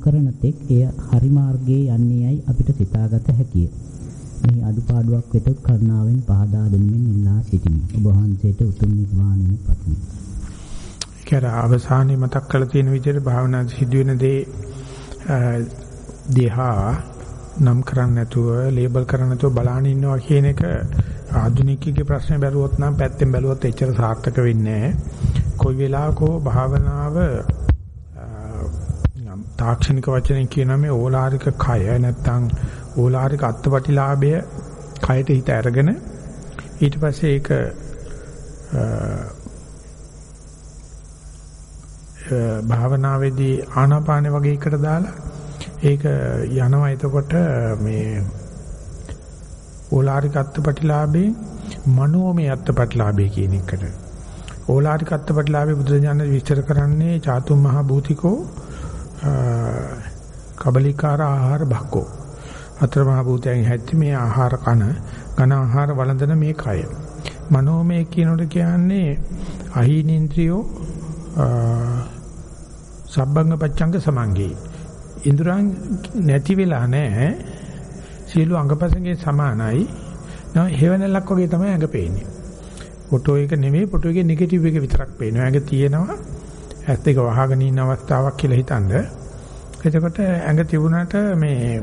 නොකරන තෙක් එය හරි මාර්ගයේ යන්නේයයි අපිට සිතාගත හැකිය. මෙහි අඩුපාඩුවක් වෙතොත් කරුණාවෙන් පහදා දෙනමින් ඉල්ලා සිටිමි. ඔබ වහන්සේට උතුම් නිර්වාණය පතමි. ඒකර අවසානයේ මතක් කරලා තියෙන විදිහට භාවනා සිදුවෙන දේ දෙහා නම් කරන්නේ නැතුව ලේබල් කරන්නේ නැතුව බලන්න ඉන්නවා කියන එක ආධුනිකයෙක්ගේ ප්‍රශ්නේ බැලුවොත් නම් පැත්තෙන් බැලුවොත් එච්චර සාර්ථක වෙන්නේ නැහැ. කොයි වෙලාවකෝ භාවනාව තාක්ෂණික වචනෙන් කියනවා මේ ඕලාරික කය නැත්තම් ඕලාරික අත්පටිලාභය කයට හිත අරගෙන ඊට පස්සේ ඒක භාවනාවේදී ආනාපාන වගේ එකට දාලා ඒක යනවා. එතකොට මේ ඕලාරික අත්පටිලාභේ මනෝමය අත්පටිලාභේ කියන එකට. ඕලාරික අත්පටිලාභේ බුදුරජාණන් විස්තර කරන්නේ චාතුම් මහ භූතිකෝ කබලිකාර ආහාර භක්කෝ. අතර මහ භූතයන් හැච්චි මේ ආහාර කන ඝන ආහාර වළඳන මේ කය. මනෝමය කියනකොට කියන්නේ අහීනේන්ද්‍රියෝ සබ්බංග පච්චංග සමංගේ. ඉන්ද්‍රයන් නැති වෙලා නැහැ. සියලු අංගපසංගේ සමානයි. නෝ හේවණලක් වගේ තමයි ඇඟ පේන්නේ. ෆොටෝ එක නෙමෙයි ෆොටෝ එකේ නෙගටිව් එක විතරක් පේනවා. ඇඟ තියෙනවා. ඇස් දෙක වහගෙන ඉන්න අවස්ථාවක් කියලා හිතනද? එතකොට ඇඟ තිබුණාට මේ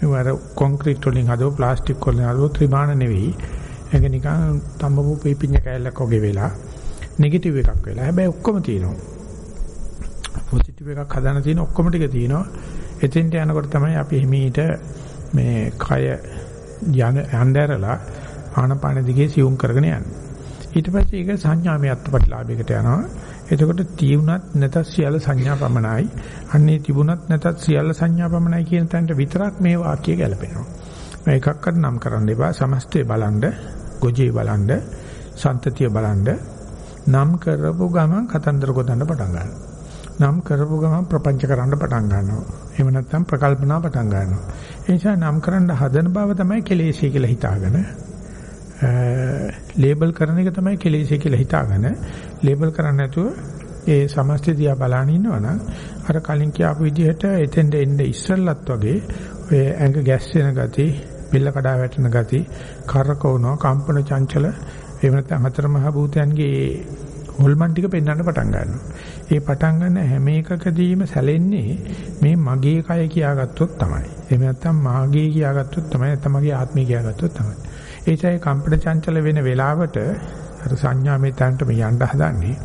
මේවර කොන්ක්‍රීට් වලින් හදව ප්ලාස්ටික් වලින් හදව ත්‍රිමාණ නෙවෙයි. ඇඟ නිකන් තඹපු පීපිඤ්ඤ කැලලක් වගේ වෙලා නෙගටිව් එකක් වෙලා. හැබැයි ඔක්කොම තියෙනවා. පොසිටිව් එකක් හදාන තියෙන ඔක්කොම ටික තියෙනවා. එතෙන්ට යනකොට තමයි අපි හිමීට මේ කය යන යnderලා ආනපාන දිගේ සියුම් කරගෙන යන්නේ. ඊට පස්සේ ඒක සංඥාමය අත්පත්ලාභයකට යනවා. එතකොට තියුණත් නැතත් සියල්ල සංඥා පමණයි. අන්නේ තිබුණත් නැතත් සියල්ල සංඥා පමණයි කියන තැනට විතරක් මේ වාක්‍යය ගැලපෙනවා. මේ එකක්වත් නම් කරන්න එපා. සමස්තය බලන්න, ගොජේ බලන්න, සන්තතිය බලන්න. නම් කරපු ගමන් කතන්දර ගොතන්න පටන් ගන්නවා. නම් කරපු ගමන් ප්‍රපංච කරන්න පටන් ගන්නවා. එහෙම නැත්නම් ප්‍රකල්පනා පටන් ගන්නවා. ඒ නිසා නම් කරන්න හදන බව තමයි කෙලෙසි කියලා හිතාගෙන ලේබල් කරන එක තමයි කෙලෙසි කියලා හිතාගෙන ලේබල් කරන්නේ නැතුව ඒ සමස්තය දිහා බලන ඉන්නවනම් අර කලින් කියපු විදිහට එතෙන්ද එන්න ඉස්සෙල්ලත් වගේ ඔය ඇඟ ගැස්සෙන ගති, පිල්ල කඩා වැටෙන ගති, කරකවනවා, කම්පන චංචල එහෙම නැත්නම් හතර මහ භූතයන්ගේ හොල්මන් ටික පෙන්වන්න පටන් ගන්නවා. ඒ පටන් ගන්න හැම එකකදීම සැලෙන්නේ මේ මගේ කය කියාගත්තොත් තමයි. එහෙම නැත්නම් මාගේ කියාගත්තොත් තමයි නැත්නම් මගේ ආත්මය කියාගත්තොත් තමයි. ඒසයි කම්පන චංචල වෙන වෙලාවට අර සංඥා මෙතනට මේ යන්න හදන්නේ.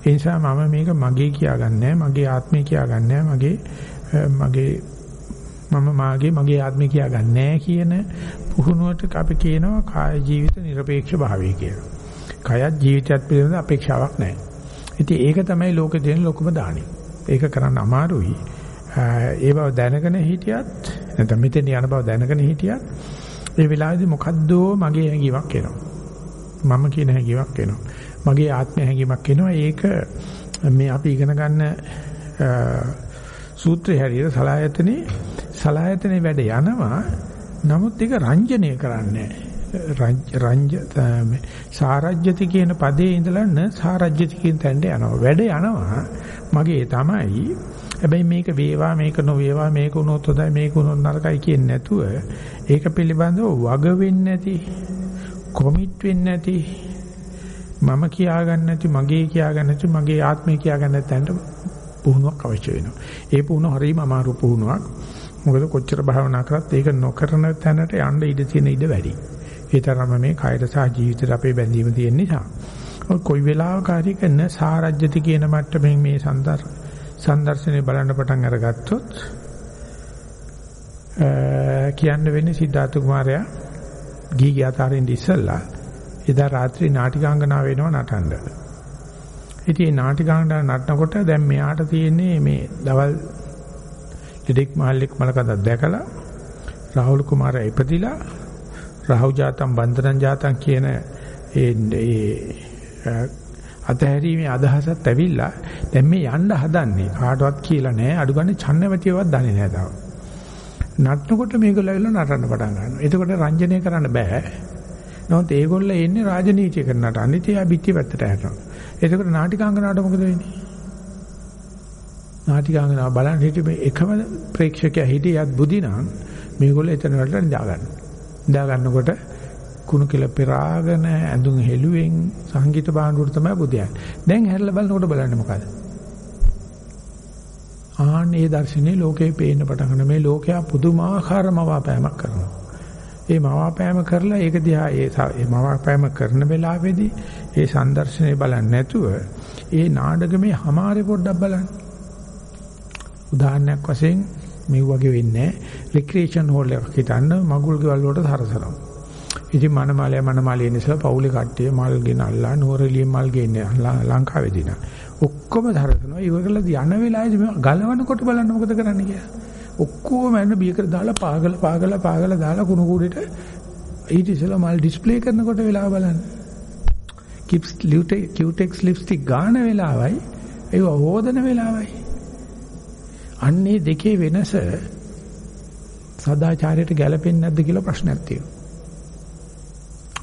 ඒ නිසා මම මේක මගේ කියාගන්නේ මගේ ආත්මය කියාගන්නේ මගේ මගේ මම මාගේ මගේ ආත්මය කියාගන්නේ කියන පුහුණුවට අපි කියනවා කාය ජීවිත নিরপেক্ষ භාවය කියලා. කයත් ජීවිතයත් පිළිබඳ අපේක්ෂාවක් නැහැ. ඉතින් ඒක තමයි ලෝකේ දෙන ලොකුම දාණය. ඒක කරන්න අමාරුයි. ඒ බව දැනගෙන හිටියත් නැත්නම් මෙතෙන් යන බව දැනගෙන හිටියත් ඒ වෙලාවේදී මොකද්ද මගේ හැඟීමක් එනවා. මම කියන හැඟීමක් එනවා. මගේ ආත්මය හැඟීමක් එනවා. ඒක මේ අපි ඉගෙන ගන්න සූත්‍රය හැටියට සලායතනේ සලායතනේ වැඩ යනවා. නමුත් ඒක රංජනීය කරන්නේ රංජ සාරජ්‍යති කියන පදේ ඉඳලා න සාරජ්‍යති කියන තැනට යනවා. වැඩ යනවා. මගේ තමයි හැබැයි මේක වේවා මේක නොවේවා මේක උනොත් හොඳයි මේක උනොත් නරකයි කියන්නේ නැතුව ඒක පිළිබඳව වග වෙන්නේ නැති කොමිට් වෙන්නේ නැති මම කියා ගන්න නැති මගේ කියා ගන්න නැති මගේ ආත්මය කියා ගන්න නැත්නම් පුහුණුවක් අවශ්‍ය වෙනවා. ඒ පුහුණුව හරියම අමාරු පුහුණුවක්. මොකද කොච්චර භාවනා කරත් ඒක නොකරන තැනට යන්න ඉඩ තියෙන ඉඩ වැඩි. ඒ තරම මේ කායර සහ ජීවිතයට අපේ බැඳීම තියෙන නිසා. කොයි වෙලාවක හරි කරන සාරජ්‍යති කියන මට්ටමින් මේ සන්දර්ශ සම්දර්ශනේ බලන්න පටන් අරගත්තොත් කියන්න වෙන්නේ සිද්ධාර්ථ කුමාරයා ගී ගියාතරින් ඉස්සල්ලා එදා රාත්‍රී නාටිකාංගනාව වෙනවා නටන්න. ඉතින් මේ නාටිකාංගනාව නටනකොට දැන් මෙයාට තියෙන්නේ මේ දවල් දෙඩෙක් මහල්ලෙක් මලකඳක් දැකලා රාහුල් කුමාරයා ඉපදිලා රාහු ජාතම් බන්දනං ජාතම් කියන ඒ අතහැරීමේ අදහසත් ඇවිල්ලා දැන් මේ යන්න හදන්නේ කාටවත් කියලා නෑ අඩු ගන්න ඡන්නවතියවත් දන්නේ නෑ තාම. නටනකොට මේගොල්ලෝ ඇවිල්ලා නටන්න පටන් ගන්නවා. එතකොට රංජනය කරන්න බෑ. නමුත් ඒගොල්ලෝ එන්නේ රාජනීතිය කරන්නට. අනිත් එයා පිටි පැත්තට හැරෙනවා. එතකොට නාටිකාංගනාවට මොකද වෙන්නේ? නාටිකාංගනාව බලන්න හිටියේ මේ එකම ප්‍රේක්ෂකයා හිටියත් බුදිනම් මේගොල්ලෝ එතන වලට නිදා ගන්නවා. නිදා ගන්නකොට කුණු කෙල පෙරාගෙන ඇඳුම් හෙළුවෙන් සංගීත භාණ්ඩුවට තමයි බුදියන්නේ. දැන් හැරලා බලනකොට බලන්න මොකද? ආන්නේ දර්ශනේ ලෝකේ පේන්න පටන් ගන්න මේ ලෝකයා පුදුමාකාර මවාපෑමක් කරනවා. ඒ මවාපෑම කරලා ඒක දිහා ඒ මවාපෑම කරන වෙලාවේදී ඒ සංදර්ශනේ බලන්නේ නැතුව ඒ නාඩගමේ හැමාරේ පොඩ්ඩක් බලන්න. උදාහරණයක් වශයෙන් මේ වගේ වෙන්නේ රික්‍රියේෂන් හෝල් එකක් හිටන්න මගුල් ගෙවල් වලට සරසනවා. ඉතින් මනමාලය මනමාලිය නිසා පවුලේ කට්ටිය මල් ගෙනල්ලා නුවරඑළිය මල් ගෙන්නේ ලංකාවේදී නා. ඔක්කොම සරසනවා. ඉවරලා යන වෙලාවේදී මේ ගලවනකොට බලන්න මොකද කරන්න කියලා. ඔක්කොම එන්න බියකර දාලා පාගල පාගල පාගල දාලා කුණු කුඩේට ඊට ඉස්සෙල්ලා මල් ඩිස්ප්ලේ කරනකොට වෙලාව බලන්න. කිප්ස් කියුටෙක්ස් ලිප්ස්ටික් ගාන වෙලාවයි ඒව හොදන වෙලාවයි. අන්නේ දෙකේ වෙනස සදාචාරයට ගැලපෙන්නේ නැද්ද කියලා ප්‍රශ්නයක් තියෙනවා.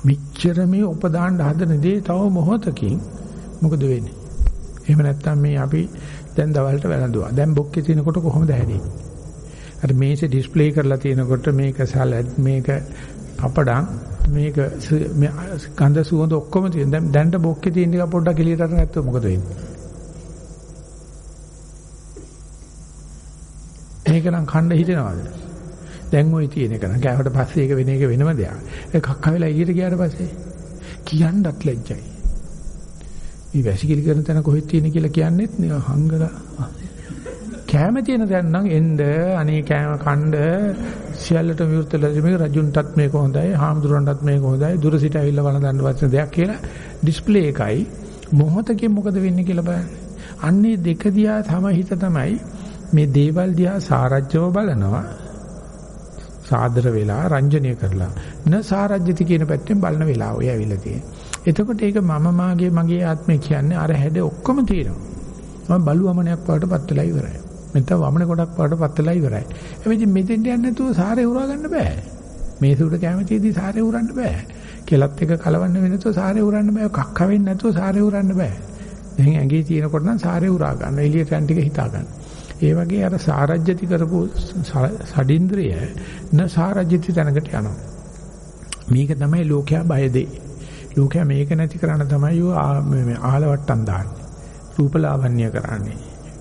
මෙච්චර මේ උපදාන්න හදන දේ තව මොහොතකින් මොකද වෙන්නේ? එහෙම නැත්නම් මේ අපි දැන් දවල්ට වැළඳුවා. දැන් බොක්කේ තිනකොට කොහොමද හැදෙන්නේ? අර මේසේ ඩිස්ප්ලේ කරලා තියෙනකොට මේක සලාඩ් මේක පපඩම් මේක ගඳ සුවඳ ඔක්කොම තියෙන. දැන් දැන්ට බොක්කේ තියෙන එක පොඩ්ඩක් එළියට අරන් ගත්තොත් මොකද වෙන්නේ? මේක නම් කණ්ඩ හිතෙනවද? දැන් ওই තියෙන එක නම් කෑවට පස්සේ ඒක වෙන එක වෙනම දෙයක්. ඒ කක්ක වෙලා එළියට ගියාට පස්සේ කියන්නත් ලැජ්ජයි. මේ වැසිකිලි කරන තැන කොහෙද තියෙන කියලා කියන්නෙත් නේ හංගලා. කෑම තියෙන තැන නම් එන්න අනේ කෑම කණ්ඩ සියල්ලට විවෘතලා මේක රජුන්ටත් මේක හොඳයි, හාමුදුරන්ටත් මේක හොඳයි, දුර සිට ඇවිල්ලා වළඳන්න වචන දෙයක් කියලා ඩිස්ප්ලේ එකයි මොහොතකින් මොකද වෙන්නේ කියලා බලන්න. අන්නේ දෙක දිහා තම හිත තමයි මේ දේවල් දිහා සාරජ්‍යව බලනවා සාදර වෙලා රංජනීය කරලා න සාරජ්‍යති කියන පැත්තෙන් බලන වෙලාව ඔය ඇවිල්ලා තියෙන්නේ. එතකොට ඒක මම මාගේ මගේ ආත්මය කියන්නේ අර හැඩ ඔක්කොම තියෙනවා. මම බලුවමනයක් වඩටපත් වෙලා ඉවරයි. මෙතන වමන කොටක් වඩටපත් වෙලා ඉවරයි. එමෙදි මෙතෙන්ට යන්නේ නැතුව සාරේ උරා ගන්න බෑ. මේ සුඩ කැමතිදී සාරේ උරන්න බෑ. කෙලත් එක කලවන්න වෙනතෝ සාරේ උරන්න බෑ. කක්ක වෙන්නේ නැතුව සාරේ උරන්න බෑ. දැන් ඇඟේ තියෙනකොට නම් සාරේ උරා ගන්න. එළියට යන ටික හිතා ගන්න. ඒ වගේ අර සාරජ්‍යති කරපු සඩින්ද්‍රය න සාරජ්‍යති තැනකට යනවා. මේක තමයි ලෝකයා බය දෙයි. ලෝකයා මේක නැති කරන්න තමයි මේ ආලවට්ටම් දාන්නේ. රූපලාවන්‍ය කරන්නේ.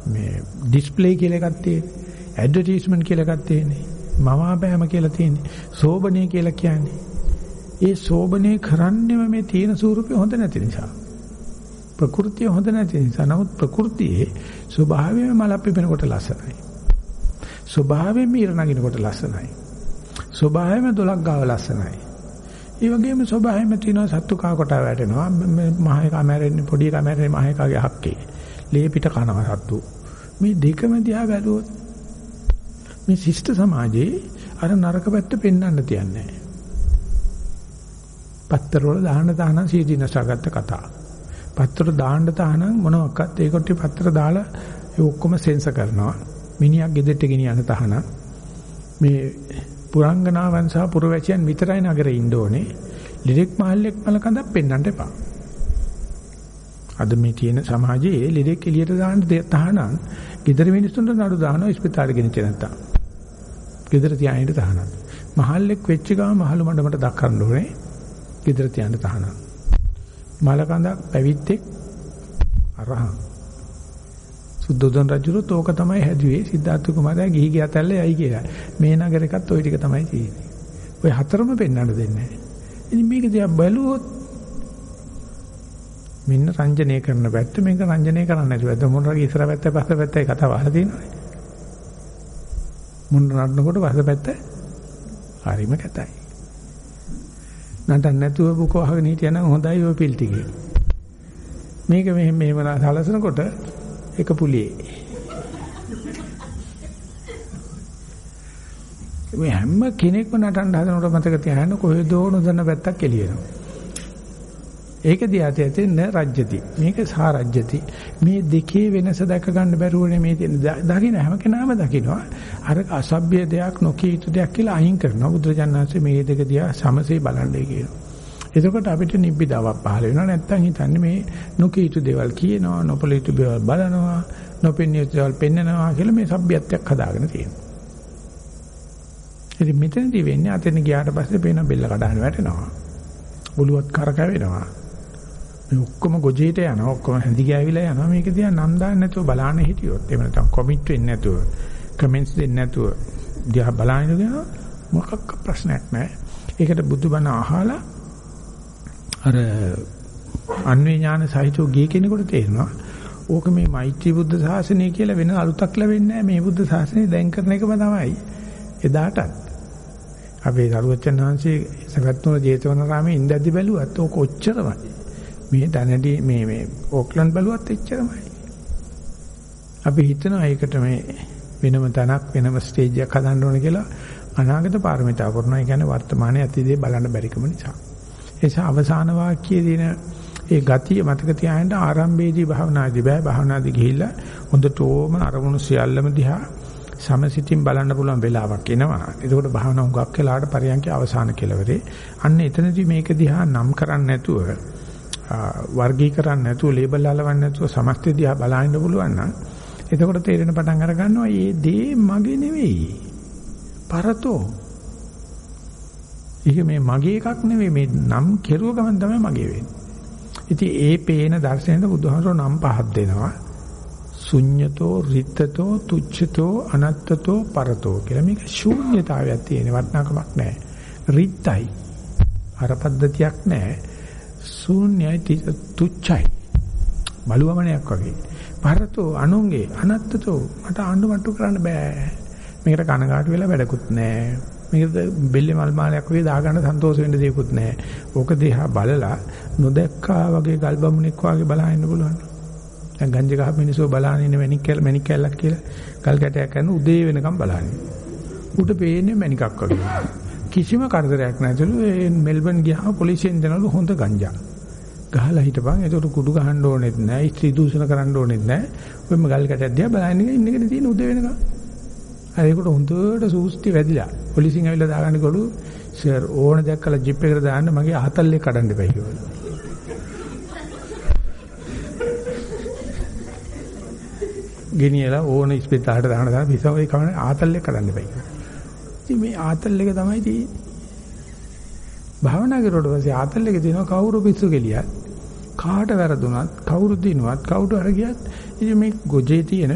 මේ ඩිස්ප්ලේ කියලා එකක් තියෙන්නේ. ඇඩ්වර්ටයිස්මන්ට් කියලා එකක් තියෙන්නේ. මවාපෑම කියලා තියෙන්නේ. සෝබනේ කියලා කියන්නේ. ඒ සෝබනේ කරන්නේම මේ තියෙන ස්වරූපය හොඳ නැති නිසා. ප්‍රകൃතිය හොඳ නැති නිසා. නමුත් ප්‍රകൃතියේ ස්වභාවයෙන්ම මල පිපෙනකොට ලස්සනයි. ස්වභාවයෙන්ම ඉර නගිනකොට ලස්සනයි. ස්වභාවයෙන්ම දොලක් ගාව ලස්සනයි. ඒ වගේම ස්වභාවයෙන්ම තියෙන සත්තු කා කොට වැටෙනවා. මහ එක මැරෙන්නේ පොඩි එක මැරෙන්නේ මහ එකගේ හක්කේ. ලේ පිට කනවා සත්තු. මේ දෙකම දිහා බැලුවොත් මේ ශිෂ්ට සමාජයේ අර නරක පැත්ත පෙන්වන්න තියන්නේ නැහැ. පත්තර වල දාහන දාහන සීදීනසගත්ත කතා. පත්තර දාන්න තහනම් මොනවාක්වත් ඒකට පත්තර දාලා ඒ ඔක්කොම සෙන්ස කරනවා. මිනිහක් ගෙදරට ගෙනියන්න තහනම් මේ පුරංගනාවන් සහ පුරවැසියන් විතරයි නගරේ ඉන්න ඕනේ. ලිරික් මහල්ලෙක් මල කඳක් පෙන්වන්න එපා. අද මේ තියෙන සමාජයේ ලිරික් එළියට දාන්න තහනම් ගෙදර මිනිස්සුන්ට නඩු දානවා ඉස්පිතාලෙ ගෙනිච්ච නැත්තම්. ගෙදර තියාගෙන තහනම්. මහල්ලෙක් වෙච්ච ගාම මහලු මඩමට දක්වන්න ඕනේ. ගෙදර තියන්න තහනම්. මලකඳක් පැවිද්දෙක් අරහං සුද්ධෝදන රජුරුත් ඕක තමයි හැදුවේ සිද්ධාර්ථ කුමාරයා ගිහි ගිය තැල්ල යයි කියලා. මේ නගරෙකත් ওই ටික තමයි තියෙන්නේ. ඔය හතරම පෙන්වන්න දෙන්නේ නැහැ. ඉතින් මේක දිහා බලුවොත් මෙන්න රංජනය කරන පැත්ත මේක රංජනය කරන්න නැති පැත්ත මොනවාගේ ඉස්සර පැත්ත පස්ස පැත්තයි කතාව අහලා තියෙනවනේ. මුන්න නඩනකොට පස්ස පැත්ත හරිම කැතයි. නටන්න නැතුව බුක වහගෙන හිටියනම් හොඳයි ඔය පිල් ටිකේ. මේක මෙහෙම මෙහෙම සලසනකොට එක පුලියේ. මේ හැම කෙනෙක්ම නටන්න හදනකොට මතක තියාගන්න කොහෙදෝ නොදන්න පැත්තක් එළියනවා. ඒක දිහාට ඇතෙන්න රජ්‍යති. මේක සාරජ්‍යති. මේ දෙකේ වෙනස දැක ගන්න බැරුවනේ මේ තියෙන. දකින්න හැම කෙනාම දකින්නවා. අර අසභ්‍ය දෙයක් නොකිය යුතු දෙයක් කියලා අයින් කරනවා. බුදුරජාණන් වහන්සේ මේ දෙක දිහා සමසේ බලන්නේ කියනවා. එතකොට අපිට නිබ්බිදාවක් පහළ වෙනවා නැත්තම් හිතන්නේ මේ නොකීතු දේවල් කියනවා නොපලිතු දේවල් බලනවා නොපෙනිය දේවල් පෙන්නනවා කියලා මේ සભ્યත්වයක් හදාගෙන තියෙනවා. ඉතින් මෙතනදී වෙන්නේ අතෙන් ගියාට පස්සේ පේන බෙල්ල කඩහන වැටෙනවා. ඔළුවත් කරකැවෙනවා. මේ ඔක්කොම ගොජේට යනවා ඔක්කොම හැඳි ගෑවිලා යනවා. මේක දිහා නම් දාන්න නැතුව බලන්න හිටියොත් එහෙම නැත්නම් කොමිට් වෙන්නේ නැතුව කමෙන්ට්ස් දෙන්නේ නැතුව දිහා බලන ඉඳගෙන මොකක්ක ප්‍රශ්නයක් නැහැ. ඒකට බුදුබණ අහලා අර අන්වේ ඥාන සහිතව ගිය කෙනෙකුට තේරෙනවා ඕක මේ මෛත්‍රී බුද්ධ ශාසනය කියලා වෙන අලුතක් ලැබෙන්නේ නැහැ. මේ බුද්ධ ශාසනය දැන් කරන එකම තමයි එදාටත්. අපේ දරුවචන් වහන්සේ සගත්තුන ජේතවනාරාමේ ඉඳද්දි බැලුවත් ඕක ඔච්චරමයි. මේ දැනදී මේ මේ ඕක්ලන්ඩ් බලුවත් එච්චරමයි. අපි හිතනවා ඒකට මේ වෙනම තැනක් වෙනම ස්ටේජ් එකක් හදන්න ඕන කියලා අනාගත පාරමිතා කරනවා. ඒ කියන්නේ වර්තමානයේ අතීතයේ බලන්න බැරිකම නිසා. ඒ නිසා අවසාන වාක්‍යයේ දින ඒ ගතිය මතක තියාගන්න ආරම්භයේදී භාවනාදී බෑ භාවනාදී ගිහිල්ලා හොඳටම අරමුණු සියල්ලම දිහා සමසිතින් බලන්න පුළුවන් වෙලාවක් එනවා. ඒකෝට භාවනා හුඟක් වෙලාවට පරියන්කේ අවසාන කෙලවරේ. අන්න එතනදී මේක දිහා නම් කරන්නේ නැතුව වර්ගීකරන්න නැතුව ලේබල් අලවන්න නැතුව සමස්ත දිහා බලන්න පුළුවන් නම් එතකොට තේරෙන පටන් අර ගන්නවා මේ දේ මගේ නෙවෙයි. පරතෝ. ඒක මේ මගේ එකක් නෙවෙයි මේ නම් කෙරුව ගමන් තමයි මගේ වෙන්නේ. ඉතින් ඒ පේන දර්ශනෙට බුදුහාමරෝ නම් පහක් දෙනවා. ශුඤ්‍යතෝ රිත්තතෝ තුච්ඡතෝ අනත්තතෝ පරතෝ කියලා මේක ශූන්‍යතාවයක් තියෙන වටිනාකමක් නැහැ. රිත්තයි. අර පද්ධතියක් නැහැ. ශූන්‍යයි තුච්චයි. බලුවමනයක් වගේ. පරතෝ අනුන්ගේ අනත්තතෝ මට ආණ්ඩු මට්ටු කරන්න බෑ. මේකට කනගාටු වෙලා වැඩකුත් නෑ. මේකට බෙල්ලේ මල් මාලයක් වගේ දාගන්න සන්තෝෂ වෙන්න දෙයක්වත් නෑ. ඕක දිහා බලලා නොදැක්කා වගේ ගල් බමුණෙක් වගේ බලහින්න පුළුවන්. දැන් ගංජ ගහ මිනිස්සු බලහන් ඉන්න මැණික් කැල මැණික් කැලක් කියලා ගල් ගැටයක් කරන උදේ වෙනකම් බලහන්. උට පේන්නේ මැණිකක් වගේ. කිසිම කරදරයක් නැතුළු ඒ මෙල්බන් ගියාම පොලිසියෙන් දෙනවලු හොඳ ගංජා. ගහලා හිටපන්. ඒකට කුඩු ගහන්න ඕනෙත් නැහැ. ස්ත්‍රී දූෂණ කරන්න ඕනෙත් නැහැ. ඔය මගල් කැටයක් දිහා බලන්න ඉන්නකනේ තියෙන උදේ වෙනකම්. හරි ඒකට හොඳට සූස්ටි වැදිලා. පොලිසියෙන් ඇවිල්ලා දාගන්න ගලු සර් ඕන දෙයක් කළා ජිප් එකට දාන්න මගේ අහතල්ලේ කඩන්න එපා කියලා. ගෙනියලා ඕන ඉස්පිතාලට දාන්න දාන විසව ඒ කමනේ ආතල්ලේ කඩන්න එපා කියලා. ඉතින් මේ ආතල් එක තමයි තියෙන්නේ. භාවනා කරුවට පස්සේ ආතල් එක තියෙනවා කවුරු පිස්සු කෙලියත් කාට වැරදුනත් කවුරු දිනුවත් කවුරු හරි ගියත් ඉතින් මේ ගොජේ තියෙන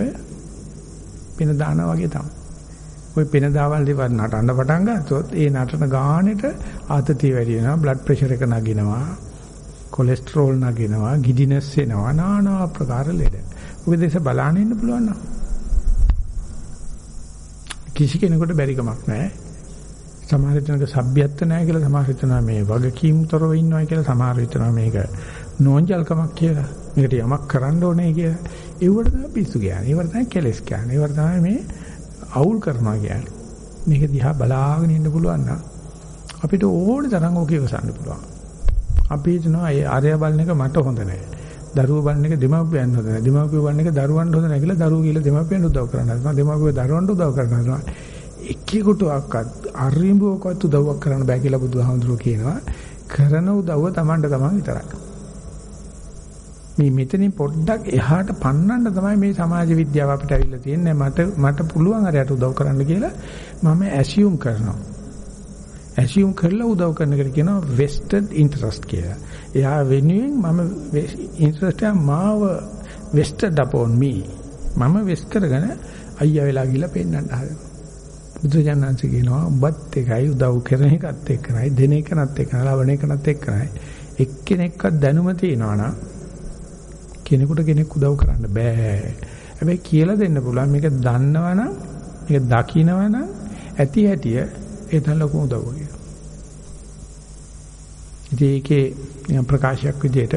පින දානවා වගේ තමයි. ওই පින දාවල් දේවල් නටන්න පටන් ගත්තොත් ඒ නටන ගානෙට ආතතිය වැඩි වෙනවා, බ්ලඩ් ප්‍රෙෂර් එක නගිනවා, කොලෙස්ටරෝල් නගිනවා, ගිඩිනස් එනවා, নানা ආකාර ලෙඩ. ඔය දේශ බලාගෙන ඉන්න පුළුවන් නේද? කිසි කෙනෙකුට බැරි කමක් නැහැ. සමහර විටක සભ્યත්ව නැහැ කියලා සමහර හිතනවා මේ වගකීම්තරව ඉන්නවා කියලා සමහර හිතනවා මේක නෝන්ජල්කමක් කියලා. මේකට යමක් කරන්න ඕනේ කියලා. ඒවට තමයි පිස්සු කියන්නේ. ඒවට තමයි කෙලස් කියන්නේ. ඒවට තමයි මේ අවුල් කරනවා කියන්නේ. මේක දිහා බලාගෙන ඉන්න පුළුවන් නම් අපිට ඕන තරම් ඕක ඉවසන්න පුළුවන්. අපි හිතනවා ඒ ආර්ය බලන එක මට හොඳ නැහැ. දරුවෝ බලන එක දෙමාපියන් හොඳ නැහැ. දෙමාපියෝ බලන එක දරුවන්ට හොඳ නැහැ කියලා දරුවෝ කියලා දෙමාපියන් උදව් කරනවා. දෙමාපියෝ දරුවන්ට උදව් කරනවා. එක්කෙකුට අක්කත් අරිඹුවකවත් උදව්වක් කරන්න බෑ කියලා බුදුහාමුදුරුවෝ කියනවා. කරන උදව්ව Tamanට Taman විතරයි. මේ මෙතනින් පොඩ්ඩක් එහාට පන්නන්න තමයි මේ සමාජ විද්‍යාව අපිට අවිල්ලා තියෙන්නේ. මට මට පුළුවන් අරයට උදව් කරන්න කියලා මම ඇසියුම් කරනවා. ඇසියුම් කරලා උදව් කරන එකට කියනවා vested interest කියලා. එයා වෙනුවෙන් මම interest එක මාව vested upon me. මම වෙස් කරගෙන අයියා වෙලා ගිහලා පෙන්නන්න හදනවා. බුදුජානන්ස කියනවා උඹත් එකයි උදව් කරන එකත් එක්කනයි දෙන එකනත් එක්කනයි ලබන එකනත් එක්කනයි එක්කෙනෙක්වත් දැනුම තියනවා නම් කෙනෙකුට කෙනෙක් උදව් කරන්න බෑ. හැබැයි කියලා දෙන්න පුළුවන් මේක දන්නවනම් මේක දකිනවනම් ඇති හැටිය ඒ තන ලොකු උදව් කියලා. ඉතින් ඒකේ ප්‍රකාශයක් විදිහට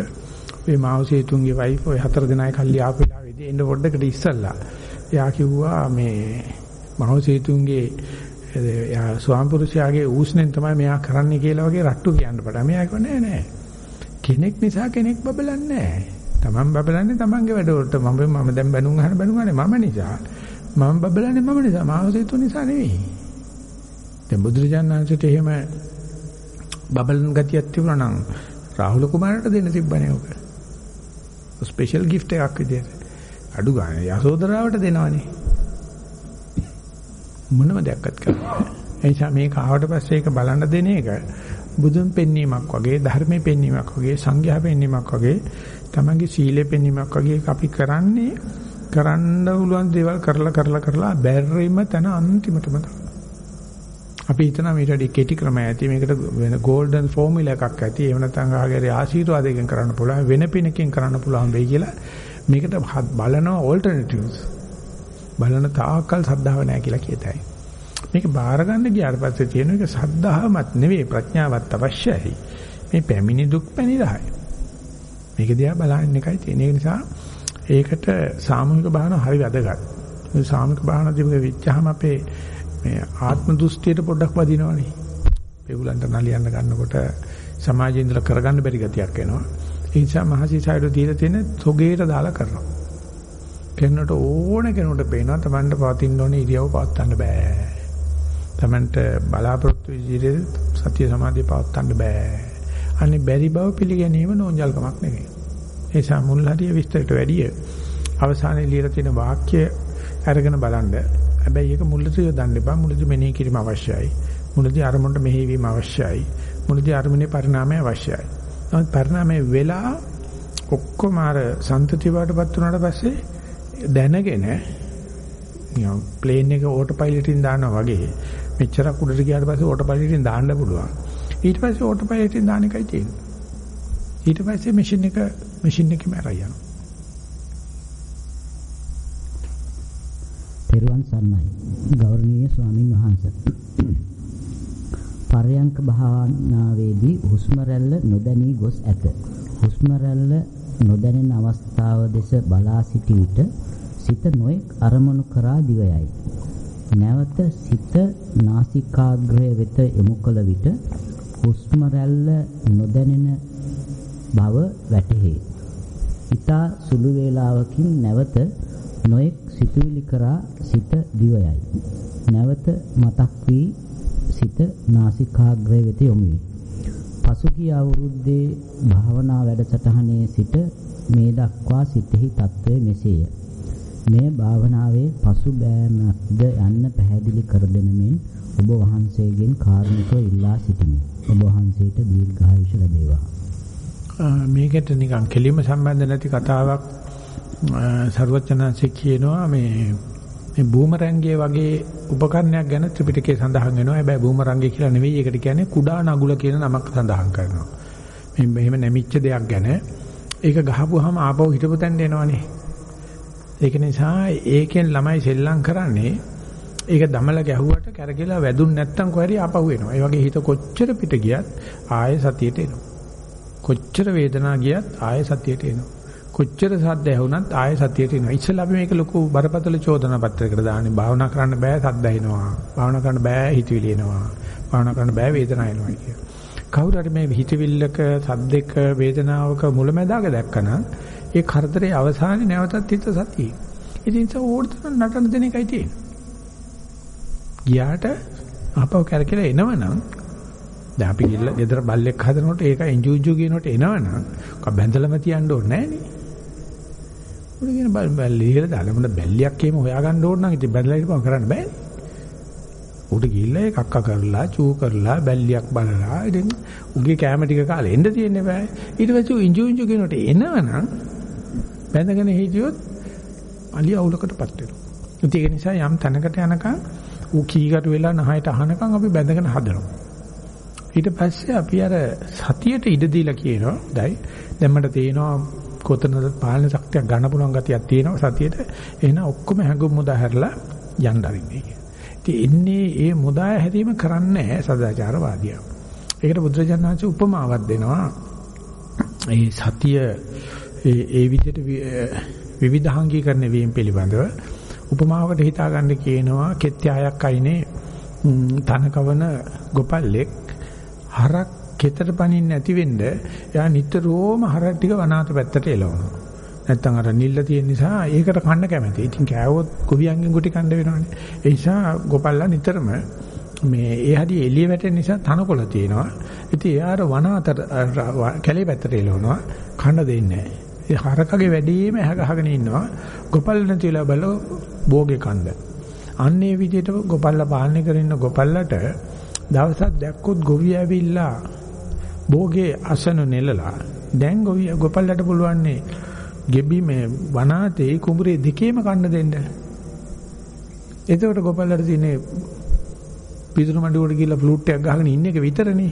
මේ මාවසේතුන්ගේ වයිෆ් ඔය හතර දෙනායි කල්ලි ආපු වෙලාවේදී එන්න පොඩ්ඩකට ඉස්සල්ලා එයා කිව්වා මේ මහෝසේතුන්ගේ යා ස්වාම පුරුෂයාගේ ඌස්නෙන් තමයි මෙයා කරන්නේ කියලා වගේ රට්ටු කියන්න පටන්. මෙයා කිව්වා නෑ නෑ. කෙනෙක් නිසා කෙනෙක් බබලන්නේ නෑ. Taman බබලන්නේ Tamanගේ වැඩවලට. මම මම දැන් බැනුම් අහන බැනුම් අහන්නේ මම නිසා. මම බබලන්නේ මම නිසා. මහෝසේතු නිසා නෙවෙයි. දැන් බුදුරජාණන් වහන්සේට එහෙම බබලන් ගතියක් තිබුණා නම් රාහුල කුමාරට දෙන්න තිබ්බනේ ඔක. ස්පෙෂල් gift එකක් විදියට. අඩු ගන්න යසෝදරාවට දෙනවනේ. මොනම දෙයක්වත් කරන්නේ. ඒ නිසා මේක ආවට පස්සේ ඒක බලන්න දෙන එක බුදුන් පෙන්වීමක් වගේ ධර්මයේ පෙන්වීමක් වගේ සංඝයා පෙන්වීමක් වගේ තමන්ගේ සීලේ පෙන්වීමක් වගේ අපි කරන්නේ කරන්න පුළුවන් දේවල් කරලා කරලා කරලා බැරිම තැන අන්තිමටම අපි හිතනවා මේට වැඩි කෙටි ක්‍රම ඇති මේකට වෙන গোল্ডන් ෆෝමියුලා එකක් ඇති. එහෙම නැත්නම් ආගරේ ආශිර්වාදයෙන් කරන්න පුළුවන් වෙන පිනකින් කරන්න පුළුවන් වෙයි කියලා මේකට බලන ඕල්ටර්නටිව්ස් බලන තාක්කල් සද්ධාව නැහැ කියලා කියතයි. මේක බාර ගන්න ගියාට පස්සේ තියෙන එක සද්ධාවමත් නෙවෙයි ප්‍රඥාවත් අවශ්‍යයි. මේ පැමිණි දුක් පැනිරහයි. මේක දිහා බලන්න එකයි තියෙන ඒ නිසා ඒකට සාමූහික භාවනාව හරි වැදගත්. මේ සාමූහික භාවනාව දිවෙ විච්චාම අපේ මේ ආත්ම දෘෂ්ටියට පොඩ්ඩක් වදිනවනේ. ඒගොල්ලන්ට නලියන්න ගන්නකොට සමාජයේ ඉඳලා කරගන්න බැරි ගතියක් එනවා. ඒ නිසා මහසිසයිඩෝ දීලා තියෙන සොගේට දාලා කරනවා. කෙනෙකුට ඕන කෙනෙකුට පේනවා Tamanට පවතින්න ඕනේ ඉරියව් පවත්වන්න බෑ. Tamanට බලාපොරොත්තු විදිහට සත්‍ය සමාධිය පවත්වන්න බෑ. අනේ බැරි බව පිළිගැනීම නෝන්ජල්කමක් නෙවෙයි. ඒ නිසා මුල් හරිය විස්තරයට වැඩිය අවසානයේ ලියලා තියෙන වාක්‍ය අරගෙන බලන්න. හැබැයි ඒක මුලදී යොදන්න එපා. මුලදී මෙනෙහි කිරීම අවශ්‍යයි. මුලදී අරමුණට මෙහෙවීම අවශ්‍යයි. මුලදී අරමුණේ පරිණාමය අවශ්‍යයි. නමුත් පරිණාමය වෙලා ඔක්කොම අර සන්තති වලටපත් වුණාට පස්සේ දැනගෙන නිකන් ප්ලේන් එක ඕටෝ පයිලට් එකෙන් දානවා වගේ මෙච්චරක් උඩට ගියාට පස්සේ ඕටෝ පයිලට් එකෙන් දාන්න පුළුවන්. ඊට පස්සේ ඕටෝ පයිලට් එකෙන් දාන එකයි තියෙන්නේ. ඊට පස්සේ මැෂින් එක මැෂින් එකේම අරයි යනවා. පෙරුවන් සර්ණයි ගෞරවනීය ස්වාමින් වහන්සේ. පරයන්ක භාවනාවේදී හුස්ම රැල්ල නොදැනී ගොස් ඇත. හුස්ම රැල්ල නොදැනෙන අවස්ථාව දෙස බලා සිටි විට සිත නොඑක් අරමුණු කරා දිවයයි. නැවත සිත නාසිකාග්‍රය වෙත යොමු කළ විට හුස්ම රැල්ල නොදැනෙන බව වැටහේ. ඊතා සුළු වේලාවකින් නැවත නොඑක් සිතුවිලි කරා සිත දිවයයි. නැවත මතක් වී සිත නාසිකාග්‍රය වෙත යොමු වේ. පසුගිය අවුරුද්දේ භාවනා වැඩසටහනේ සිට මේ දක්වා සිතෙහි తත්වය මෙසේය. මේ භාවනාවේ පසු බෑමක්ද යන්න පැහැදිලි කර දෙන මෙන් ඔබ වහන්සේගෙන් කාරුණිකව ඉල්ලා සිටිමි. ඔබ වහන්සේට දීර්ඝායුෂ ලැබේවා. මේකට නිකන් කෙලිම සම්බන්ධ නැති කතාවක් සරුවචනanse කියනවා මේ මේ බූමරැංගිය වගේ උපකරණයක් ගැන ත්‍රිපිටකයේ සඳහන් වෙනවා. හැබැයි බූමරැංගිය කියලා නෙවෙයි. ඒකට කියන්නේ කුඩා නගුල කියන නමක් සඳහන් කරනවා. මේ මෙහෙම නැමිච්ච දෙයක් ගැන ඒක ගහපුවාම ආපහු හිටපු තැනට එනවනේ. ඒක නිසා ඒකෙන් ළමයි සෙල්ලම් කරන්නේ ඒක දමල ගැහුවට කරගිලා වැදුන් නැත්තම් කොහරි ආපහු එනවා. ඒ වගේ හිත කොච්චර පිට ගියත් ආයෙ සතියට එනවා. කොච්චර වේදනාව ගියත් ආයෙ සතියට එනවා. කොච්චර සද්ද ඇහුණත් ආයෙ සතියට එනවා. ඉස්සෙල්ලා අපි මේක ලොකු බරපතල චෝදනා පත්‍රයකට දාන්නේ. භාවනා කරන්න බෑ සද්ද ඇහෙනවා. භාවනා කරන්න බෑ හිතවිලි එනවා. භාවනා කරන්න බෑ වේදනාව එනවා කිය. කවුරු හරි මේ හිතවිල්ලක සද්දෙක වේදනාවක මුලැමැදාක දැක්කනම් ඒ කරදරේ අවසානයේ නැවතත් හිත සතියේ. ඉතින් ඒක ඕඩතන නටන දෙන එකයි තියෙන්නේ. ගියාට ආපහු කරකලා එනවනම් දැන් අපි ගිල්ල ගෙදර බල්ලෙක් හදනකොට ඒක එන්ජුජු කියනකොට එනවනම් කව බැඳලම තියන්න ඕනේ නෑනේ. උඩ කියන බල් බල්ලි කියලා දාලා මොන බැල්ලියක් එහෙම හොයාගන්න ඕන නම් ඉතින් බැඳලා ඉපම කරන්න බෑනේ. උඩ ගිහිල්ලා ඒක අක්ක කරලා චූ කරලා බැල්ලියක් බලලා ඉතින් උගේ කැම ටික කාලේ එන්න තියෙන්නේ බෑ. ඊට පස්සේ ඉන්ජු ඉන්ජු කියනකොට එනවනම් බැඳගෙන හිටියොත් අලිය අවුලකටපත් වෙනවා. ඒක නිසා යම් තැනකට යනකම් ඌ කීකට වෙලා නහයට අහනකම් අපි බැඳගෙන හදනවා. ඊට පස්සේ අපි අර සතියට ඉඩ දීලා කියනවා දැයි දැන් මට තේනවා කොතනද පාලන ශක්තියක් ගන්න පුළුවන් ගතියක් තියෙනවා සතියට එහෙනම් ඔක්කොම හැඟුම් මුදා හැරලා යන්න අරින්නේ කියන. ඉතින් එන්නේ ඒ මුදා හැරීම කරන්නේ නැහැ සදාචාරවාදියා. ඒකට බුදුරජාණන් වහන්සේ උපමාවක් දෙනවා. ඒ සතිය ඒ ඒ විදිහට විවිධාංගීකරණය වීම පිළිබඳව උපමාවකට හිතා ගන්න කියනවා කෙත්‍යායක් අයිනේ තනකවන ගොපල්ලෙක් හරක් කෙතර පනින්න නැති වෙන්න එයා නිතරම හරක් ටික වනාත පැත්තට එලවනවා. නැත්තම් අර නිල්ල තියෙන නිසා ඒකට කන්න කැමති. ඉතින් කෑවොත් ගොවියන්ගෙන් ගුටි කන්න වෙනවනේ. ඒ නිසා ගොපල්ලා නිතරම මේ ඒ හරි එළිය වැටෙන නිසා තනකොළ තියෙනවා. ඉතින් එයාට වන අතර කැලේ පැත්තට එළවනවා කන්න දෙන්නේ නැහැ. ඒ හරකගේ වැඩිම ඇහ ගහගෙන ඉන්නවා. ගොපල් නැතිලා බල භෝගේ කන්ද. අන්නේ විදිහට ගොපල්ලා පාලනය කරන ගොපල්ලට දවසක් දැක්කොත් ගොවිය ඇවිල්ලා භෝගේ අසන නෙලලා දැන් ගොවිය ගොපල්ලට පුළුවන්නේ ගෙබි මේ වනාතේ කුඹුරේ දෙකේම කන්න දෙන්න. එතකොට ගොපල්ලට තියෙන්නේ පිටුරු මඩුවට ගිහිල්ලා ෆ්ලූට් එකක් ගහගෙන ඉන්න එක විතරනේ.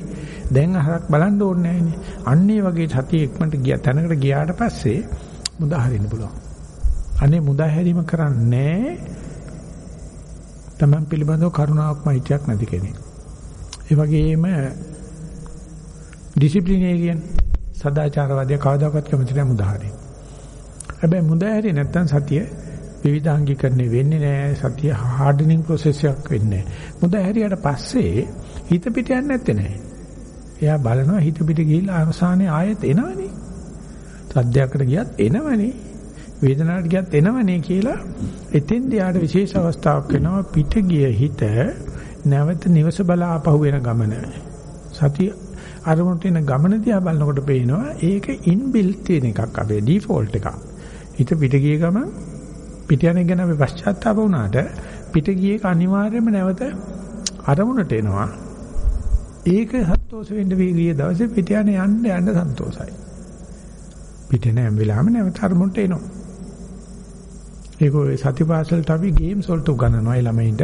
දැන් අහරක් බලන්න ඕනේ නැහැනේ. අන්න ඒ වගේ සතිය ඉක්මනට ගියා තැනකට ගියාට පස්සේ මුදා හරින්න පුළුවන්. අනේ මුදා හැරීම කරන්නේ තමන් පිළිබඳව කරුණාවක් මෛත්‍රියක් නැති කෙනෙක්. ඒ වගේම ඩිසිප්ලිනේරියන් සදාචාරවාදී කවදාකවත් කැමති නැහැ මුදා හරින්න. හැබැයි මුදා හැරි නැත්තම් සතිය විවිධාංගීකරණය වෙන්නේ නැහැ සතිය හાર્ඩනින් process එකක් වෙන්නේ නැහැ. මුදා හැරියට පස්සේ හිත පිට යන්නේ නැත්තේ නෑ. එයා බලනවා හිත පිට ගිහිල්ලා අවසානයේ ආයෙත් එනවනේ. සද්දයකට ගියත් එනවනේ. වේදනාවට ගියත් එනවනේ කියලා එතෙන්දී යාට විශේෂ අවස්ථාවක් වෙනවා පිට ගිය හිත නැවත නිවස බලා ආපහු වෙන ගමන. සතිය අරමුණට එන ගමන දිහා බලනකොට පේනවා ඒක ඉන්බිල්ට් තියෙන එකක් අපේ ඩිෆෝල්ට් එකක්. හිත පිට ගිය ගමන් පිට යන එක ගැන අපි පශ්චාත්තාප වුණාට පිට ගියේ අනිවාර්යයෙන්ම නැවත අරමුණට එනවා. ඒක සන්තෝෂ වෙන්න වීගිය දවසේ පිට යන යන්න යන්න සන්තෝසයි. පිට යන හැම වෙලාවෙම නැවත අරමුණට එනවා. ඒක ඔය සතිපාසලට අපි ගේම්ස් වලට උගන්වනවා ඒ ළමයින්ට.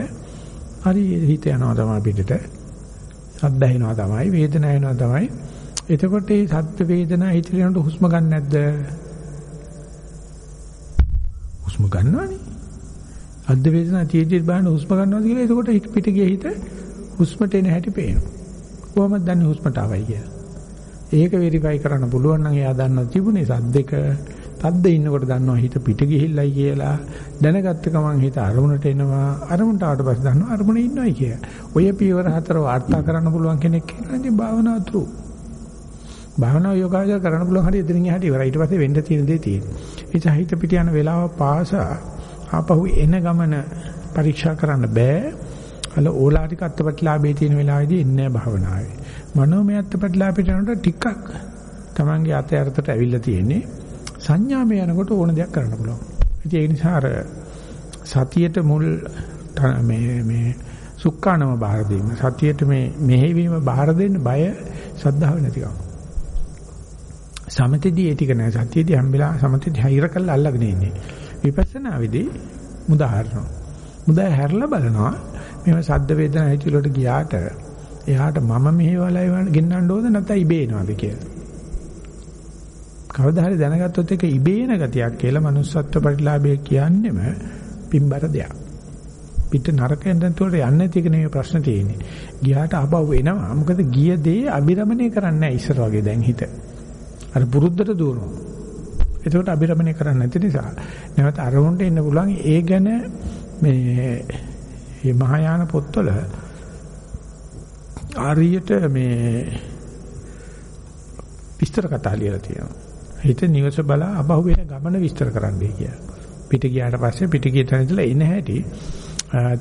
හරි හිත යනවා තමයි පිටට. සද්ද ඇහෙනවා තමයි වේදනාව එනවා තමයි. එතකොට මේ සද්ද වේදනා හිතේනට හුස්ම ගන්න නැද්ද? හුස්ම ගන්නවනේ. අද්ද වේදනා තියෙද්දි බලන්න හුස්ම ගන්නවද කියලා එතකොට හිත පිට ගිය හිත හුස්මට එන හැටි පේනවා. කොහොමද දන්නේ හුස්මට ආවයි කියලා? ඒක වෙරිෆයි කරන්න පුළුවන් නම් එයා දන්නවා තිබුණේ සද්දක තද්ද ඉන්නකොට දන්නවා හිත පිට ගිහිල්ලයි කියලා දැනගත්ත ගමන් හිත අරමුණට එනවා අරමුණට ආවට පස්සේ දන්නවා අරමුණේ ඉන්නවයි කියලා. ඔය පියවර හතර වාර්තා කරන්න පුළුවන් කෙනෙක් කියන්නේ භාවනාව තුරු. භාවනාව යෝගාචර කරන්න පුළුවන් හරිය එතනින් එහාට ඉවරයි. ඊට පස්සේ වෙන්න තියෙන දේ තියෙනවා. ඒ සහිත පිට යන වෙලාව පාසා ආපහු එන ගමන පරීක්ෂා කරන්න බෑ. අල ඕලාටික අත්පත්ලාභයේ තියෙන වෙලාවේදී ඉන්නේ භාවනාවේ. මනෝමය අත්පත්ලාභයට යනකොට ටිකක් Tamange අත යටතට ඇවිල්ලා තියෙන්නේ. සංඥාමය යනකොට ඕන දෙයක් කරන්න පුළුවන්. ඉතින් ඒ නිසා අර සතියට මුල් මේ මේ සුක්කානම බාර දෙන්න සතියට මේ මෙහෙවීම බාර දෙන්න බය සද්ධාව නැතිකම. සමතේදී ඒ ටික නෑ සතියේදී හැම වෙලාවෙම සමතේදී හයිර කරලා අල්ලගෙන ඉන්නේ. විපස්සනා වෙදී මුදා හරනවා. මුදා හැරලා බලනවා මේව සද්ද වේදනා හිතිලට ගියාට එයාට මම මෙහෙවලයි ගෙන්නන්න ඕද නැත්නම් ඉබේ එනවද කියලා. කවදා හරි දැනගත්තොත් ඒක ඉබේ එන ගතියක් කියලා manussත්ව පරිලාභය කියන්නේම පිම්බර දෙයක්. පිට නරකෙන් දැන්තුවට යන්නේ නැති එක නෙමෙයි ප්‍රශ්න තියෙන්නේ. ගියාට ආපහු එනවා. මොකද ගිය දේ අබිරමණය කරන්නේ නැහැ ඉස්සර වගේ දැන් හිත. අර පුරුද්දට දුවනවා. ඒකට අබිරමණය කරන්නේ නැති නිසා නැවත අරමුණට එන්න පුළුවන් ඒ ගැන මේ මේ මහායාන පොත්වල ආරියට මේ විස්තර කතා ලියලා තියෙනවා. හිත නිවස බලා අබහුව වෙන ගමන විස්තර කරන්නයි කියලා. පිට ගියාට පස්සේ පිට ගිය තැන ඉඳලා එන හැටි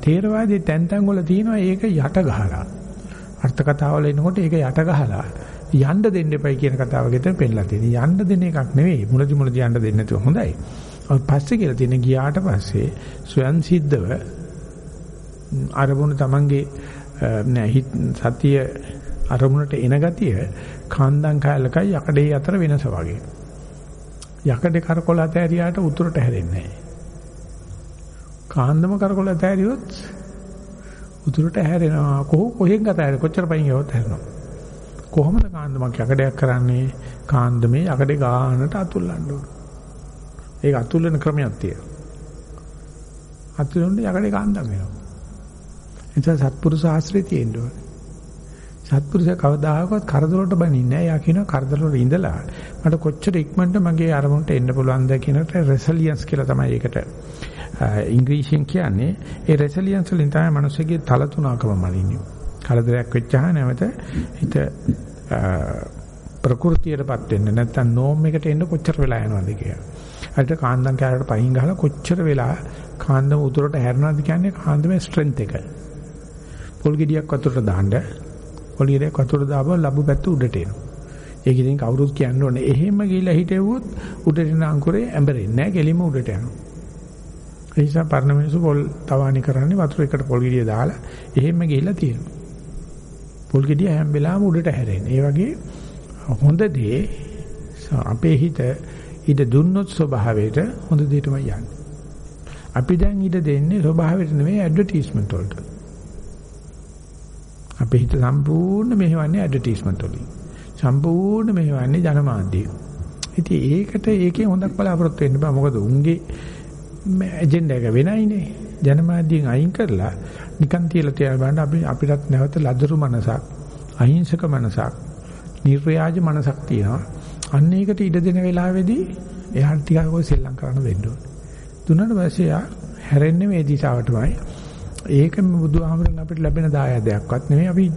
තේරවාදී තැන් තැන් වල තියෙනවා ඒක යට ගහලා. අර්ථ කතාවල එනකොට ඒක යට ගහලා යන්න දෙන්න එපයි කියන කතාව ගෙතර පෙන්නලා තියෙනවා. යන්න දෙන එකක් නෙවෙයි. මුලදි මුලදි යන්න දෙන්නේ නැතුව හොඳයි. ඔය පස්සේ කියලා තියෙන ගියාට පස්සේ ස්වයන් සිද්ධව අරමුණ Tamange නෑ සතිය අරමුණට එන ගතිය කාන්දම් කාලකයි යකඩේ අතර වෙනස වගේ. යකඩේ කරකොල ඇතෑරියාට උතුරට හැරෙන්නේ නෑ. කාන්දම කරකොල ඇතෑරියොත් උතුරට හැරෙනවා. කොහො කොහෙන් ගතයි කොච්චර පයින් යවත් හැරෙනවා. කොහොමද කාන්දමක් යකඩයක් කරන්නේ? කාන්දමේ යකඩේ ගානට අතුල්ලන්න ඕන. ඒක අතුල්ලන ක්‍රමයක් තියෙනවා. අතුල්ලන යකඩේ කාන්දම් වෙනවා. එතන සත්පුරුෂ ආශ්‍රය තියෙන්න ඕනේ. සත්පුරුෂයා කවදාහකවත් කරදරවලට බනින්නේ නැහැ. යා කියනවා කරදරවල ඉඳලා මට කොච්චර ඉක්මනට මගේ අරමුණට එන්න පුළුවන්ද කියනට රෙසිලියන්ස් කියලා තමයි ඒකට ඉංග්‍රීසියෙන් කියන්නේ. ඒ රෙසිලියන්ස් වලින් තමයි මිනිස්සුගේ තලතුණකම මලින්නේ. කරදරයක් වෙච්චහම නැවත හිත ප්‍රകൃතියටපත් වෙන්න නැත්නම් නෝම් එකට එන්න කොච්චර වෙලා යනවද කියලා. අර කාන්දම් කැලේට පහින් ගහලා කොච්චර වෙලා කාන්දම උතුරට හැරෙනවද කියන්නේ කාන්දමේ ස්ට්‍රෙන්ත් එක. පොල් ගෙඩියක් වතුරට දාන්න. පොල් ගෙඩියක් වතුරට දාපුවා ලැබු පැත්ත උඩට එනවා. ඒක ඉතින් කවුරුත් කියන්න ඕනේ. එහෙම ගිහිල්ලා හිටෙව්වොත් උඩට එන අංකුරේ ඇඹරෙන්නේ නැහැ. කෙලිම උඩට යනවා. ඒ නිසා පරණ මිනිස්සු පොල් තවානි කරන්නේ වතුර එකට පොල් ගෙඩිය දාලා එහෙම ගිහිල්ලා තියෙනවා. පොල් ගෙඩිය හැම වෙලාවෙම උඩට හැරෙන්නේ. ඒ වගේ හොඳ දේ අපේ හිත ඉඩ දුන්නොත් ස්වභාවයට හොඳ දෙයටම යන්නේ. අපි දැන් ඉඩ දෙන්නේ ස්වභාවයට නෙවෙයි ඇඩ්වර්ටයිස්මන්ට් වලට. අපේ හිත සම්පූර්ණ මෙහෙවන්නේ ඇඩ්වර්ටයිස්මන්ට් වලින්. සම්පූර්ණ මෙහෙවන්නේ ජනමාධ්‍ය. ඉතින් ඒකට ඒකේ හොඳක් බලාපොරොත්තු වෙන්න බෑ. මොකද උන්ගේ ඇජෙන්ඩා එක වෙනයිනේ. ජනමාධ්‍යයෙන් අයින් කරලා නිකන් තියලා තියලා බලන්න අපි අපිටත් නැවත ලදරු මනසක්, අහිංසක මනසක්, නිර්ව්‍යාජ මනසක් තියෙනවා. අන්න ඒකට ඉඩ දෙන වෙලාවේදී එයාට ටිකක් ඔය සෙල්ලම් කරන්න දෙන්න ඕනේ. දුන්නාට පස්සේ යා හැරෙන්නේ මේ දිශාවටමයි. ඒක බුදුහාමරෙන් අපිට ලැබෙන දායාදයක්වත් නෙමෙයි අපි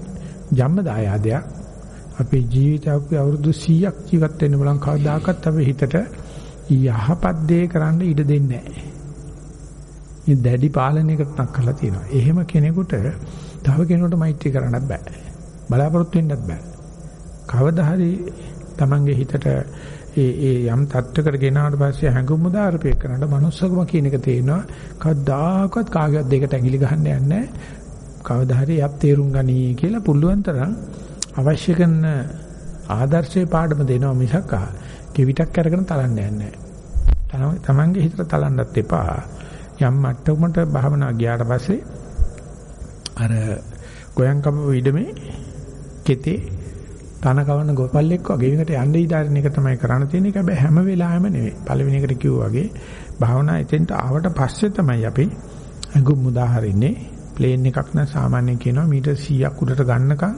ජම්ම දායාදයක්. අපේ ජීවිතය අපි අවුරුදු 100ක් ජීවත් වෙන්න බලන් කවදාකවත් අපේ හිතට යහපත් දේ කරන්න ඉඩ දෙන්නේ නැහැ. මේ දැඩි පාලනයකට නක් කරලා තියෙනවා. එහෙම කෙනෙකුට තව කෙනෙකුට මෛත්‍රී කරන්නත් බෑ. බලාපොරොත්තු වෙන්නත් බෑ. කවදා හරි Tamange හිතට ඒ ඒ යම් තත්ත්වයකට ගෙනාවට පස්සේ හැඟුම් උදාරපේ කරනට manussකම කියන එක තේනවා කවදාකවත් කාගේවත් දෙකට ඇඟිලි ගහන්න යන්නේ කවදා හරි යත් තේරුම් ගනී කියලා පුළුවන් තරම් අවශ්‍ය කරන ආදර්ශයේ පාඩම දෙනවා මිසක් කෙවිතක් අරගෙන තලන්න යන්නේ නැහැ. තමන්ගේ හිතට තලන්නත් එපා. යම් මට්ටමකට භාවනා ගියාට පස්සේ අර ගෝයන් කපපු ඉඩමේ කෙතේ තන කවන්න ගොපල්ලෙක් වගේ එකට යන්න ඉදාරින එක තමයි කරන්න තියෙන්නේ. ඒක හැබැයි හැම වෙලාවෙම නෙවෙයි. පළවෙනි එකට කිව්වා වගේ භාවනා එතෙන්ට ආවට පස්සේ තමයි අපි අඟුම් උදාහරින්නේ. ප්ලේන් එකක් නම් සාමාන්‍යයෙන් කියනවා මීටර් 100ක් උඩට ගන්නකම්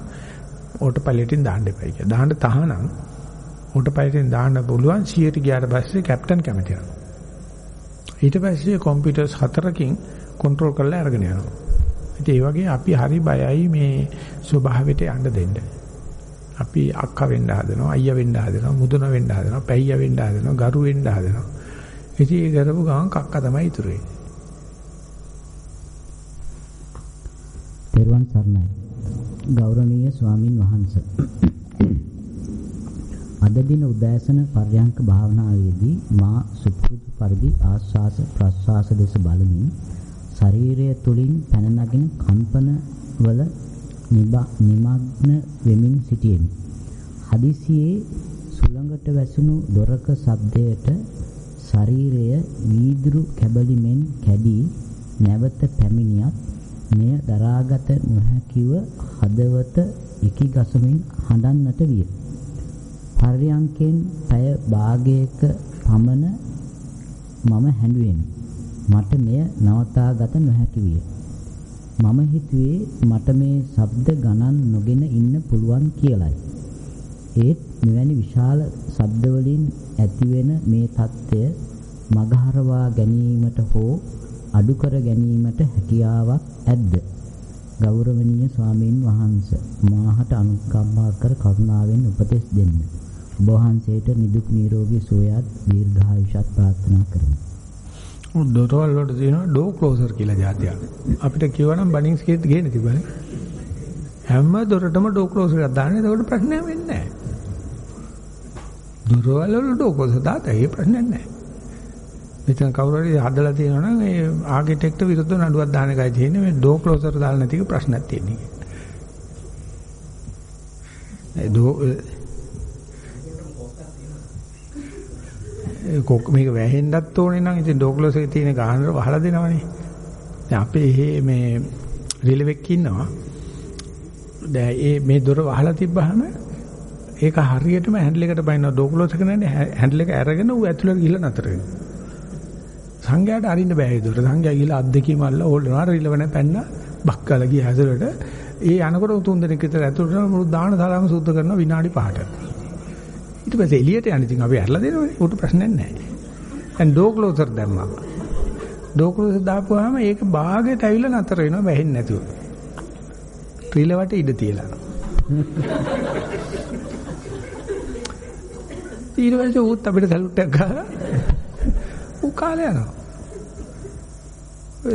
ඕටෝ පයිලට්ෙන් දාන්න එපයි කියලා. දාන්න තහනම් ඕටෝ පයිලට්ෙන් දාන්න පුළුවන් 100ට ගියාට පස්සේ කැප්ටන් කැමති වෙනවා. ඊට පස්සේ කම්පියුටර්ස් හතරකින් කන්ට්‍රෝල් කරලා අරගෙන යනවා. ඉතින් ඒ වගේ අපි හරි බයයි මේ ස්වභාවයට යන්න දෙන්න. අපි අක්කා වෙන්න හදනවා අයියා වෙන්න හදනවා මුදුන වෙන්න හදනවා පැయ్యා වෙන්න හදනවා ගරු වෙන්න හදනවා. ඉතින් ඒ කරපු ගමන් කක්ක තමයි ඉතුරු වෙන්නේ. තෙරුවන් සරණයි. ගෞරවනීය ස්වාමින් වහන්සේ. අද දින උදෑසන පර්යංක භාවනාවේදී මා සුපුරුදු පරිදි ආස්වාස ප්‍රස්වාස දෙස බලමින් ශරීරය තුලින් පැන නගින කම්පන වල නිමග්න වෙමින් සිටියෙමි. හදිසියේ සුළඟට වැසුණු දොරක ශබ්දයට ශරීරය වීදුරු කැබලි මෙන් කැඩී නැවත පැමිණියත් මෙය දරාගත නොහැකිව හදවත ඉකි ගසමින් හඬන්නට විය. පර්යංකෙන් පැය භාගයක පමණ මම හැඬුවෙමි. මට මෙය නවතාගත නොහැකි විය. මම හිතුවේ මට මේ ශබ්ද ගණන් නොගෙන ඉන්න පුළුවන් කියලයි. ඒත් මෙවැනි විශාල ශබ්ද වලින් ඇතිවෙන මේ తত্ত্বය මගහරවා ගැනීමට හෝ අඩු කර ගැනීමට හැකියාවක් ඇද්ද? ගෞරවනීය ස්වාමීන් වහන්ස මාහට අනුකම්පා කර කරුණාවෙන් උපදෙස් දෙන්න. ඔබ වහන්සේට නිදුක් නිරෝගී සුවයත් දීර්ඝායුෂත් ප්‍රාර්ථනා කරමි. දොරවල් වලට තියෙනවා ඩෝ ක්ලෝසර් කියලා જાතියක්. අපිට කියවනම් බනින්ස් කීයද ගේන්න තිබුණේ. හැම දොරටම ඩෝ ක්ලෝසර් එකක් දාන්න එතකොට ප්‍රශ්නයක් වෙන්නේ නැහැ. දොරවල් වල ඩෝ ක්ලෝසර් දාතයි ඒ ප්‍රශ්නයක් නැහැ. මෙතන කවුරු හරි හදලා තියෙනවා නම් ඒ ආකිටෙක්ට් විරුද්ධ නඩුවක් දාන එකයි තියෙන්නේ මේ ඩෝ ක්ලෝසර් දාලා නැති එක ප්‍රශ්නයක් තියෙන්නේ. ඒ මේක වැහෙන්නත් ඕනේ නම් ඉතින් ඩොග්ලස් එකේ තියෙන ගානට වහලා දෙනවනේ. දැන් අපේ එහෙ මේ රිලෙවෙක් ඉන්නවා. දැන් ඒ මේ දොර වහලා තිබ්බහම ඒක හරියටම හැන්ඩල් එකට බයින්න ඩොග්ලස් එක නෑනේ හැන්ඩල් එක අරගෙන ඌ ඇතුළට ගිහලා නතර වෙනවා. සංඝයාට අරින්න බෑ ඒ දොර. සංඝයා ගිහලා අද්දකීම අල්ල ඕල්නවා රිලවන පැන්න බක්කල ගිය ඇතුළට ඒ යනකොට තුන් දෙනෙක් විතර ඇතුළට මුළු දාන තරම සුද්ධ කරනවා විනාඩි 5කට. ඊට පස්සේ එළියට යන්න ඉතින් අපි ඇරලා දෙනවනේ. උට ප්‍රශ්නයක් නැහැ. දැන් ඩෝ ක්ලෝසර් දැම්මා. ඩෝ ක්ලෝසර් දාපුවාම ඒක භාගයට ඇවිල්ලා නතර වෙනවා වැහෙන්නේ නැතුව. ත්‍රිලවට ඉඩ තියලා. ඊට පස්සේ ඌත් අපිට සලුට් එකක් ගහලා ඌ කාලේ යනවා.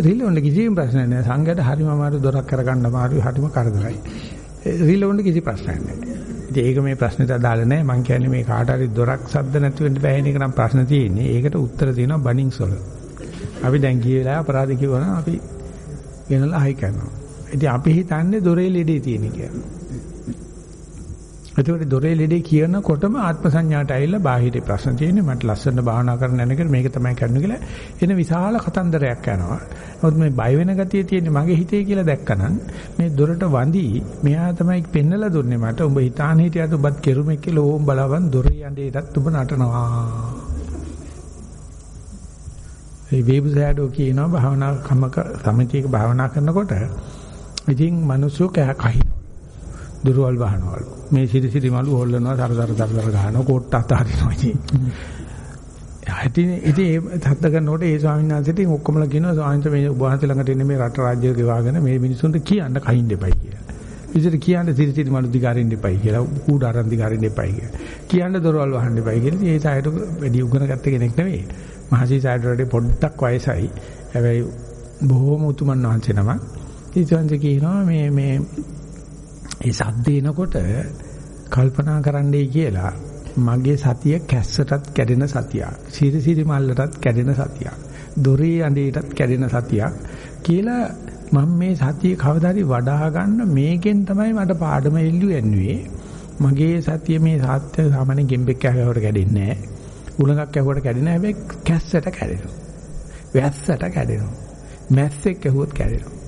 රිලොන්ට කිසිම ප්‍රශ්නයක් නැහැ. සංඝයාට හරිම අමාරු දොරක් කරගන්න අමාරුයි හරිම කරදරයි. රිලොන්ට කිසි ප්‍රශ්නයක් නැහැ. ඉතින් ඒක මේ ප්‍රශ්නෙට අදාළ නැහැ. මම කියන්නේ මේ කාට හරි දොරක් සද්ද නැති වෙන්න බෑ කියන එක නම් ප්‍රශ්න තියෙන්නේ. ඒකට උත්තර දෙනවා බනින්ස් වල. අපි දැන් ගිය වෙලාව අපරාධ කිව්වනම් අපි ගෙනලා හයි කරනවා. ඉතින් අපි හිතන්නේ දොරේ ලෙඩේ තියෙන කියලා. එතකොට දොරේ ලෙඩේ කියනකොටම ආත්ම සංඥාට ඇවිල්ලා බාහිර ප්‍රශ්න තියෙන්නේ මට ලස්සන භාවනා කරන්න යනකොට මේක තමයි කරන්න කියලා එන විශාල කතන්දරයක් යනවා. නමුත් මේ බය වෙන ගතිය තියෙන්නේ මගේ හිතේ කියලා දැක්කනම් මේ දොරට වඳි මෙයා තමයි පෙන්නලා දුන්නේ මට උඹ හිතාන හිටියද උඹත් කෙරුමෙක් කියලා ඕම් බලවන් දොරේ යන්නේටත් උඹ නටනවා. ඒ වේබුසෑඩෝ කියනවා භාවනා කමක සමිතියක භාවනා කරනකොට ඉතින් මිනිස්සු කහිනවා. දුරවල් වහනවලු. මේ සිරි සිරි මලු හොල්ලනවා සරසර සරසර ගහනවා කොට්ට අතාරිනවා ඉතින්. ඉතින් ඉතින් ඒ තත්ත කරනකොට ඒ ස්වාමීන් වහන්සේට ඔක්කොමලා කියනවා ස්වාමීන් මේ ඔබ වහන්සේ ළඟට එන්නේ මේ රට රාජ්‍ය ගෙවාගෙන මේ මිනිසුන්ට කියන්න කහින් දෙපයි කියලා. ඉතින් කියන්න සිරි සිරි මලු දිගාරින් දෙපයි කියලා කූඩ අරන් දිගාරින් දෙපයි කියලා. කියන්න දොරවල් වහන්න දෙපයි කියලා. ඒ සායට වැඩි උගන ගත්ත කෙනෙක් නෙවෙයි. මහසි සායට වලට පොඩ්ඩක් වයසයි. හැබැයි බොහොම උතුමන් වහන්සේ නම. ඊට කියනවා මේ මේ ඒ සද්ද එනකොට කල්පනා කරන්නයි කියලා මගේ සතිය කැස්සටත් කැඩෙන සතියක්. සිරි සිරි මල්ලටත් කැඩෙන සතියක්. දොරේ අඬේටත් කැඩෙන සතියක් කියලා මම මේ සතිය කවදාරි වඩා ගන්න මේකෙන් තමයි මට පාඩම එල්ලුවෙන්නේ. මගේ සතිය මේ සාත්‍ය සාමාන්‍ය ගෙම්බෙක් කෑවට කැඩෙන්නේ නැහැ. උලඟක් ඇහුවට කැඩෙන්නේ හැබැයි කැස්සට කැඩෙනවා. වැස්සට කැඩෙනවා. මැස්සෙක් ඇහුවොත් කැඩෙනවා.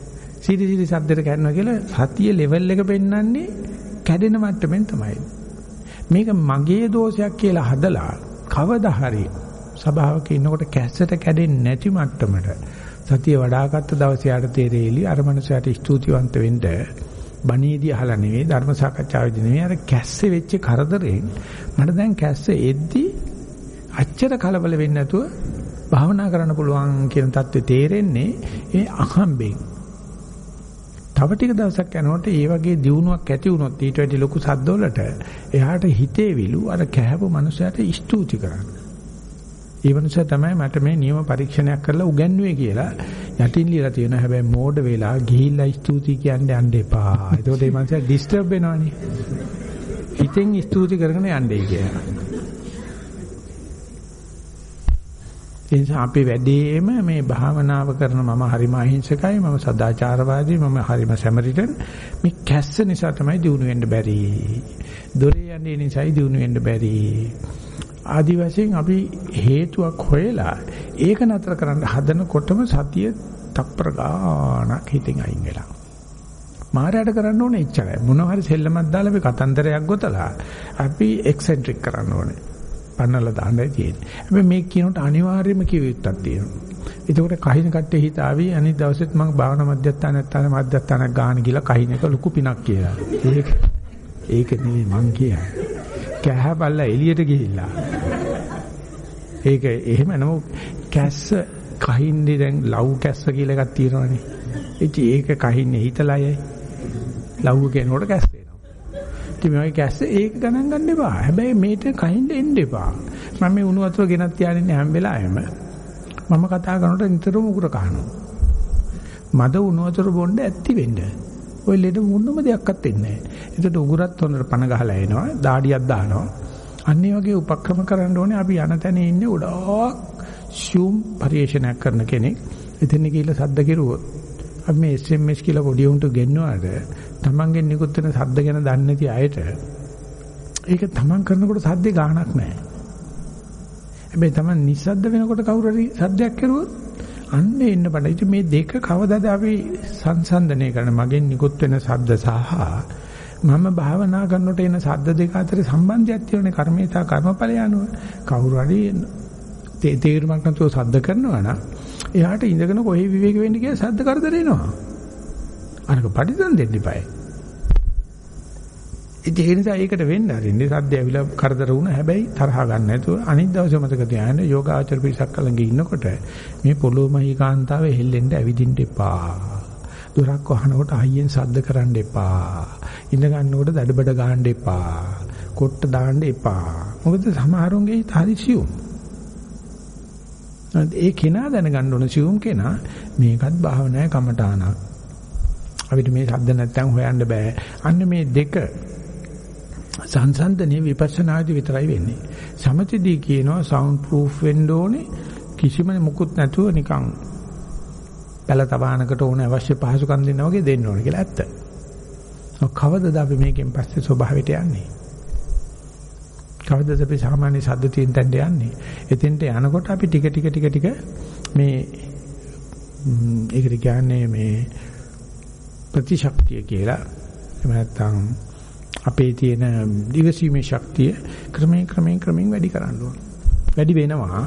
සිරි සිරි සද්දෙට කැඩෙනවා කියලා සතිය ලෙවල් එක පෙන්වන්නේ කැඩෙන මට්ටමින් තමයි. මේක මගේ දෝෂයක් කියලා හදලා කවදා හරි සභාවක ඉන්නකොට කැස්සට කැඩෙන්නේ නැති මට්ටමට සතිය වඩාගත් දවසේ යාට තේරෙයිලි අර මනුස්සයාට ස්තුතිවන්ත වෙන්න බණීදී අහලා නෙවෙයි ධර්ම සාකච්ඡාවේදී නෙවෙයි අර කැස්සේ වෙච්ච කරදරෙන් මට දැන් කැස්සේ එද්දි අච්චර කලබල වෙන්නේ නැතුව භාවනා කරන්න පුළුවන් කියන தත්ත්වය තේරෙන්නේ ඒ අහම්බෙන් තව ටික දවසක් යනකොට ඒ වගේ දියුණුවක් ඇති වුණොත් ඊට වැඩි ලොකු සද්දවලට එයාට හිතේවිලු අර කෑපු මනුස්සයාට ස්තුති කරන්න. ඒ මනුස්සයා තමයි මට මේ නියම පරීක්ෂණයක් කරලා උගන්වුවේ කියලා යටින් ලියලා තියෙනවා. හැබැයි මෝඩ වෙලා ගිහිල්ලා ස්තුති කියන්න යන්න එපා. ඒකෝට මේ මනුස්සයා ඩිස්ටර්බ් වෙනවනේ. හිතෙන් ස්තුති කරගෙන යන්නේ කියලා. ඒ නිසා අපි වැඩිම මේ භාවනාව කරන මම හරිම අහිංසකයි මම සදාචාරවාදී මම හරිම සැමරිටන් මේ කැස්ස නිසා තමයි දිනු වෙන්න බැරි. දොරේ යන්නේ නිසායි දිනු වෙන්න බැරි. ආදි වශයෙන් අපි හේතුවක් හොයලා ඒක නතර කරන්න හදනකොටම සතිය තප්පර ගානක් හිතෙන් අයින් වෙලා. මාරයට කරන්න ඕනේ එච්චරයි. මොනවා හරි සෙල්ලමක් දාලා අපි කතන්දරයක් ගොතලා අපි එක්සෙන්ට්‍රික් කරන්න ඕනේ. පන්නලා දාන්නයි තියෙන්නේ. හැබැයි මේ කියනකොට අනිවාර්යයෙන්ම කිය යුත්තක් තියෙනවා. එතකොට කහින කට්ටේ හිත ආවි අනිත් දවසෙත් මම භාවනා මධ්‍යස්ථානත් තන මධ්‍යස්ථානක් ගන්න ගිහලා කහින එක ලොකු පිනක් කියලා. ඒක ඒක නෙවෙයි මං කියන්නේ. කැහබල්ලා එළියට ගිහිල්ලා. ඒක එහෙම නම කැස්ස කහින්නේ දැන් ලව් කැස්ස කියලා එකක් තියෙනවනේ. ඉතින් ඒක කහින්නේ හිතලයි. ලව් කියනකොට කැස්ස ඉතින් මේ කැස්ස ඒක ගණන් ගන්න එපා. හැබැයි මේට කහින්න එන්න එපා. මම මේ උණු වතුර ගෙනත් තියාගෙන හැම වෙලාවෙම මම කතා කරනකොට නිතරම උගුර කහනවා. මද උණු වතුර බොන්න ඇත්ති වෙන්න. ඔය ලෙඩ මොනම දෙයක්වත් වෙන්නේ නැහැ. ඒකට උගුරත් හොඳට පණ ගහලා එනවා, දාඩියක් දානවා. අන්නේ වගේ උපක්‍රම කරන්න ඕනේ අපි යන තැන ඉන්නේ උඩක් ෂූම් පරිේශනයක් කරන කෙනෙක්. එතන ගිහිල්ලා සද්ද කෙරුවොත් අපි මේ SMS කියලා පොඩි උන්ට ගෙන්නවාට තමන්ගෙන් නිකුත් වෙන සද්ද ගැන දන්නේ නැති අයට ඒක තමන් කරනකොට සද්දේ ගාණක් නැහැ. හැබැයි තමන් නිස්සද්ද වෙනකොට කවුරු හරි සද්දයක් කරුවොත් අන්න එන්න බඩ. ඉතින් මේ දෙක කවදාද අපි සංසන්දනය කරන මගෙන් නිකුත් වෙන සද්ද සහ මම භාවනා කරනකොට එන සද්ද දෙක අතර සම්බන්ධයක් තියෙනනේ කර්මේතා කර්මඵලය අනුව. කවුරු හරි තේරුමක් නැතුව සද්ද කරනවා නම් එයාට ඉඳගෙන කොහේ විවේක වෙන්න කියලා සද්ද කරදර එනවා. අරක පරිදන් දෙන්න ඉපයි. ඉතින් ඒ නිසා ඒකට වෙන්න හරින්නේ සද්ද ඇවිල්ලා කරදර වුණා හැබැයි තරහ ගන්න නැතුව අනිත් දවසේ මතක තියාගන්න යෝගාචර පිරිසක් ළඟ ඉන්නකොට මේ පොළොව මහී කාන්තාවේ හෙල්ලෙන්න ඇවිදින්න එපා. දොරක් වහනකොට අයියෙන් සද්ද කරන්න එපා. ඉඳ ගන්නකොට දඩබඩ ගහන්න එපා. කොට්ට දාන්න එපා. මොකද සමහරුන්ගේ හරි සියුම්. ඒ කෙනා දැනගන්න ඕන සිවුම් කෙනා මේකත් භාවනාවේ කමඨානක්. අපිට මේ ශබ්ද නැත්තම් හොයන්න බෑ. අන්න මේ දෙක සංසන්දනේ විපස්සනාදී විතරයි වෙන්නේ. සමතදී කියනවා සවුන්ඩ් ප්‍රූෆ් වෙන්න ඕනේ කිසිම මුකුත් නැතුව නිකන් පැල තබානකට ඕන අවශ්‍ය පහසුකම් දෙන්න වගේ දෙන්න ඕනේ කියලා ඇත්ත. කවදද අපි මේකෙන් පස්සේ ස්වභාවයට යන්නේ? කවදද අපි සාමාන්‍ය සද්ද තියෙන තැනට යන්නේ? එතෙන්ට යනකොට අපි ටික ටික ටික ටික මේ ඒකට කියන්නේ මේ ප්‍රතිශක්තිය කියලා එහෙම නැත්නම් අපේ තියෙන දිවසීමේ ශක්තිය ක්‍රමයෙන් ක්‍රමයෙන් ක්‍රමයෙන් වැඩි කරන්න ඕන. වැඩි වෙනවා.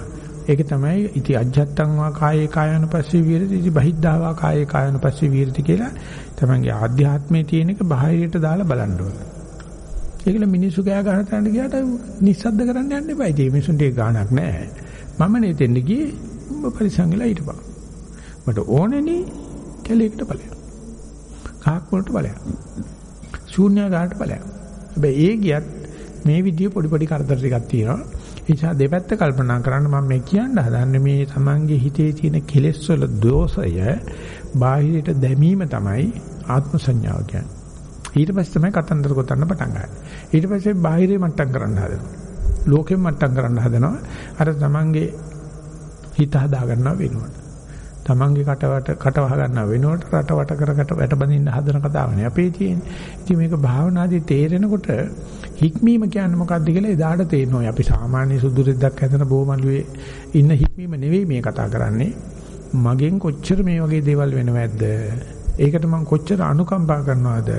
ඒක තමයි ඉති අජ්ජත්තං වා කායේ කායනුපස්සී විරති ඉති බහිද්ධා වා කායේ කායනුපස්සී විරති කියලා තමන්ගේ ආධ්‍යාත්මයේ තියෙන එක බාහිරයට දාලා බලන්න ඕන. ඒකල මිනිස්සු කෑ ගන්න තැනට ගියාට නිස්සද්ද කරන්න යන්න එපා. ඒ මිනිස්සුන්ට ඒ ගාණක් නැහැ. මම නේ දෙන්න ගියේ උඹ පරිසංගලා හිටපන්. මට ඕනේනේ කැලේකට ඵලයක්. කහක් වලට ඵලයක්. ශූන්‍ය ගානට ඵලයක්. හැබැයි ඒ ගියත් මේ විදිය පොඩි පොඩි කරදර ටිකක් තියෙනවා. ඒ නිසා දෙපැත්ත කල්පනා කරන්න මම මේ කියන්න හදන්නේ මේ තමන්ගේ හිතේ තියෙන කෙලෙස් වල දෝෂය බාහිරට දැමීම තමයි ආත්ම සංඥාව කියන්නේ. ඊට පස්සේ තමයි කතන්දර ගොතන්න පටන් ගන්නේ. ඊට පස්සේ බාහිරේ මට්ටම් කරන්න හදනවා. ලෝකෙම මට්ටම් කරන්න හදනවා. අර තමන්ගේ හිත හදා ගන්නව වෙනවට. තමන්ගේ කටවට කටවහ ගන්නව වෙනවට රටවට කරකට වැට බඳින්න හදන කතාවනේ අපේ තියෙන්නේ. ඉතින් මේක භාවනාදී තේරෙනකොට හික්මීම කියන්නේ මොකක්ද කියලා එදාට තේරෙනවා. අපි සාමාන්‍ය සුදු රෙද්දක් හැදෙන බොමළුවේ ඉන්න හික්මීම නෙවෙයි මේ කතා කරන්නේ. මගෙන් කොච්චර මේ වගේ දේවල් වෙනවද? ඒකට මම කොච්චර අනුකම්පා කරනවද?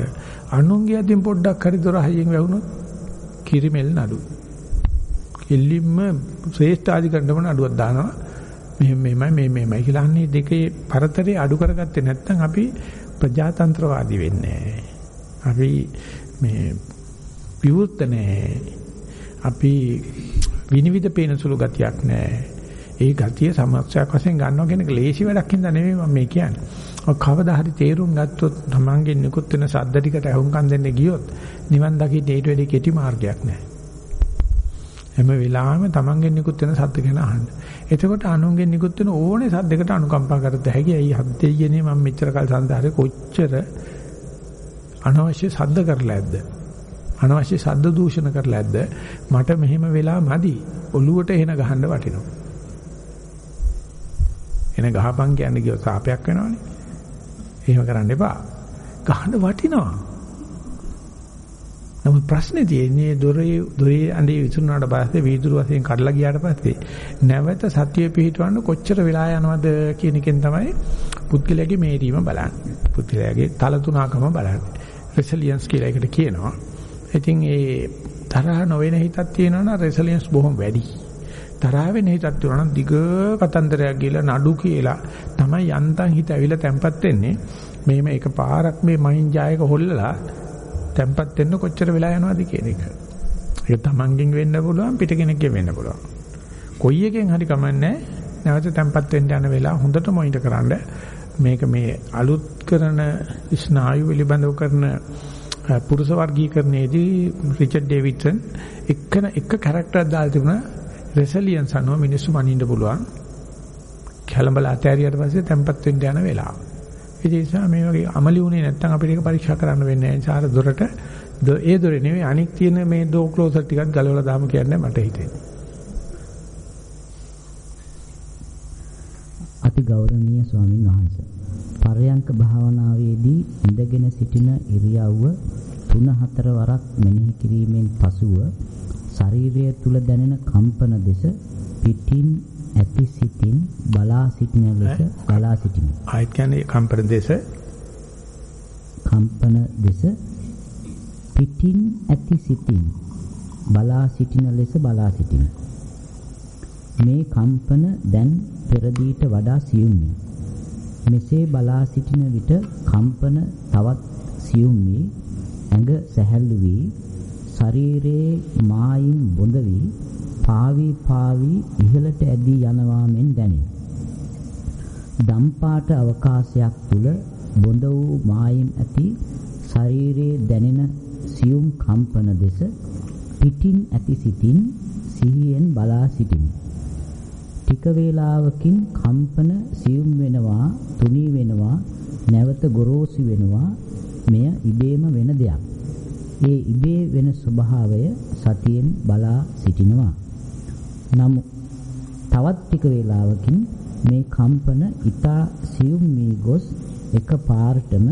අනුන්ගේ අතින් පොඩ්ඩක් හරි දොර හයියෙන් වැහුනොත් කිරිමෙල් නඩු. කෙල්ලින්ම ශ්‍රේෂ්ඨ ආධිකරණම නඩුවක් දානවා. මෙහෙම මෙහෙමයි මේ මෙහෙමයි කියලා අන්නේ දෙකේ පරතරේ අඩු කරගත්තේ නැත්නම් අපි ප්‍රජාතන්ත්‍රවාදී වෙන්නේ අපි මේ විවෘත නැහැ. අපි විනිවිද පේන සුළු ගතියක් නැහැ. ඒ ගතිය සමස්තයක් වශයෙන් ගන්නවා කියන එක ලේසි වැඩක් හින්දා නෙමෙයි මම මේ කියන්නේ. ඔය කවදා හරි තේරුම් ගත්තොත් තමන්ගේ නිකුත් වෙන සද්ද ටිකට අහුම්කම් දෙන්න ගියොත් නිවන් දකින්න ඊට වැඩි කෙටි මාර්ගයක් නැහැ. හැම වෙලාවෙම තමන්ගෙන් නිකුත් වෙන සද්ද ගැන අහන්න. එතකොට අනුන්ගෙන් නිකුත් වෙන ඕනේ සද්දයකට අනුකම්පා කරද්ද හැකි. ඇයි හද්දෙයියනේ මම මෙච්චර කල් සංසාරේ කොච්චර අනවශ්‍ය සද්ද කරලා ඇද්ද? අනවශ්‍ය ශබ්ද දූෂණ කරලා ඇද්ද මට මෙහෙම වෙලා මදි ඔළුවට එන ගහන්න වටිනවා එන ගහපන් කියන්නේ කිව්ව සාපයක් වෙනවනේ එහෙම කරන්න එපා ගහන්න වටිනවා නමුත් ප්‍රශ්නේ තියෙන්නේ දොරේ දොරේ අඳේ විසුරුනාට පස්සේ වීදුරු වශයෙන් කඩලා ගියාට පස්සේ නැවත සතිය පිහිටවන්න කොච්චර වෙලා යනවද කියන එකෙන් තමයි පුද්ගලයාගේ මේරීම බලන්නේ. පුද්ගලයාගේ තලතුණකම බලන්නේ. රෙසිලියන්ස් කියලා එකට කියනවා. ඉතින් ඒ තරහ නොවන හිතක් තියෙනවා නම් රෙසිලියන්ස් බොහොම වැඩි. තරහ වෙන හිතක් තියෙනවා නම් දිග කතන්දරයක් ගිහලා නඩු කියලා තමයි යන්තම් හිත ඇවිල්ලා තැම්පත් වෙන්නේ. මේම එකපාරක් මේ මහින් ජායක හොල්ලලා තැම්පත් වෙන්න කොච්චර වෙලා යනවද කියන එක. ඒක තමන්ගෙන් වෙන්න පුළුවන් පිට කෙනෙක්ගෙන් වෙන්න පුළුවන්. කොයි එකෙන් හරි කමන්නේ නැවත තැම්පත් වෙන්න යන වෙලාව හොඳට මොනිටර් කරන්න මේක මේ අලුත් කරන ස්නායු පිළිබඳව කරන පුරුෂ වර්ගීකරණයේදී රිචඩ් ඩේවිඩ්සන් එකන එක කැරක්ටරයක් දාලා තිබුණා රෙසිලියන්ස් අනුව මිනිස්සු මනින්න පුළුවන් කැළඹලා ඇතෑරියට පස්සේ තැම්පත් වෙන්න යන වෙලාව. ඒ නිසා මේ වගේ අමලි වුණේ නැත්නම් අපිට ඒක පරීක්ෂා කරන්න වෙන්නේ නැහැ. ඒ දොරට ඒ දොරේ නෙවෙයි අනික් තියෙන මේ ඩෝ ක්ලෝසර් ටිකක් ගලවලා දාමු කියන්නේ මට හිතෙන්නේ. අති ගෞරවනීය ස්වාමින් වහන්සේ පරයන්ක භාවනාවේදී ඉඳගෙන සිටින ඉරියව්ව තුන හතර වරක් මෙනෙහි කිරීමෙන් පසුව ශරීරය තුල දැනෙන කම්පන දෙස පිටින් ඇති සිටින් බලා සිටින ලෙස බලා සිටිමි. ආයත් කියන්නේ කම්පන දෙස කම්පන දෙස පිටින් ඇති සිටින් බලා සිටින ලෙස බලා සිටිමි. මේ කම්පන දැන් පෙරදීට වඩා සියුම්ය. මෙසේ බලා සිටින විට කම්පන තවත් සියුම් වී ඇඟ සැහැල්ලු වී ශරීරයේ මායින් බොඳ වී පාවි පාවි ඉහළට ඇදී යනවා මෙන් දැනේ. දම්පාට අවකාශයක් තුල බොඳ වූ මායින් ඇති ශරීරයේ දැනෙන සියුම් කම්පන දෙස පිටින් ඇති සිටින් සිහියෙන් බලා සිටිමි. ටික වේලාවකින් කම්පන සියුම් වෙනවා, තුනී වෙනවා, නැවත ගොරෝසු වෙනවා. මෙය ඉබේම වෙන දෙයක්. ඒ ඉබේ වෙන ස්වභාවය සතියෙන් බලා සිටිනවා. නමුත් තවත් ටික වේලාවකින් මේ කම්පන ඊතා සියුම් වී ගොස් එක පාරටම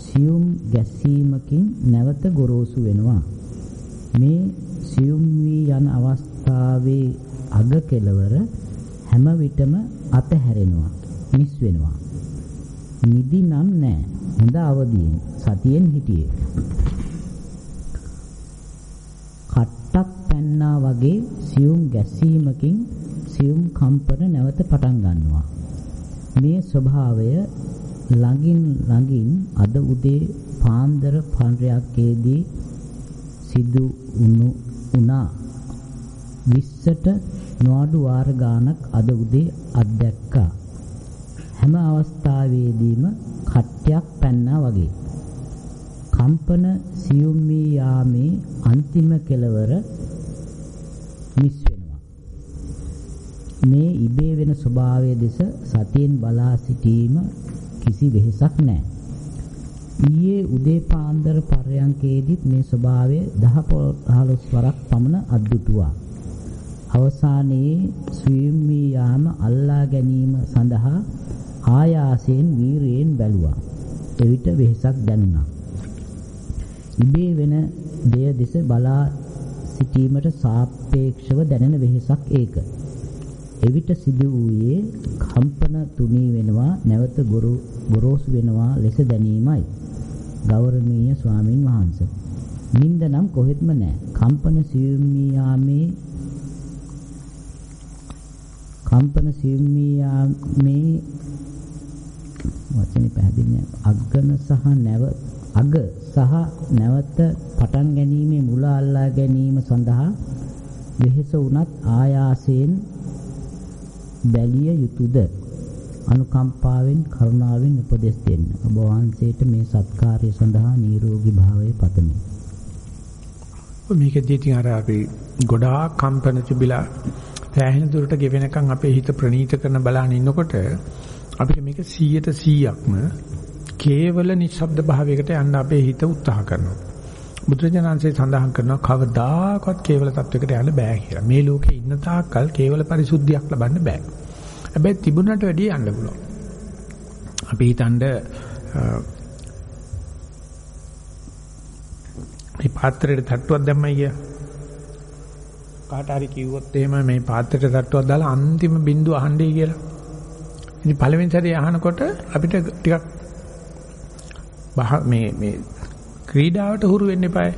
සියුම් ගැස්සීමකින් නැවත ගොරෝසු වෙනවා. මේ සියුම් වී යන අවස්ථාවේ අග කෙලවර හැම විටම අතහැරෙනවා මිස් වෙනවා නිදි නම් නෑ හොඳ අවදියෙන් සතියෙන් හිටියේ කට්ටක් පැන්නා වගේ සියුම් ගැස්සීමකින් සියුම් කම්පන නැවත පටන් ගන්නවා මේ ස්වභාවය ළඟින් ළඟින් අද උදේ පාන්දර පන්රයක්කේදී සිදු වුණු උනා 20ට නොඅඩු වාර ගානක් අද උදේ අත්දැක්කා. හැම අවස්ථාවේදීම කට්ටයක් පැන්නා වගේ. කම්පන සියුම් වී යාමේ අන්තිම කෙලවර මිස් වෙනවා. මේ ඉබේ වෙන ස්වභාවය දෙස සතියෙන් බලා සිටීම කිසි වෙහෙසක් නැහැ. ඊයේ උදේ පාන්දර පර්යන්කේදීත් මේ ස්වභාවය 10 15 වරක් පමණ අද්දුටුවා. අවසානයේ ස්වීම් වී යාම අල්ලා ගැනීම සඳහා ආයාසයෙන් වීරියෙන් බැලුවා. එවිට වෙහසක් දැනුණා. ඉබේ වෙන දෙය දෙස බලා සිටීමට සාපේක්ෂව දැනෙන වෙහසක් ඒක. එවිට සිදු වූයේ කම්පන තුනී වෙනවා නැවත ගොරෝසු වෙනවා ලෙස දැනීමයි. ගෞරවනීය ස්වාමින් වහන්සේ. නින්ද නම් කොහෙත්ම නැහැ. කම්පන සියුම්මී යාමේ කම්පන සියුම්මී යාමේ වචනේ පැහැදිලි අග්ගන සහ නැව අග සහ නැවත පටන් ගැනීමේ මුල අල්ලා ගැනීම සඳහා වෙහෙස වුණත් ආයාසයෙන් බැලිය යුතුයද අනුකම්පාවෙන් කරුණාවෙන් උපදෙස් දෙන්න. ඔබ වහන්සේට මේ සත්කාරය සඳහා නිරෝගී භාවය පතමි. මේකදී ඉතින් අර අපි ගොඩාක් කම්පන තිබිලා සෑහෙන දුරට ගෙවෙනකන් අපේ හිත ප්‍රනීත කරන බලන ඉන්නකොට අපිට මේක 100ට 100ක්ම කේවල නිශ්ශබ්ද භාවයකට යන්න අපේ හිත උත්සාහ කරනවා. බුදුරජාණන්සේ සඳහන් කරනවා කවදාකවත් කේවල තත්වයකට යන්න බෑ කියලා. මේ ලෝකේ ඉන්න තාක්කල් කේවල පරිසුද්ධියක් ලබන්න බෑ. හැබැයි තිබුණට වැඩිය යන්න පුළුවන්. අපි හිතනද මේ පාත්‍රයට තට්ටුවක් දැම්මයි කිය. කාට හරි කිව්වොත් එහෙම මේ පාත්‍රයට තට්ටුවක් දාලා අන්තිම බිඳුව අහන්නයි කියලා. ඉතින් පළවෙනි සැරේ අහනකොට අපිට ටිකක් මේ මේ ක්‍රීඩාවට හුරු වෙන්න එපායි.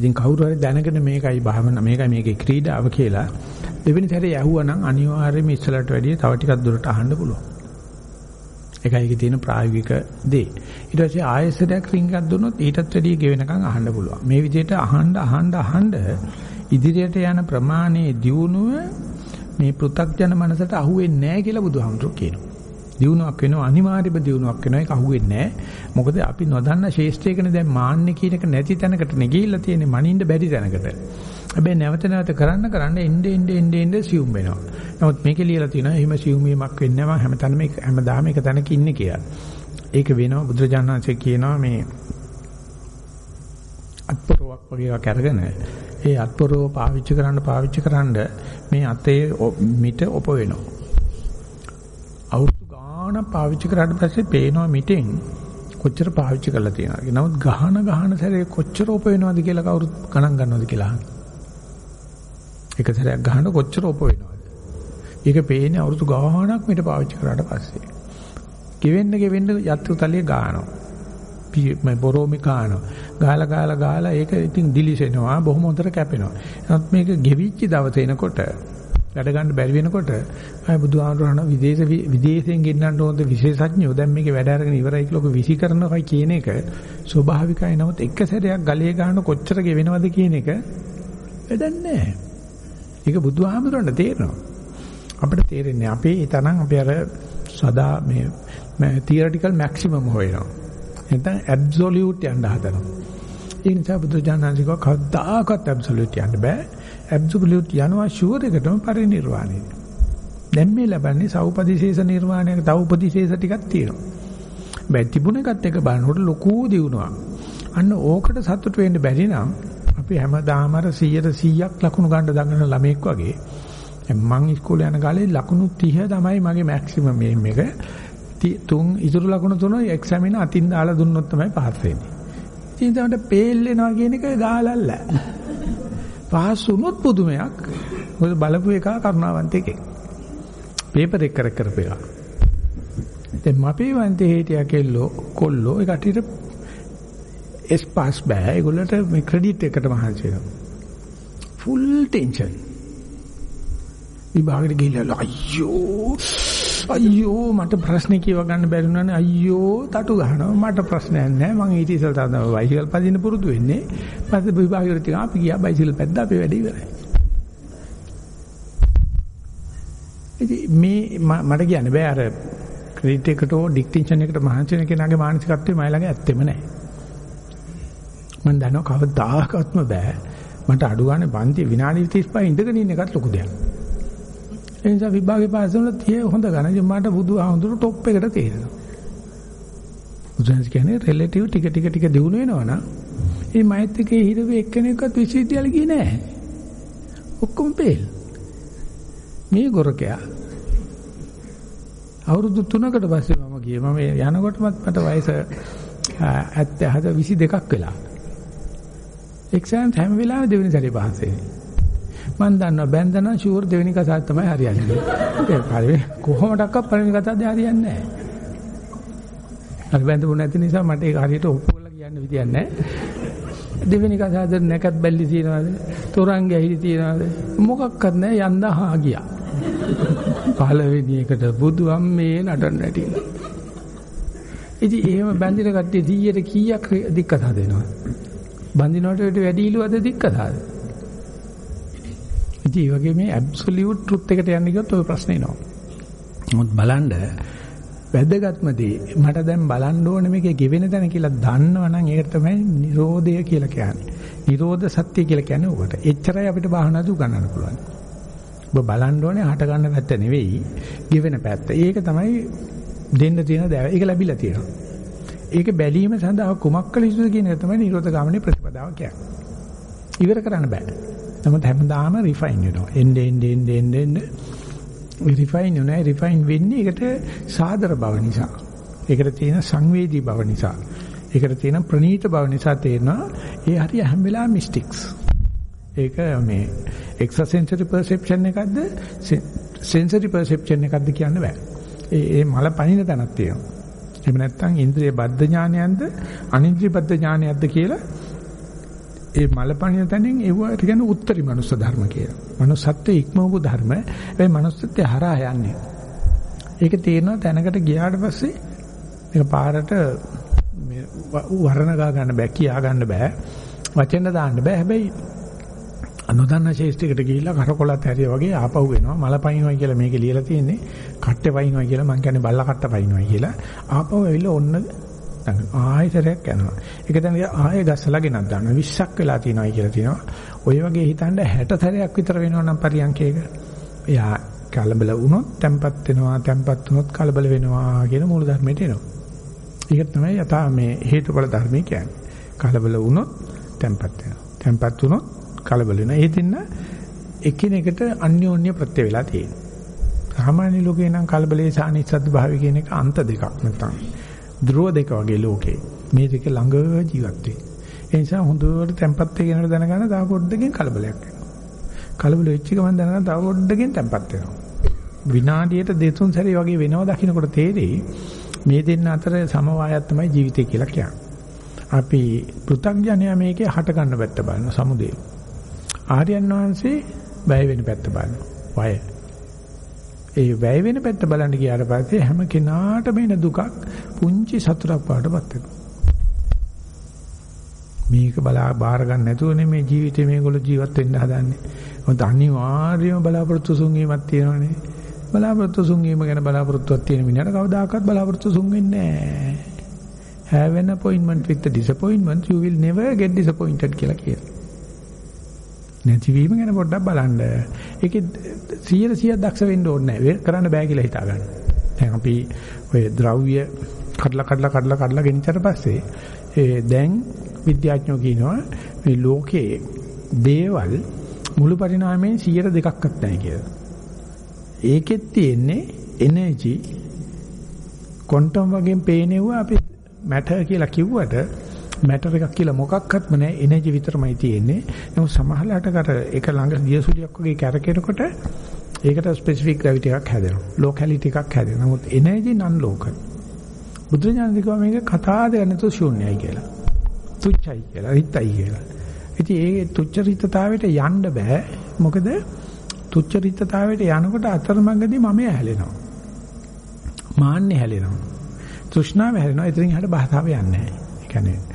ඉතින් කවුරු හරි දැනගෙන මේකයි භාවනා මේකයි මේකේ ක්‍රීඩාව කියලා දෙවෙනි සැරේ ඇහුවනම් අනිවාර්යයෙන්ම ඉස්සලට වැඩිය තව ටිකක් දුරට අහන්න පුළුවන්. ඒකයි ඒකේ තියෙන ප්‍රායෝගික දේ. ඊට පස්සේ ආයෙසරයක් රින්ග් එකක් දුන්නොත් ඊටත් වැඩිය ගෙවෙනකන් අහන්න පුළුවන්. මේ විදිහට අහන්න අහන්න අහන්න ඉදිරියට යන ප්‍රමාණයේ දියුණුව මේ පෘථග්ජන මනසට අහුවෙන්නේ නැහැ කියලා බුදුහාමුදුරුවෝ කියනවා. දියුණුවක් වෙනවා අනිවාර්යම දියුණුවක් වෙනවා. ඒක අහුවෙන්නේ නැහැ. මොකද අපි නොදන්න ශේෂ්ත්‍රයකනේ දැන් මාන්නේ කියන එක නැති තැනකට නෙගිහිල්ලා තියෙන්නේ මනින්න බැරි තැනකට. හැබැයි නැවත නැවත කරන්න කරන්න එnde එnde එnde එnde සියුම් වෙනවා. නමුත් මේකේ ලියලා තියෙනවා එහෙම සියුම් වීමක් වෙන්නේ නැහැ. හැමතැනම හැමදාම එක තැනක ඉන්නේ කියලා. ඒක වෙනවා. බුදුරජාණන් වහන්සේ කියනවා මේ අත්පොරවක් වගේ එකක් අරගෙන ඒ අත්පොරව පාවිච්චි කරන්න පාවිච්චි කරන්න මේ අතේ මිට ඔප වෙනවා. ගාන පාවිච්චි කරාට පස්සේ පේනවා මිටෙන් කොච්චර පාවිච්චි කරලා තියෙනවද. නමුත් ගහන ගහන සැරේ කොච්චර උප වෙනවද කියලා කවුරුත් ගණන් ගන්නවද කියලා අහනවා. එක සැරයක් ගහන කොච්චර උප වෙනවද? ඒක පේන්නේ අවුරුදු ගාණක් මිට පාවිච්චි කරාට පස්සේ. ගෙවෙන්න ගෙවෙන්න යත්තු තලිය ගානවා. මේ බොරෝමි කානවා. ගාලා ගාලා ගාලා ඒක ඉතින් දිලිසෙනවා බොහොම හොඳට කැපෙනවා. නමුත් මේක ගෙවිච්ච දවසේ එනකොට වැඩ ගන්න බැරි වෙනකොට ආය බුදුහාමුදුරන විදේශ විදේශයෙන් ගෙන්නන්න ඕනද විශේෂඥයෝ දැන් මේකේ වැඩ අරගෙන ඉවරයි කියලා ඔක විසි කරනවා කියන එක ස්වභාවිකයි නමුත් එක සැරයක් ගලේ ගන්න කොච්චර ගෙවෙනවද කියන එක වැඩක් නැහැ. ඒක බුදුහාමුදුරන්ට තේරෙනවා. අපිට තේරෙන්නේ අපේ ඒ තරම් අපි අර සදා මේ තියරිටිකල් මැක්සිමම් හොයනවා. නැත්නම් ඇබ්සොලියුට් යන්න හදනවා. ඒ නිසා බුදුජානනාංශික කවදාකවත් ඇබ්සොලියුට් යන්න බෑ. ඇබ්සොලියුට් යනවා ෂුවර් එකටම පරිණිරවාණය. දැන් මේ ලබන්නේ සෞපදිශේෂ නිර්වාණයක තව උපදිශේෂ ටිකක් තියෙනවා. බෑ තිබුණ එකත් එක බලනකොට ලොකු දියුණුවක්. අන්න ඕකට සතුට වෙන්න බැරි නම් අපි හැමදාම අර 100ට 100ක් ලකුණු ගන්න දඟන ළමෙක් වගේ මම ඉස්කෝලේ යන කාලේ ලකුණු 30 තමයි මගේ මැක්සිමම් එයිම් එක. තුන් ඉතුරු ලකුණු තුන එක්සැමින අතින් දාලා දුන්නොත් තමයි පාස් වෙන්නේ. ඉතින් තමයි පේල් වෙනවා කියන එක ගාලල්ල. පාස් වුණොත් පුදුමයක්. මොකද බලපු එක කරුණාවන්ත එකෙක්. පේපර් එක කර කරපේවා. දැන් මපේ වන්තේ හිටියා කෙල්ලෝ කොල්ලෝ ඒ කටියට එස් පාස් බෑ ඒගොල්ලන්ට මේ ක්‍රෙඩිට් එකට මහන්සි වෙනවා. Full tension. විභාගෙට ගිහිල්ලා අයියෝ අයියෝ මට ප්‍රශ්නේ කියව ගන්න බැරි වුණානේ. අයියෝ තටු ගහනවා. මට ප්‍රශ්නයක් නැහැ. මං ඊට ඉස්සෙල්ලා තමයි බයිසිකල් පදින්න පුරුදු වෙන්නේ. පස්සේ විභාගෙට තියා අපි ගියා. බයිසිකල් පැද්දා අපේ වැඩේ ඉවරයි. ඉතින් මේ මට කියන්න බෑ. අර ක්‍රෙඩිට් එකට හෝ ඩික්ටින්ෂන් එකට මහන්සි වෙන කෙනාගේ මානසිකත්වය මයි ළඟ ඇත්තෙම නැහැ. මම දන්නවා කවදාකවත්ම බෑ. මට අඩු ගන්න පන්ති විනාඩි 35 ඉඳගෙන ඉන්න එකත් ලොකු දෙයක්. ඒ නිසා විභාගේ පාස් වුණා තිය හොඳ ගණන් මට බුදුහාමුදුරු টොප් එකට තේරෙනවා. බුදුන්ස් කියන්නේ රිලටිව් ටික ටික ටික දිනු වෙනවනම් මේ මෛත්‍රිකේ හිරවේ එක්කෙනෙක්වත් විශ්වවිද්‍යාලෙ ගියේ නැහැ. ඔක්කොම පේල් මේ ගොරකයා අවුරුදු 3කට පස්සේ මම ගියේ. මම යනකොටමත් මට වයස 70 22ක් වෙලා. එක්සෑම් හැම වෙලාවෙම දෙවෙනි සැරේ පාස් වෙන්නේ මම දන්නවා බැන්දනම් ෂුවර් දෙවෙනි කතාව තමයි හරියන්නේ. ඒක හරි. කොහොමඩක්වත් පළවෙනි කතාවද හරියන්නේ නැහැ. හරි බැන්දුනේ නැති නිසා මට ඒක හරියට ඔප්පු කරලා කියන්න විදියක් නැහැ. දෙවෙනි කතාවද නැකත් බැල්ලි තියනවාද? තොරන් ගැහිලි තියනවාද? මොකක්වත් නැහැ. යන්දා හා ගියා. පළවෙනි එකට බුදුන් මේ නටන්න නැටිලා. ඉතින් එහෙම බැඳින කට්ටිය 100ට කීයක් දික්කතා දෙනවා? බඳිනවට වැඩි ඉලුවද දික්කතාද? ඉතින් ඒ වගේ මේ ඇබ්සලියුට් ට්‍රුත් එකට යන්න ගියොත් ඔය ප්‍රශ්නේ එනවා. මොකද බලන්න වැදගත්ම දේ මට දැන් බලන්න ඕනේ මේකේ ගෙවෙන තැන කියලා දන්නවනම් ඒක තමයි Nirodha කියලා කියන්නේ. Nirodha සත්‍ය කියලා කියන්නේ උකට. එච්චරයි අපිට භාවනාදී උගන්වන්න පුළුවන්. ඔබ බලන්න ඕනේ හට ගන්න පැත්ත නෙවෙයි, ගෙවෙන පැත්ත. ඒක තමයි දෙන්න තියෙන දෑව. ඒක ලැබිලා තියෙනවා. ඒක බැලීම සඳහා කුමක් කළ යුතුද කියන එක තමයි නිරෝධ ගාමනේ ප්‍රතිපදාව කියන්නේ. ඉවර කරන්න බෑ. නමුත් හැමදාම රිෆයින් වෙනවා. එන්නේ එන්නේ එන්නේ එන්නේ රිෆයින් වෙනවා. රිෆයින් වෙන්නේ ඒකට සාදර බව නිසා. ඒකට තියෙන සංවේදී බව නිසා. ඒකට තියෙන ප්‍රනීත බව නිසා තේරෙනවා ඒ හරිය හැම වෙලාවෙම මිස්ටික්ස්. ඒක මේ එක්ස්ට්‍රා පර්සෙප්ෂන් එකක්ද සෙන්සරි පර්සෙප්ෂන් එකක්ද කියන්න බෑ. ඒ ඒ මල පණින තැනක් තියෙනවා. එහෙම නැත්නම් ඉන්ද්‍රිය බද්ධ ඥානයක්ද අනින්ද්‍රිය බද්ධ ඥානයක්ද කියලා ඒ මල පණින තැනින් ඒවට කියන්නේ උත්තරී මනුස්ස ධර්ම කියලා. මනුස්සත්වයේ ඉක්මවපු ධර්ම. ඒ මනුස්සත්වයේ හරහා යන්නේ. ඒක තේරෙනවා තැනකට ගියාට පස්සේ මේක පාරට මේ වර්ණ ගා ගන්න බෑ කියා ගන්න බෑ. වචෙන් දාන්න බෑ. හැබැයි අනුදන්න ශේෂ්ත්‍රයකට ගිහිල්ලා කරකොලත් හැරිය වගේ ආපහු වෙනවා මල පයින්නවා කියලා මේකේ ලියලා තියෙන්නේ කට්ටේ පයින්නවා කියලා මං කියන්නේ බල්ල කට්ට පයින්නවා කියලා ආපහු ඇවිල්ලා ඔන්න ආයතරයක් යනවා. ඒක තමයි ආයෙ ගස්සලා ගෙනත් දානවා. 20ක් වෙලා තියෙනවායි කියලා තියෙනවා. ඔය වගේ හිතන්න 60 සැරයක් විතර වෙනවා නම් පරියන්කේක. එයා කලබල වුණොත් තැම්පත් වෙනවා තැම්පත් වුණොත් කලබල වෙනවා කියන මූල ධර්මයට එනවා. ඒක තමයි යථා මේ හේතුඵල ධර්මය කියන්නේ. කලබල වුණොත් තැම්පත් වෙනවා. තැම්පත් වුණොත් කලබල වෙනවා. ඒ දෙන්න එකිනෙකට අන්‍යෝන්‍ය ප්‍රත්‍ය වෙලා තියෙනවා. සාමාන්‍ය ලෝකේ නම් කලබලේ සානිස්සද්ද භාවය කියන එක අන්ත දෙකක් නැත්නම් ධ්‍රුව දෙක වගේ ලෝකේ. මේ දෙක ළඟ ජීවත් වෙයි. ඒ නිසා හොඳට tempat වෙගෙන දැනගන්න තව පොඩ්ඩකින් කලබලයක් වෙනවා. කලබල වෙච්ච ගමන් දැනගන්න තව පොඩ්ඩකින් tempat වෙනවා. විනාඩියට දෙතුන් සැරේ වගේ වෙනවා දකින්නකොට තේරෙයි මේ දෙන්න අතර සමவாயයක් තමයි ජීවිතය කියලා කියන්නේ. අපි පෘථග්ජනයා මේකේ හට ගන්න පැත්ත බලන සමුදේ. ආර්යයන් වහන්සේ බය වෙන පැත්ත බලනවා. වය. ඒ වැය වෙන පැත්ත බලන්න ගියාට පස්සේ හැම කෙනාටම එන දුකක් පුංචි සතුටක් වඩපත් වෙනවා. මේක බලා බාර ගන්න නැතුවනේ මේ ජීවිතේ මේගොල්ලෝ ජීවත් වෙන්න හදන්නේ. මොකද අනිවාර්යයෙන්ම බලාපොරොත්තු සුන්වීමක් තියෙනවනේ. බලාපොරොත්තු සුන්වීම ගැන බලාපොරොත්තුවක් තියෙන මිනිහට කවදාකවත් බලාපොරොත්තු සුන් වෙන්නේ නැහැ. have an appointment with the disappointment you will never get disappointed කියලා කියනවා. නැතිවීම ගැන පොඩ්ඩක් බලන්න. ඒකේ 100 දක්ෂ වෙන්න ඕනේ නැහැ. කරන්න බෑ කියලා හිතා ගන්න. දැන් අපි ඔය ද්‍රව්‍ය කඩලා කඩලා කඩලා කඩලා ගෙනිච්චට පස්සේ ඒ දැන් විද්‍යාඥයෝ කියනවා මේ ලෝකයේ දේවල් මුළු පරිණාමයෙන් 100 දෙකක්වත් නැහැ කියලා. ඒකෙත් තියෙන්නේ එනර්ජි ක්වොන්ටම් වගේ පේනෙවුවා අපි මැටර් කියලා කිව්වට මැටර් එකක් කියලා මොකක්වත්ම නැහැ එනර්ජි විතරමයි තියෙන්නේ. නමුත් සමහරලාට කර ඒක ළඟ දියසුලියක් වගේ කැරකෙනකොට ඒකට ස්පෙસિෆික් ග්‍රැවිටි එකක් හැදෙනවා. ලෝකැලිටි එකක් හැදෙනවා. නමුත් එනර්ජි නන් ලෝකල්. බුදුරජාණන් කිව්වා මේක කතා දෙක නැතුව ශූන්‍යයි කියලා. තුච්චයි කියලා, රිත්යි කියලා. ඉතින් ඒ තුච්ච රිත්තතාවයට යන්න බෑ. මොකද තුච්ච රිත්තතාවයට යනකොට අතරමඟදී මම හැලෙනවා. මාන්නේ හැලෙනවා. තෘෂ්ණාව හැලෙනවා. ඉතින් එහාට භාෂාව යන්නේ නැහැ. ඒ කියන්නේ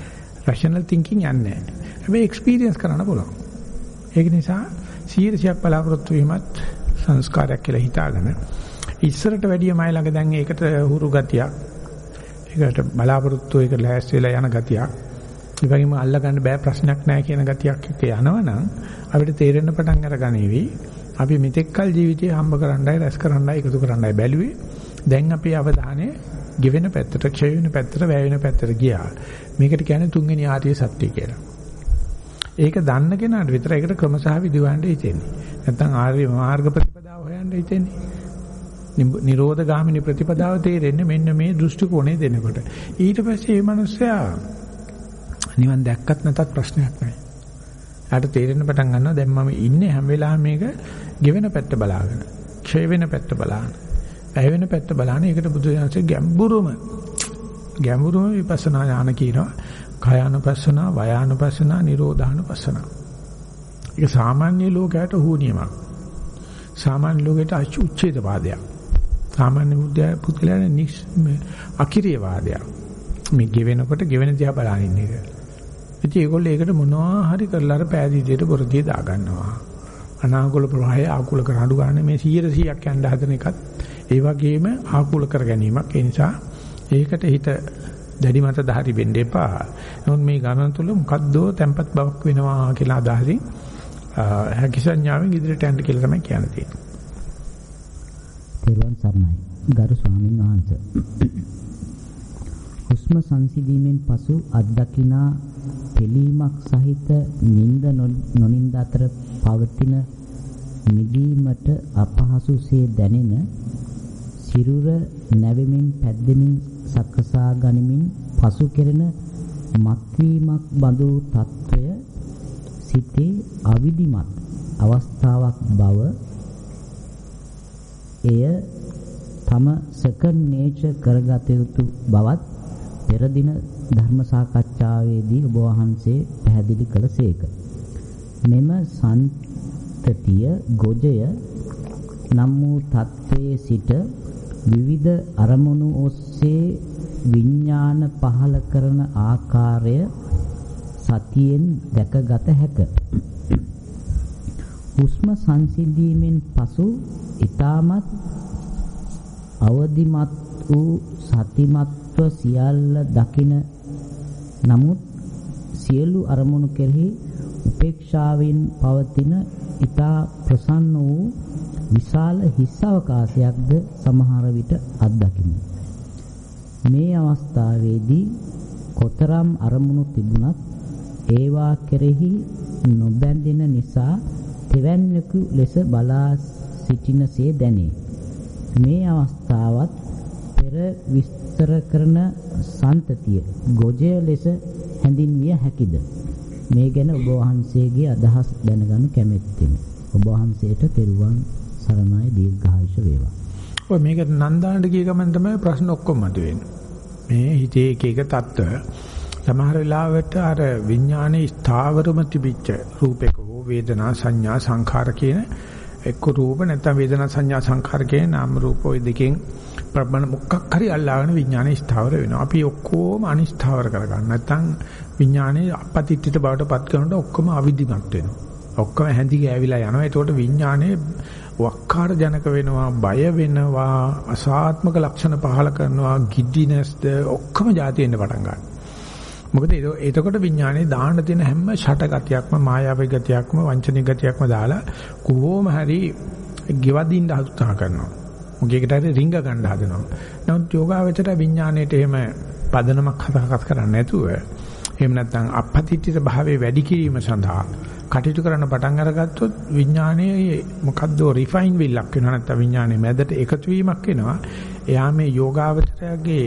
රෂනල් තින්කින් යන්නේ නැහැ. හැබැයි එක්ස්පීරියන්ස් කරන්න පුළුවන්. ඒක නිසා 100ක් බලාපොරොත්තු වීමත් සංස්කාරයක් කියලා හිතාගෙන ඉස්සරට වැඩිය මයි ළඟ දැන් ඒකට හුරු ගතියක්. ඒකට බලාපොරොත්තු ඒක ලෑස්ති වෙලා යන ගතියක්. ඒ වගේම අල්ල ගන්න බෑ ප්‍රශ්නයක් නැහැ කියන ගතියක් එක්ක යනවනම් අපිට තේරෙන්න පටන් අරගනීවි. අපි මෙතෙක්කල් ජීවිතේ හම්බ කරන්නයි රැස් කරන්නයි එකතු කරන්නයි බැලුවේ. දැන් අපි අවධානය ගෙවෙන පැත්තට, ක්ෂය වෙන පැත්තට, වැය වෙන පැත්තට ගියා. මේකට කියන්නේ තුන්වෙනි ආර්ය සත්‍ය කියලා. ඒක දන්න කෙනාට විතර ඒකට ක්‍රමසහ විදි හොයන්න හිතෙන්නේ. නැත්නම් ආර්ය මාර්ග ප්‍රතිපදාව හොයන්න හිතෙන්නේ. නිරෝධ ගාමිනී ප්‍රතිපදාව තේරෙන්නේ මෙන්න මේ දෘෂ්ටි කෝණය දෙනකොට. ඊට පස්සේ මේ මිනිස්සයා නිවන් දැක්කත් නැතත් ප්‍රශ්නයක් නැහැ. ආට තේරෙන්න පටන් ගන්නවා දැන් මම ඉන්නේ හැම වෙලාවෙම මේක ගෙවෙන පැත්ත බලාගෙන, ක්ෂය වෙන පැත්ත බලාගෙන, පැය වෙන පැත්ත බලාගෙන ඒකට බුදුසසුනේ ගැඹුරුම ගැඹුරුම විපස්සනා ඥාන කියනවා. කායानुපස්සනා, වයානුපස්සනා, නිරෝධානුපස්සනා. ඒක සාමාන්‍ය ලෝකයට හුනියමක්. සාමාන්‍ය ලෝකයට අචුච්ඡේද වාදයක්. සාමාන්‍ය මුද්‍ය පුද්ගලයන් නිස් අකිරිය වාදයක්. මේ ගෙවෙනකොට ගෙවෙන දිහා බලන ඉන්න එක. ඉතින් ඒගොල්ලෝ ඒකට මොනවා හරි කරලා අර පෑදීදියට බොරදිය දා ගන්නවා. අනාකූල ප්‍රවාහය ආකූල කර අඩු ගන්න මේ 100 100ක් යන්න හදන එකත් ඒ වගේම ආකූල කර ගැනීමක්. ඒ නිසා ඒකට හිත දැඩි මත ධාරි වෙන්න එපා. නමුත් මේ ගමන තුල මොකද්දෝ tempat බවක් වෙනවා කියලා අදහසින් හැකි සංඥාවෙන් ඉදිරියට යන්න කියලා තමයි කියන්න තියෙන්නේ. තෙරුවන් සරණයි. ගරු ස්වාමීන් වහන්සේ. හුස්ම සංසිඳීමෙන් පසු අත්දකිනා පිළීමක් සහිත නිින්ද නොනින්ද අතර පවතින නිදීමට අපහසුසේ දැනෙන සිරුර නැවෙමින් පැද්දෙමින් සකසා ගනිමින් පසු කෙරෙන මත්වීමක් බඳු తত্ত্বය සිතේ අවිධිමත් අවස්ථාවක් බව එය තම සෙකන්ඩ් නේචර් කරගත යුතු බවත් පෙර දින ධර්ම සාකච්ඡාවේදී ඔබ වහන්සේ පැහැදිලි කළසේක. මෙම සන්තතිය ගොජය නම් වූ தત્ත්වයේ සිට විවිධ අරමුණු ඔස්සේ විඥාන පහල කරන ආකාරය සතියෙන් දැකගත හැක. හුස්ම සංසිඳීමෙන් පසු ඊටමත් අවදිමත් වූ සතිමත්ව සියල්ල දකින නමුත් සියලු අරමුණු කෙරෙහි උපේක්ෂාවෙන් පවතින ඊතා ප්‍රසන්න වූ විශාල හිස් අවකාශයක්ද සමහර විට අත්දකිමි. මේ අවස්ථාවේදී කොතරම් අරමුණු තිබුණත් ඒවා කෙරෙහි නොබැඳෙන නිසා තෙවැන්නෙකු ලෙස බලා සිටිනසේ දැනේ. මේ අවස්ථාවත් පෙර විස්තර කරන සන්තතිය ගොජය ලෙස හැඳින්විය හැකිද? මේ ගැන ඔබ වහන්සේගේ අදහස් දැනගන්න කැමැත්තෙමි. ඔබ වහන්සේට තෙරුවන් සරණයි දීර්ඝායුෂ වේවා. ඔය මේක නන්දානට ගිය ගමන් තමයි ප්‍රශ්න ඔක්කොම මතුවෙන්නේ. මේ හිතේ එක එක தত্ত্ব සමහර වෙලාවට අර විඥානයේ ස්ථාවරම තිබිච්ච රූපක හෝ වේදනා සංඥා සංඛාර කියන එක්ක රූප නැත්නම් වේදනා සංඥා සංඛාර කියන නාම රූප ওই දෙකෙන් ප්‍රබණ මොකක් හරි අල්ලාගෙන විඥානයේ ස්ථාවර වෙනවා. අපි ඔක්කොම අනිස්ථාවර කරගන්න. නැත්නම් විඥානයේ අපපතිත්‍ිත බවට පත් කරනකොට ඔක්කොම අවිධිමත් වෙනවා. ඔක්කොම හැඳි ගෑවිලා යනවා. ඒතකොට විඥානයේ වක්කාර ජනක වෙනවා, බය වෙනවා, අසාත්මක ලක්ෂණ පහල කරනවා, ගිඩිනස්ද ඔක්කොම જાතියෙන්න පටන් ගන්නවා. මොකද එතකොට විඥානේ දාන්න තියෙන හැම ෂටගතියක්ම මායාවේ ගතියක්ම වංචනික ගතියක්ම දාලා කොහොම හරි ගෙවදින්න උත්සාහ කරනවා. මොකේකට හරි රිංග ගන්න හදනවා. නමුත් යෝගාවචර විඥාණයට එහෙම පදනමක් හදාගත් කරන්නේ නැතුව එහෙම නැත්නම් අපපතිත්‍ිත භාවයේ වැඩි කිරීම සඳහා කටයුතු කරන්න පටන් අරගත්තොත් විඥානයේ මොකද්ද රිෆයින් විල්ලක් වෙනවා නැත්නම් විඥානයේ මැදට එකතු වීමක් වෙනවා. එයා මේ යෝගාවචරයේ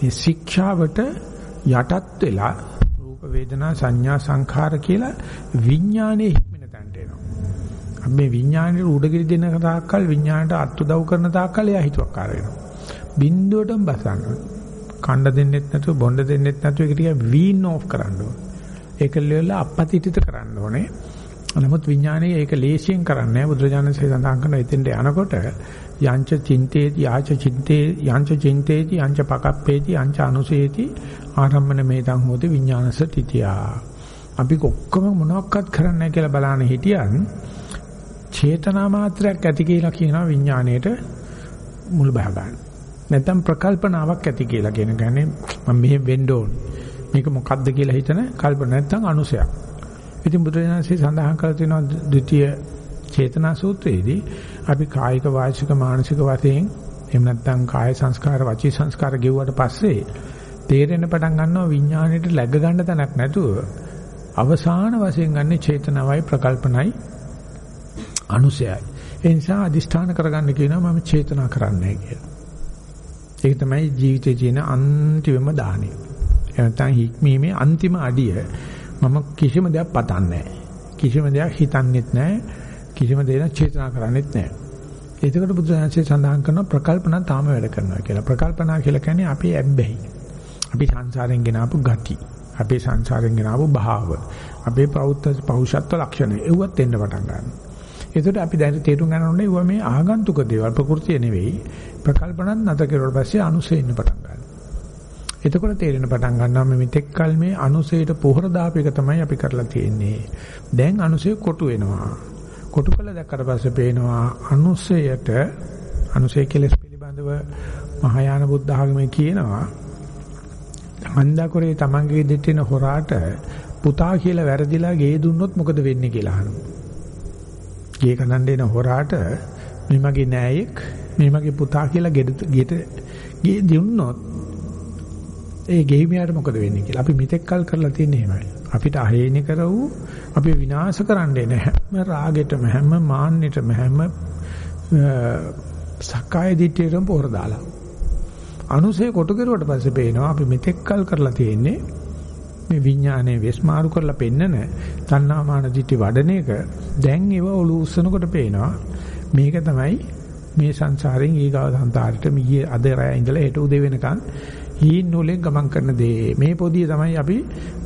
මේ ශික්ෂාවට යටත් වෙලා රූප වේදනා සංඥා සංඛාර කියලා විඥානයේ හික්මෙන තැනට එනවා. අපි මේ විඥානේ උඩගිරි දෙන තාක්කල් විඥානට අත් උදව් කරන තාක්කල් එයා හිතුවක්කාර වෙනවා. බින්දුවටම බසන්න. කණ්ඩ දෙන්නෙත් නැතුව බොණ්ඩ දෙන්නෙත් නැතුව ඒක ටික වීන් ඕෆ් කරන්න ඕනේ. ඒක ලෙවල අපපතිතිත කරන්න ඕනේ. නමුත් විඥානයේ ඒක ලේසියෙන් කරන්නේ නැහැ. බුදුරජාණන්සේ සඳහන් කරන එතෙන්ට යනකොට යංච චින්තේති යාච චින්තේ යංච චින්තේති යංච පකප්පේති යංච අනුසේති ආරම්මන මේතං හෝති විඥානස තිතියා. අපි ඔක්කොම මොනවක්වත් කරන්නේ නැහැ කියලා බලන්න හිටියන් චේතනා මාත්‍රයක් ඇති කියලා කියනවා විඥාණයට මුල් බහ ගන්න. නැත්නම් ප්‍රකල්පනාවක් ඇති කියලා කියන ගන්නේ මම මෙහෙම වෙන්න ඕන. මේක මොකද්ද කියලා හිතන කල්පන නැත්නම් අනුසයක්. ඉතින් බුදුරජාණන්සේ සඳහන් කරලා තියෙනවා ද්විතීය චේතනා සූත්‍රයේදී අපි කායික වාචික මානසික වශයෙන් එහෙම නැත්නම් කාය සංස්කාර වචී සංස්කාර ගෙවුවට පස්සේ තේරෙන පටන් ගන්නවා විඥාණයට läග ගන්න තැනක් නැතුව අවසාන වශයෙන් ගන්න චේතනාවයි ප්‍රකල්පනයි අනුසයයි. ඒ නිසා අදිෂ්ඨාන කරගන්න කියනවා මම චේතනා කරන්නේ කියලා. ඒක තමයි ජීවිතයේ තියෙන අන්තිමම දාණය. එහෙනම් හික්මීමේ අන්තිම අඩිය මම කිසිම දෙයක් පතන්නේ නැහැ. කිසිම දෙයක් හිතන්නෙත් නැහැ. කිසිම දෙයක් චේතනා කරන්නෙත් නැහැ. එතකොට බුදුසසුනේ සඳහන් කරන ප්‍රකල්පනා තාම වැඩ කරනවා කියලා. ප්‍රකල්පනා කියලා කියන්නේ අපි ඇබ්බැහි. අපි සංසාරයෙන් ගෙන ආපු ගති. අපේ සංසාරයෙන් ගෙන ආපු භාව. අපේ පෞත්ත පෞෂත්ව ලක්ෂණ. ඒවත් එන්න පටන් ගන්නවා. ඒකට අපි දැන් තේරුම් ගන්න ඕනේ ඒවා මේ ආගන්තුක දේවල් ප්‍රകൃතිය නෙවෙයි. ප්‍රකල්පනත් නැත කෙරුවට පස්සේ අනුසය ඉන්න පටන් ගන්නවා. එතකොට තේරෙන පටන් ගන්නවා මේ මෙතෙක් කල මේ අනුසයට පොහොර දාපේක තමයි අපි කරලා තියෙන්නේ. දැන් අනුසය කොටු වෙනවා. කොටු කළ දැක්කට පස්සේ පේනවා අනුසයට අනුසය කෙලස් පිළිබඳව මහායාන බුද්ධ ආගමේ කියනවා හන්දාකරේ තමන්ගේ දෙටෙන හොරාට පුතා කියලා වැරදිලා ගේ දුන්නොත් මොකද වෙන්නේ කියලා අහනවා. ගේ කනන් දෙන හොරාට මේ මගේ නෑයෙක් මේ මගේ පුතා කියලා ගෙට ගෙට ගේ දුන්නොත් ඒ ගෙහිමියාට මොකද වෙන්නේ කියලා අපි මෙතෙක් කල් කරලා තියෙන්නේ එහෙමයි. අපිට අහේනි කරවූ අපි විනාශ කරන්නේ නැහැ. හැම රාගෙටම හැම මාන්නෙටම හැම සක්කාය දිට්ඨියටම පොර දාලා. අනුසය කොටු කරුවට පස්සේ පේනවා අපි මෙතෙක් කල් කරලා තියෙන්නේ මේ විඥානයේ වෙස්මාරු කරලා පෙන්නන තණ්හාමාන දිටි වඩන එක දැන් ඒව ඔලු උස්සනකොට පේනවා. මේක තමයි මේ සංසාරයෙන් ඊගාව සංසාරයට මියේ අද රැය ඉඳලා හෙට උදේ වෙනකන් හීන් නූලෙන් ගමන් කරන දේ. මේ පොදිය තමයි අපි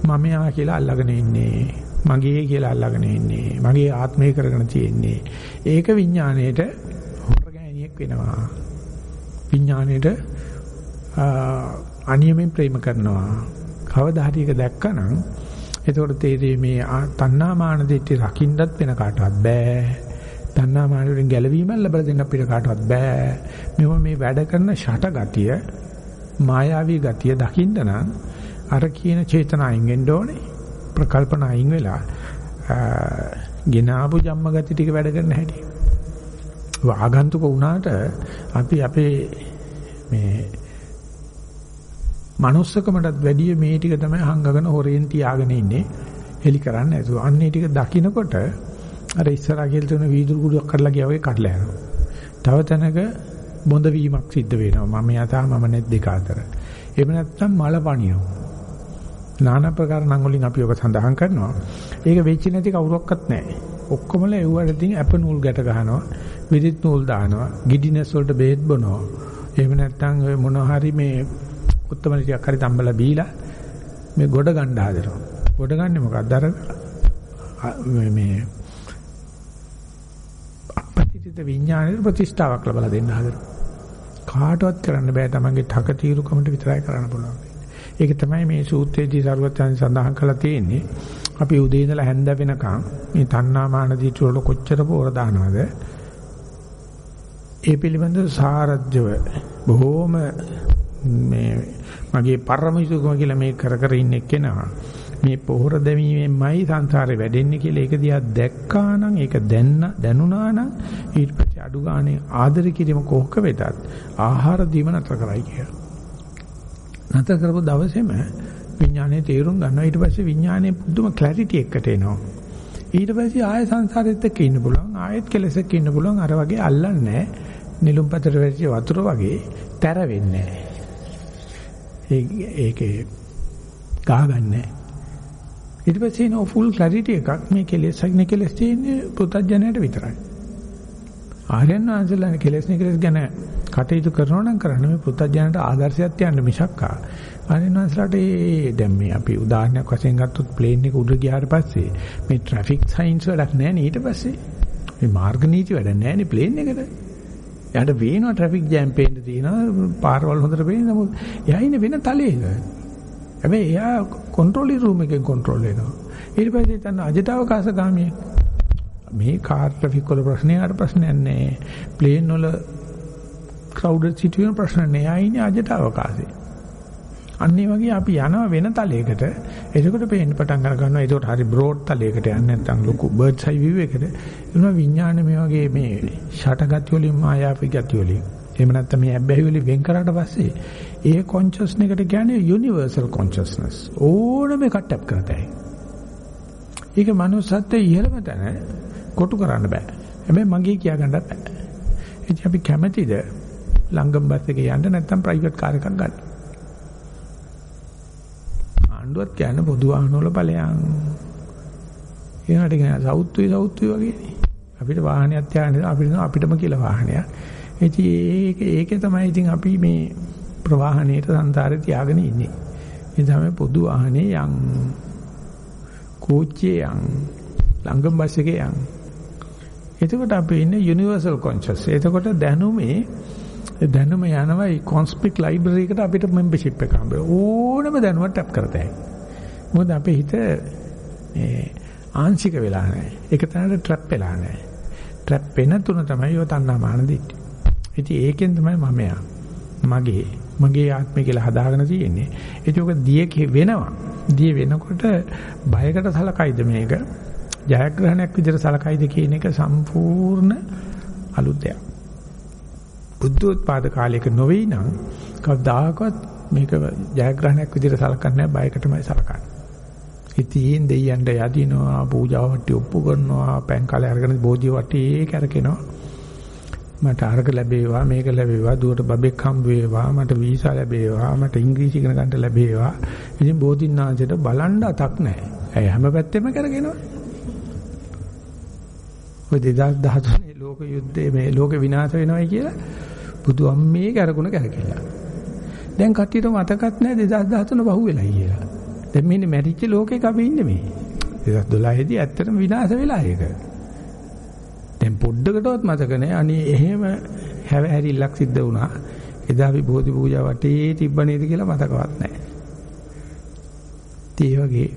මමයා කියලා අල්ලගෙන ඉන්නේ. මගේ කියලා අල්ලගෙන ඉන්නේ. මගේ ආත්මය කරගෙන තියෙන්නේ. ඒක විඥාණයට හොරගෑනියෙක් වෙනවා. විඥාණයට අනියමෙන් ප්‍රේම කරනවා. කවදා හරි එක දැක්කනම් එතකොට තේරෙයි මේ තණ්හා මාන දෙටි රකින්නත් වෙන කාටවත් බෑ. තණ්හා මාන වලින් ගැලවීමක් ලැබලා දෙන්න අපිට කාටවත් බෑ. මෙව මේ වැඩ කරන ෂට ගතිය මායාවී ගතිය දකින්න නම් අර කියන චේතනායින් එන්න ඕනේ. ප්‍රකල්පනායින් වෙලා ගෙනාවු ජම්ම ගති ටික වැඩ කරන්න හැටි. ආගන්තුක වුණාට අපි අපේ මේ manussකමටත් වැඩිය මේ ටික තමයි හංගගෙන හොරෙන් තියාගෙන ඉන්නේ. හෙලි කරන්නේ නැතුව. අන්නේ ටික දකින්නකොට අර ඉස්සරහා කියලා තුන වීදුරු කුඩුවක් කඩලා ගියා වගේ කඩලා යනවා. තව තැනක බොඳ වීමක් සිද්ධ වෙනවා. මම යතා මම නැත් දෙක අතර. එහෙම නැත්නම් මල පණිනවා. নানা ප්‍රකාර නම් වලින් අපි ඔක සඳහන් කරනවා. ඒක වෙච්ච නැති කවුරක්වත් නැහැ. ඔක්කොමල එව්වට තින් අප නූල් ගැට ගන්නවා. විදිත් නූල් දානවා. ගිඩිනස් වලට බෙහෙත් බොනවා. එහෙම නැත්නම් ඔය මොන හරි මේ උත්තම ටිකක් හරි තම්බලා බීලා මේ ගොඩ ගන්න හදනවා. ගොඩ ගන්නෙ මොකක්ද? අර මේ විපරිචිත විඥානයේ ප්‍රතිෂ්ඨාවක් ලබා දෙන්න හදනවා. කාටවත් කරන්න බෑ තමන්ගේ තක తీරුකමට විතරයි කරන්න පුළුවන්. ඒක තමයි මේ සූත්‍රයේදී සරුවත්යන් සඳහන් කරලා තියෙන්නේ. අපි උදේ ඉඳලා හැන්ද වෙනකන් මේ තණ්හා මාන දීච වල කොච්චර පෝර දානවද? ඒ පිළිබඳව සාරජ්‍යව බොහෝම මේ මගේ පරමයිසුකම කියලා මේ කර කර ඉන්න එක්කෙනා මේ පොහොර දැමීමෙන්මයි සංසාරේ වැඩෙන්නේ කියලා ඒක දිහා දැක්කා නම් ඒක දැන්න දැනුණා නම් ඊට පස්සේ අඩු ගානේ ආදර කිරීම කොහොක වෙතත් ආහාර දීම නතර කරයි කියලා. නතර කරපු දවසේම විඥානයේ තේරුම් ගන්නවා ඊට පස්සේ විඥානයේ පුදුම ක්ලැරිටි එකකට එනවා. ඊට පස්සේ ආය සංසාරෙත් එක්ක ඉන්න පුළුවන් ආයෙත් කෙලෙස් එක්ක ඉන්න පුළුවන් අර වගේ අල්ලන්නේ නිලුම් පතර වෙච්ච වතුර වගේ තැර වෙන්නේ නැහැ. ඒකේ ගහගන්නේ ඊට පස්සේ නෝ ෆුල් ක්ලැරිටි එකක් මේ කෙලෙස් නැ කෙලෙස් තියෙන්නේ පුතඥයට විතරයි. ආර්යයන් වහන්සේලා කෙලෙස් නැ කෙලෙස් ගැන කටයුතු කරනවා නම් කරන්න මේ පුතඥයට ආදර්ශයක් තියන්න මිසක් ආර්යයන් වහන්සේලාට ඒ දැන් මේ අපි උදාහරණයක් වශයෙන් ගත්තොත් ප්ලේන් එක උඩ ගියාට පස්සේ මේ ට්‍රැෆික් සයින්ස් වැඩක් නැහැ නේ ඊට පස්සේ මේ මාර්ග නීති වැඩක් නැහැ නේ ප්ලේන් එකට. එයාට වේනවා ට්‍රැෆික් ජෑම් පේන්න තියෙනවා පාරවල් හොඳට පේන නමුත් එයා ඉන්නේ වෙන තලයක. හැබැයි එයා කන්ට්‍රෝල් රූම් එකෙන් කන්ට්‍රෝල් වෙනවා. ඊට පස්සේ තන අජටවකාශ ගාමිය. මේ කාර් ට්‍රැෆික් වල ප්‍රශ්නයක් ප්‍රශ්නයක් නැහැ. ප්ලේන් වල ක්‍රවුඩඩ් සිටුවෙන ප්‍රශ්න නැහැ. ආ ඉන්නේ අජටවකාශේ. අන්නේ වගේ අපි යනවා වෙන තලයකට. එතකොට පේන්න පටන් අර ගන්නවා. ඒකට හරි බ්‍රෝඩ් තලයකට යන්නේ නැත්නම් ලොකු බර්ඩ්ස් අයි view එකකට. එනවා විඥාන මේ වගේ මේ ෂටගති වලින් මායාවී ගති වලින්. එහෙම නැත්නම් මේ ඇබ්බැහි වලින් වෙන් කරාට පස්සේ ඒ කොන්ෂස්නස් එකට කියන්නේ යුනිවර්සල් කොන්ෂස්නස්. ඕනම එකක් ටැප් කරතයි. ඒක මනුස්සත්වයේ ඉහළම තැන කොටු කරන්න බෑ. හැබැයි මගේ කියා ගන්නත් බෑ. ඉතින් අපි කැමැතිද ලංගම් බස් එකේ යන්න නැත්නම් ප්‍රයිවට් කාර් එකක් ගන්න. ආණ්ඩුවත් කියන්නේ පොදු වාහන වල ඵලයන්. ඒකට කියන සවුත්තුයි සවුත්තුයි වගේනේ. අපිට වාහනයක් තියාගෙන අපිට අපිටම කියලා වාහනයක්. ඉතින් ඒක ඒකේ තමයි ඉතින් අපි මේ ප්‍රවාහණයට සංසාරේ තියාගෙන ඉන්නේ. ඒ තමයි පොදු වාහනේ යන් කෝච්චියේ යන් ලංගම් බස් එකේ යන්. එතකොට අපි ඉන්නේ යුනිවර්සල් කොන්ෂස්. එතකොට දැනුමේ දැනුම යනවා කොන්ස්පික් ලයිබ්‍රරි එකට අපිට මෙම්බර්ෂිප් එක හම්බ ඕනම දැනුමක් ටැප් කරතයි. මොකද අපේ හිත මේ ආංශික වෙලා නැහැ. ඒක තමයි ට්‍රැප් වෙලා නැහැ. ට්‍රැප් වෙන තුන තමයි ඔය තණ්හා මාන දිට්ඨි. ඉතින් ඒකෙන් තමයි මමයා මගේ මගේ ආත්මය කියලා හදාගෙන තියෙන්නේ. ඒක දිය වෙනවා. දිය වෙනකොට බයකට සලකයිද මේක? ජයග්‍රහණයක් විදිහට සලකයිද කියන එක සම්පූර්ණ අලුත් දෙයක්. බුද්ධෝත්පාද කාලයක නොවේ නම් කවදාකවත් මේක ජයග්‍රහණයක් විදිහට සලකන්නේ නැහැ බයකටමයි සලකන්නේ. ඉතින් දෙයියන්ට යදිනවා පූජාව වට්ටි ඔප්පු කරනවා පෑන් කාලේ අරගෙන බෝධිය වටේ කරකිනවා මට අරක ලැබේවා මේක ලැබේවා දුවට බබෙක් හම්බ වේවා මට වීසා ලැබේවා මට ඉංග්‍රීසි ඉගෙන ගන්න ලැබේවා. ඉතින් බෝධින්නාංශයට බලන්න අතක් නැහැ. ඇයි හැම පැත්තෙම කරගෙනවා? ඔය 2013 ලෝක යුද්ධයේ මේ ලෝක විනාශ වෙනවයි කියලා බුදු අම්මේ කරකුණ කරකිලා දැන් කට්ටියට මතකත් නැහැ 2013 පහුවෙලා කියලා දැන් මේ මැරිච්ච ලෝකෙක අපි ඉන්නේ මේ 2012 දී ඇත්තටම විනාශ වෙලා ඒක දැන් පොඩ්ඩකටවත් මතක නැහැ. අනේ එහෙම හැවහැරිල්ලක් සිද්ධ වුණා. එදා අපි බෝධි පූජා වටේ තිබ්බ නේද කියලා මතකවත් නැහැ. ඒ වගේ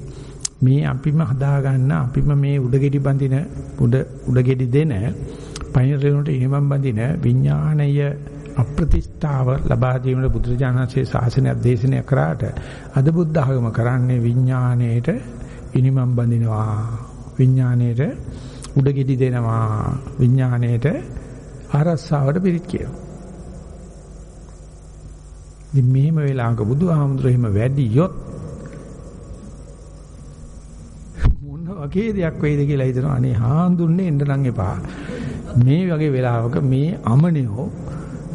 මේ අපිම හදාගන්න අපිම මේ උඩගෙඩි බඳින උඩ උඩගෙඩි දෙන පයින් රේණුට එහෙමම් බඳින විඥාණය අප්‍රතිෂ්ඨාව ලබා දීමේ බුදුරජාණන්සේ ශාසනයක් දේශනය කරාට අද බුද්ධ ආගම කරන්නේ විඥාණයට ඉනිමම් බඳිනවා විඥාණයට උඩගෙඩි දෙනවා විඥාණයට ආරස්සාවට පිරිත් කියනවා. ඉතින් මෙහෙම වෙලාවක බුදුහාමුදුර එහෙම වැඩියොත් මොන වගේ දෙයක් වෙයිද කියලා හිතනවා. අනේ හාඳුන්නේ එන්න නම් එපා. මේ වගේ වෙලාවක මේ අමනියෝ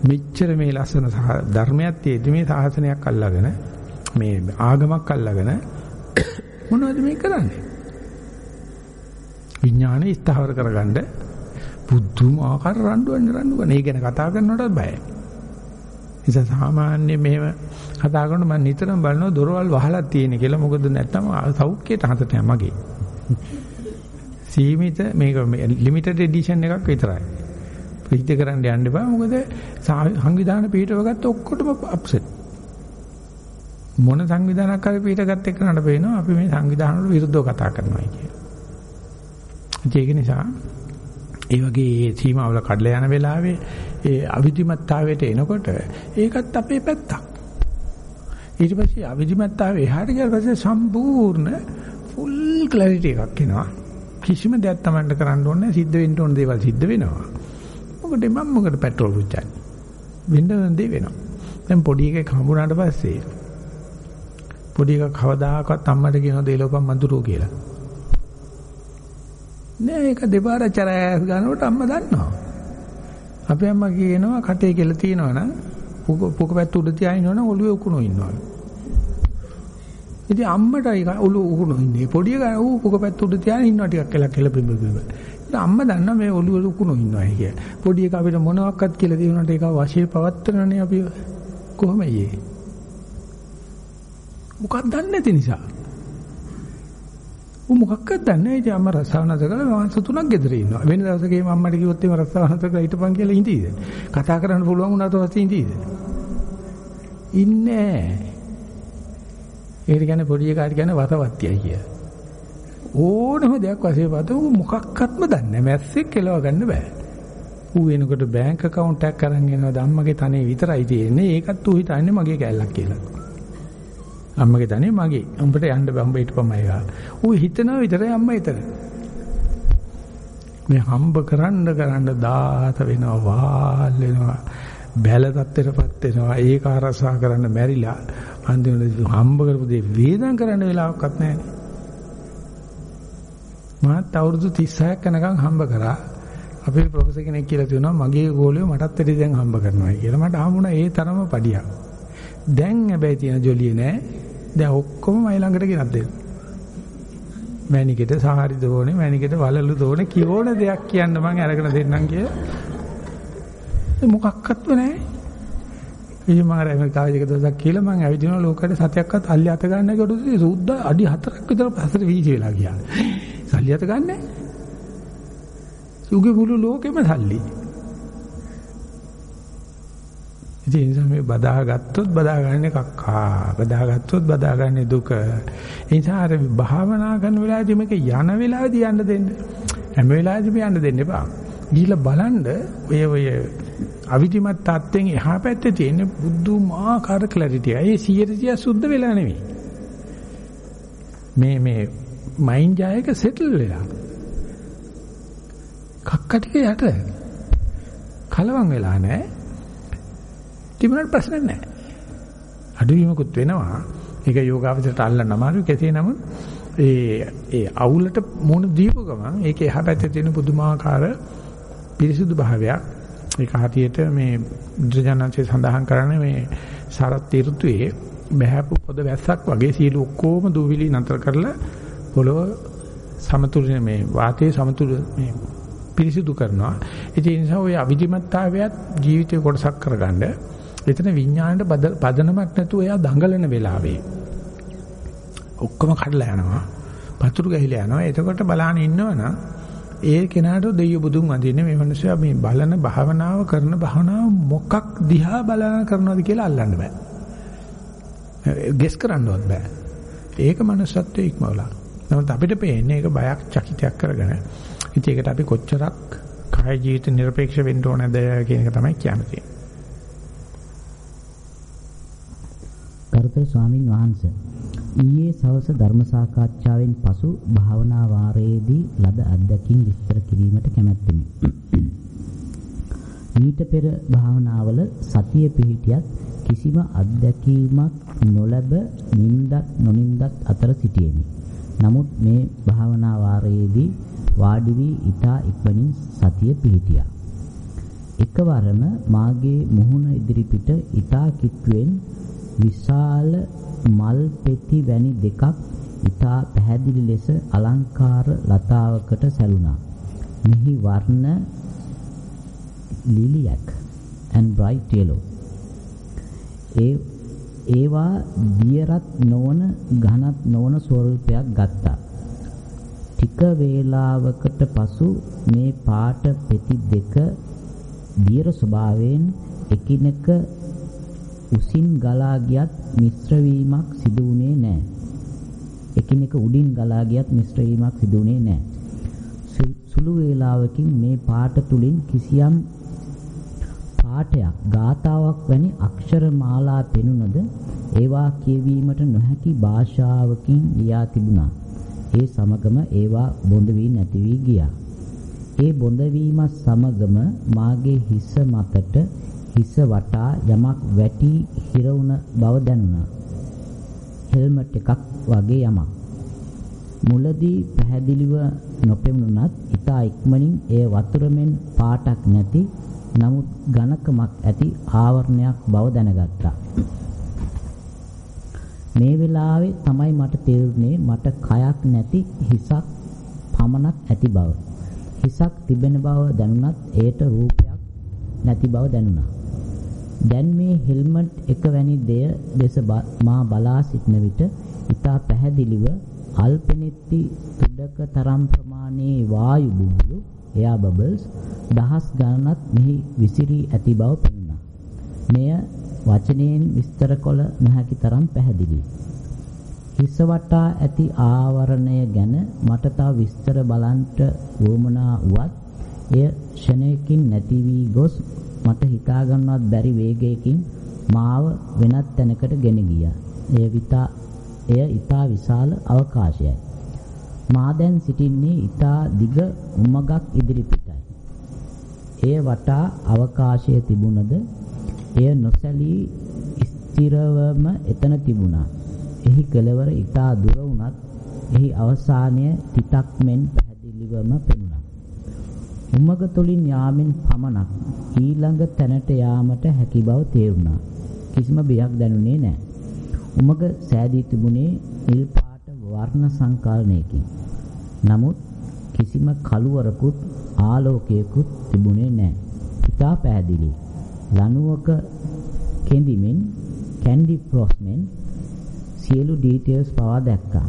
මෙච්චර මේ ලස්සන ධර්මයක් තියෙද්දි මේ සාහසනයක් අල්ලාගෙන මේ ආගමක් අල්ලාගෙන මොනවද මේ කරන්නේ? විඥානය ස්ථාවර කරගන්න බුද්ධමාකාර රණ්ඩුවෙන් රණ්ඩුවන. ඒ ගැන කතා කරනකොට බයයි. නිසා සාමාන්‍ය මෙහෙම කතා කරනකොට මම නිතරම බලනවා දොරවල් වහලා තියෙන කියලා. මොකද නැත්තම් සෞඛ්‍යයට හතට මගේ. සීමිත මේක ලිමිටඩ් එඩිෂන් එකක් විතරයි. ප්‍රතිද කරන්න යන්න එපා. මොකද සංවිධාන පිටව ගත්ත ඔක්කොටම අප්සෙට්. මොන සංවිධානයක් හරි පිට ගත්ත එකනට පේනවා අපි මේ සංවිධාන වලට විරුද්ධව කතා කරනවා කියලා. ඒක නිසා ඒ වගේ සීමාවල කඩලා යන වෙලාවේ ඒ අවිධිමත්තාවයට එනකොට ඒකත් අපේ පැත්තක්. ඊට පස්සේ අවිධිමත්තාවේ එහාට ගියාට පස්සේ සම්පූර්ණ ෆුල් ක්ලැරිටි එකක් එනවා. කිසිම දෙයක් Tamanට කරන්න ඕනේ සිද්ධ වෙන්න ඕන දේවල් සිද්ධ වෙනවා. මොකද මම මොකද පෙට්‍රෝල් පුච්චන්නේ? වෙන්න දේ වෙනවා. දැන් පොඩි එකෙක් හම්බුනාට පස්සේ පොඩි එකා කවදාකවත් අම්මට කියනද එළවපන් මඳුරෝ කියලා. නෑ ඒක දෙපාරචරයස් ගන්නකොට අම්මා දන්නවා. අපේ අම්මා කියනවා කටේ කෙල තියනවනම් පුක පුක පැත්ත උඩ තියාිනවනම් ඔළුවේ උකුණෝ ඉන්නවා. ඉතින් අම්මටයි ඔළුව උකුණෝ ඉන්නේ. පොඩි එකා ඌ පුක පැත්ත උඩ තියාගෙන ඉන්නවා ටිකක් කියලා කෙල බිම බිම. ඉතින් අම්මා දන්නවා මේ ඔළුවේ උකුණෝ ඉන්නවා කිය. පොඩි එකා අපිට මොනවත් කියලා දිනුනට ඒක වශයේ පවත්තරනේ අපි කොහොම ඊයේ. මොකක්ද දන්නේ නැති නිසා. ඌ මොකක්ද දන්නේ නැහැ. ඉතින් අම්මා රසාවනත කළා මාස තුනක් ගෙදර ඉන්නවා. වෙන දවසක මේ අම්මට කිව්වොත් එimhe රසාවනත කරලා හිටපන් කියලා ඉඳීද? කතා කරන්න පුළුවන් වුණාට පස්සේ ඉඳීද? ඉන්නේ ඒකට කියන්නේ පොඩි එකාට කියන්නේ වතවත්තියයි කිය. ඕනම දෙයක් වශයෙන් වත ඌ මොකක්වත්ම දන්නේ නැහැ. මැස්සෙක් කෙලව ගන්න බෑ. ඌ එනකොට බැංක් account එකක් අරන් එනවා ධම්මගේ තනේ විතරයි තියෙන්නේ. ඒකත් ඌ හිතන්නේ මගේ කැලලක් කියලා. අම්මගේ තනේ මගේ. උඹට යන්න බෑ උඹ හිටපමයි ගා. ඌ හිතනවා විතරයි අම්මා හිතන. මේ හම්බ කරන්න කරන්න දාත වෙනවා වාල් වෙනවා. බැල තත්ත්වයටපත් වෙනවා. ඒක අරසා කරන්න මැරිලා අන්තිමට හම්බ කරපු දේ වේදම් කරන්න වෙලාවක්වත් නැහැ. මාත් අවුරුදු 36ක් යනකම් හම්බ කරා. අපේ ප්‍රොෆෙසර් කෙනෙක් කියලා තියෙනවා මගේ ගෝලියෝ මටත් වැඩි දැන් හම්බ කරනවා කියලා. මට හම්බුණා ඒ තරම පඩියක්. දැන් හැබැයි තියෙන ජොලිය නෑ. දැන් ඔක්කොම මයි ළඟට ගෙනත් දෙන්න. මැනිකෙට සාහරි දෝනේ මැනිකෙට වලලු දෝනේ කිවෝන දෙයක් කියන්න මම අරගෙන දෙන්නම් කියලා. මොකක්වත්ම නැහැ. ඉතින් මම ඇමරිකාවේ එක දවසක් කියලා මම ඇවිදින ලෝකෙට සතයක්වත් අල්ලි අත ගන්න කොට සුද්දා අඩි 4ක් විතර පස්සට වීසි වෙලා ගියා. සල්ලි අත ගන්නෑ. උගේ මුළු ලෝකෙම සල්ලි. ඉතින් ඒ නිසා මේ බදා ගත්තොත් බදා ගන්න කක්කා. බදා ගත්තොත් බදා ගන්න දුක. ඒ නිසා අර භාවනා කරන වෙලාවේදී මේක යන වෙලාවේදී යන්න දෙන්න. හැම වෙලාවෙදිම යන්න දෙන්න එපා. ගිහිල්ලා බලන්න ඔය ඔය අවිධිමත් තත්ත්වෙන් එහා පැත්තේ තියෙන බුද්ධමාකාර ක්ලැරිටි. ඒ 100 සුද්ධ වෙලා නෙවෙයි. මේ මේ මයින්ඩ් ජයක සෙටල් වෙලා. කක්ක ටික යට. කලවම් වෙලා නැහැ. තිබුණාට ප්‍රශ්න නැහැ. අඩුවීමකුත් වෙනවා. ඒක යෝගාවචරයට අල්ලන්න අමාරුයි. කෙසේ නමුත් ඒ ඒ අවුලට මුණ දීපු ගමන් ඒකේ එහා පැත්තේ තියෙන පුදුමාකාර පිරිසුදු භාවයක් ඒක හතියට මේ බුද්ධජනන්සේ සඳහන් කරන්නේ මේ සරත් ඍතුවේ බහැපු පොද වැස්සක් වගේ සියලු ඔක්කොම දූවිලි නතර කරලා පොළොව සමතුලිත මේ වාතයේ සමතුල මේ පිරිසිදු කරනවා. ඒ නිසා ওই අවිධිමත්තාවයත් ජීවිතේ කොටසක් කරගන්න එතන විඥාණයට පදනමක් නැතුව එයා දඟලන වෙලාවේ ඔක්කොම කඩලා යනවා. පතුරු ගහිලා යනවා. එතකොට බලාන ඉන්නවනම් ඒ කෙනාට දෙයිය බුදුන් වඳින්නේ මේ මිනිස්සයා මේ බලන භාවනාව කරන භාවනාව මොකක් දිහා බලන කරනවද කියලා අල්ලන්න බෑ. ගෙස් කරන්නවත් බෑ. ඒක manussත්වයේ ඉක්මවලා. නමුත් අපිට පේන්නේ ඒක බයක් චකිතයක් කරගෙන. ඉතින් ඒකට අපි කොච්චරක් කාය ජීවිත নিরপেক্ষ වෙන්න ඕනද කියන එක තමයි කියන්නේ. ගරුතර ස්වාමින් වහන්සේ ඊයේ සවස ධර්ම සාකච්ඡාවෙන් පසු භාවනා වාරයේදී ලද අත්දැකීම් විස්තර කිරීමට කැමැත්තෙමි. මීට පෙර භාවනාවල සතිය පිහිටියත් කිසිම අත්දැකීමක් නොලැබ නින්දත් නොනින්දත් අතර සිටියෙමි. නමුත් මේ භාවනා වාරයේදී වාඩි වී ඊතා ඉක්මනින් සතිය පිහිටියා. එකවරම මාගේ මුහුණ ඉදිරිපිට ඊතා කිට්ටුවෙන් විශාල මල් පෙති වැනි දෙකක් ඊතා පැහැදිලි ලෙස අලංකාර ලතාවකට සැලුණා. මෙහි වර්ණ lilac and bright yellow. ඒ ඒවා දියරත් නොවන ඝනත් නොවන ස්වරූපයක් ගත්තා. ටික වේලාවකට පසු මේ පාට පෙති දෙක දියර ස්වභාවයෙන් එකිනෙක උසින් ගලා ගියත් මිශ්‍ර වීමක් සිදු වුණේ නැහැ. එකිනෙක උඩින් ගලා ගියත් මිශ්‍ර වීමක් සිදු වුණේ නැහැ. සුළු වේලාවකින් මේ පාට තුලින් කිසියම් පාඨයක් ගාතාවක් වැනි අක්ෂර මාලා පෙනුනද ඒවා කියවීමට නොහැකි භාෂාවකින් ලියා තිබුණා. ඒ සමගම ඒවා බොඳ වී නැති වී ගියා. ඒ බොඳ වීමත් සමගම මාගේ හිස මතට හිස වටා යමක් වැටි හිර වුණ බව දැනුණා. හෙල්මට් එකක් වගේ යමක්. මුලදී පැහැදිලිව නොපෙනුනත් ඉතා ඉක්මනින් ඒ වතුරෙන් පාටක් නැති නමුත් ඝනකමක් ඇති ආවරණයක් බව දැනගත්තා. මේ වෙලාවේ තමයි මට තේරුනේ මට කයක් නැති හිසක් පමණක් ඇති බව. හිසක් තිබෙන බව දැනුණත් ඒට රූපයක් නැති බව දැනුණා. දැන් මේ හෙල්මට් එක වැනි දෙය දෙස මා බලා සිටන විට ඉතා පැහැදිලිව අල්පෙනෙත්ති තුඩක තරම් ප්‍රමාණයේ වායු බුබුලු එයා බබල්ස් දහස් ගණනක් මෙහි විසිරී ඇති බව පෙනුණා. මෙය වචනයෙන් විස්තර කළ නොහැකි තරම් පැහැදිලි. හිස වටා ඇති ආවරණය ගැන මට තව විස්තර බලන්ට වුමනා වුවත් එය ෂණයකින් නැති වී ගොස් මට හිතා ගන්නවත් බැරි වේගයකින් මාව වෙනත් තැනකට ගෙන ගියා. එය විතා එය ඊටා විශාල අවකාශයයි. මා දැන් සිටින්නේ ඊටා දිග උමගක් ඉදිරිපිටයි. එය වටා අවකාශය තිබුණද එය නොසැලී ස්ථිරවම එතන තිබුණා. එහි කෙළවර ඊටා දුර වුණත් එහි අවසානය තිතක් මෙන් පැහැදිලිවම පෙනුණා. උමග තුලින් යාමෙන් පමණක් ඊළඟ තැනට යාමට හැකි බව තේරුණා. කිසිම බියක් දැනුනේ නැහැ. උමග සෑදී තිබුණේ නිල් පාට වර්ණ සංකල්පයකින්. නමුත් කිසිම කළුවරකුත් ආලෝකයකුත් තිබුණේ නැහැ. ඉතා පැහැදිලි. ලණුවක කෙඳිමින් කැන්ඩි ෆ්‍රොස්මෙන් සියලු ඩීටේල්ස් පවා දැක්කා.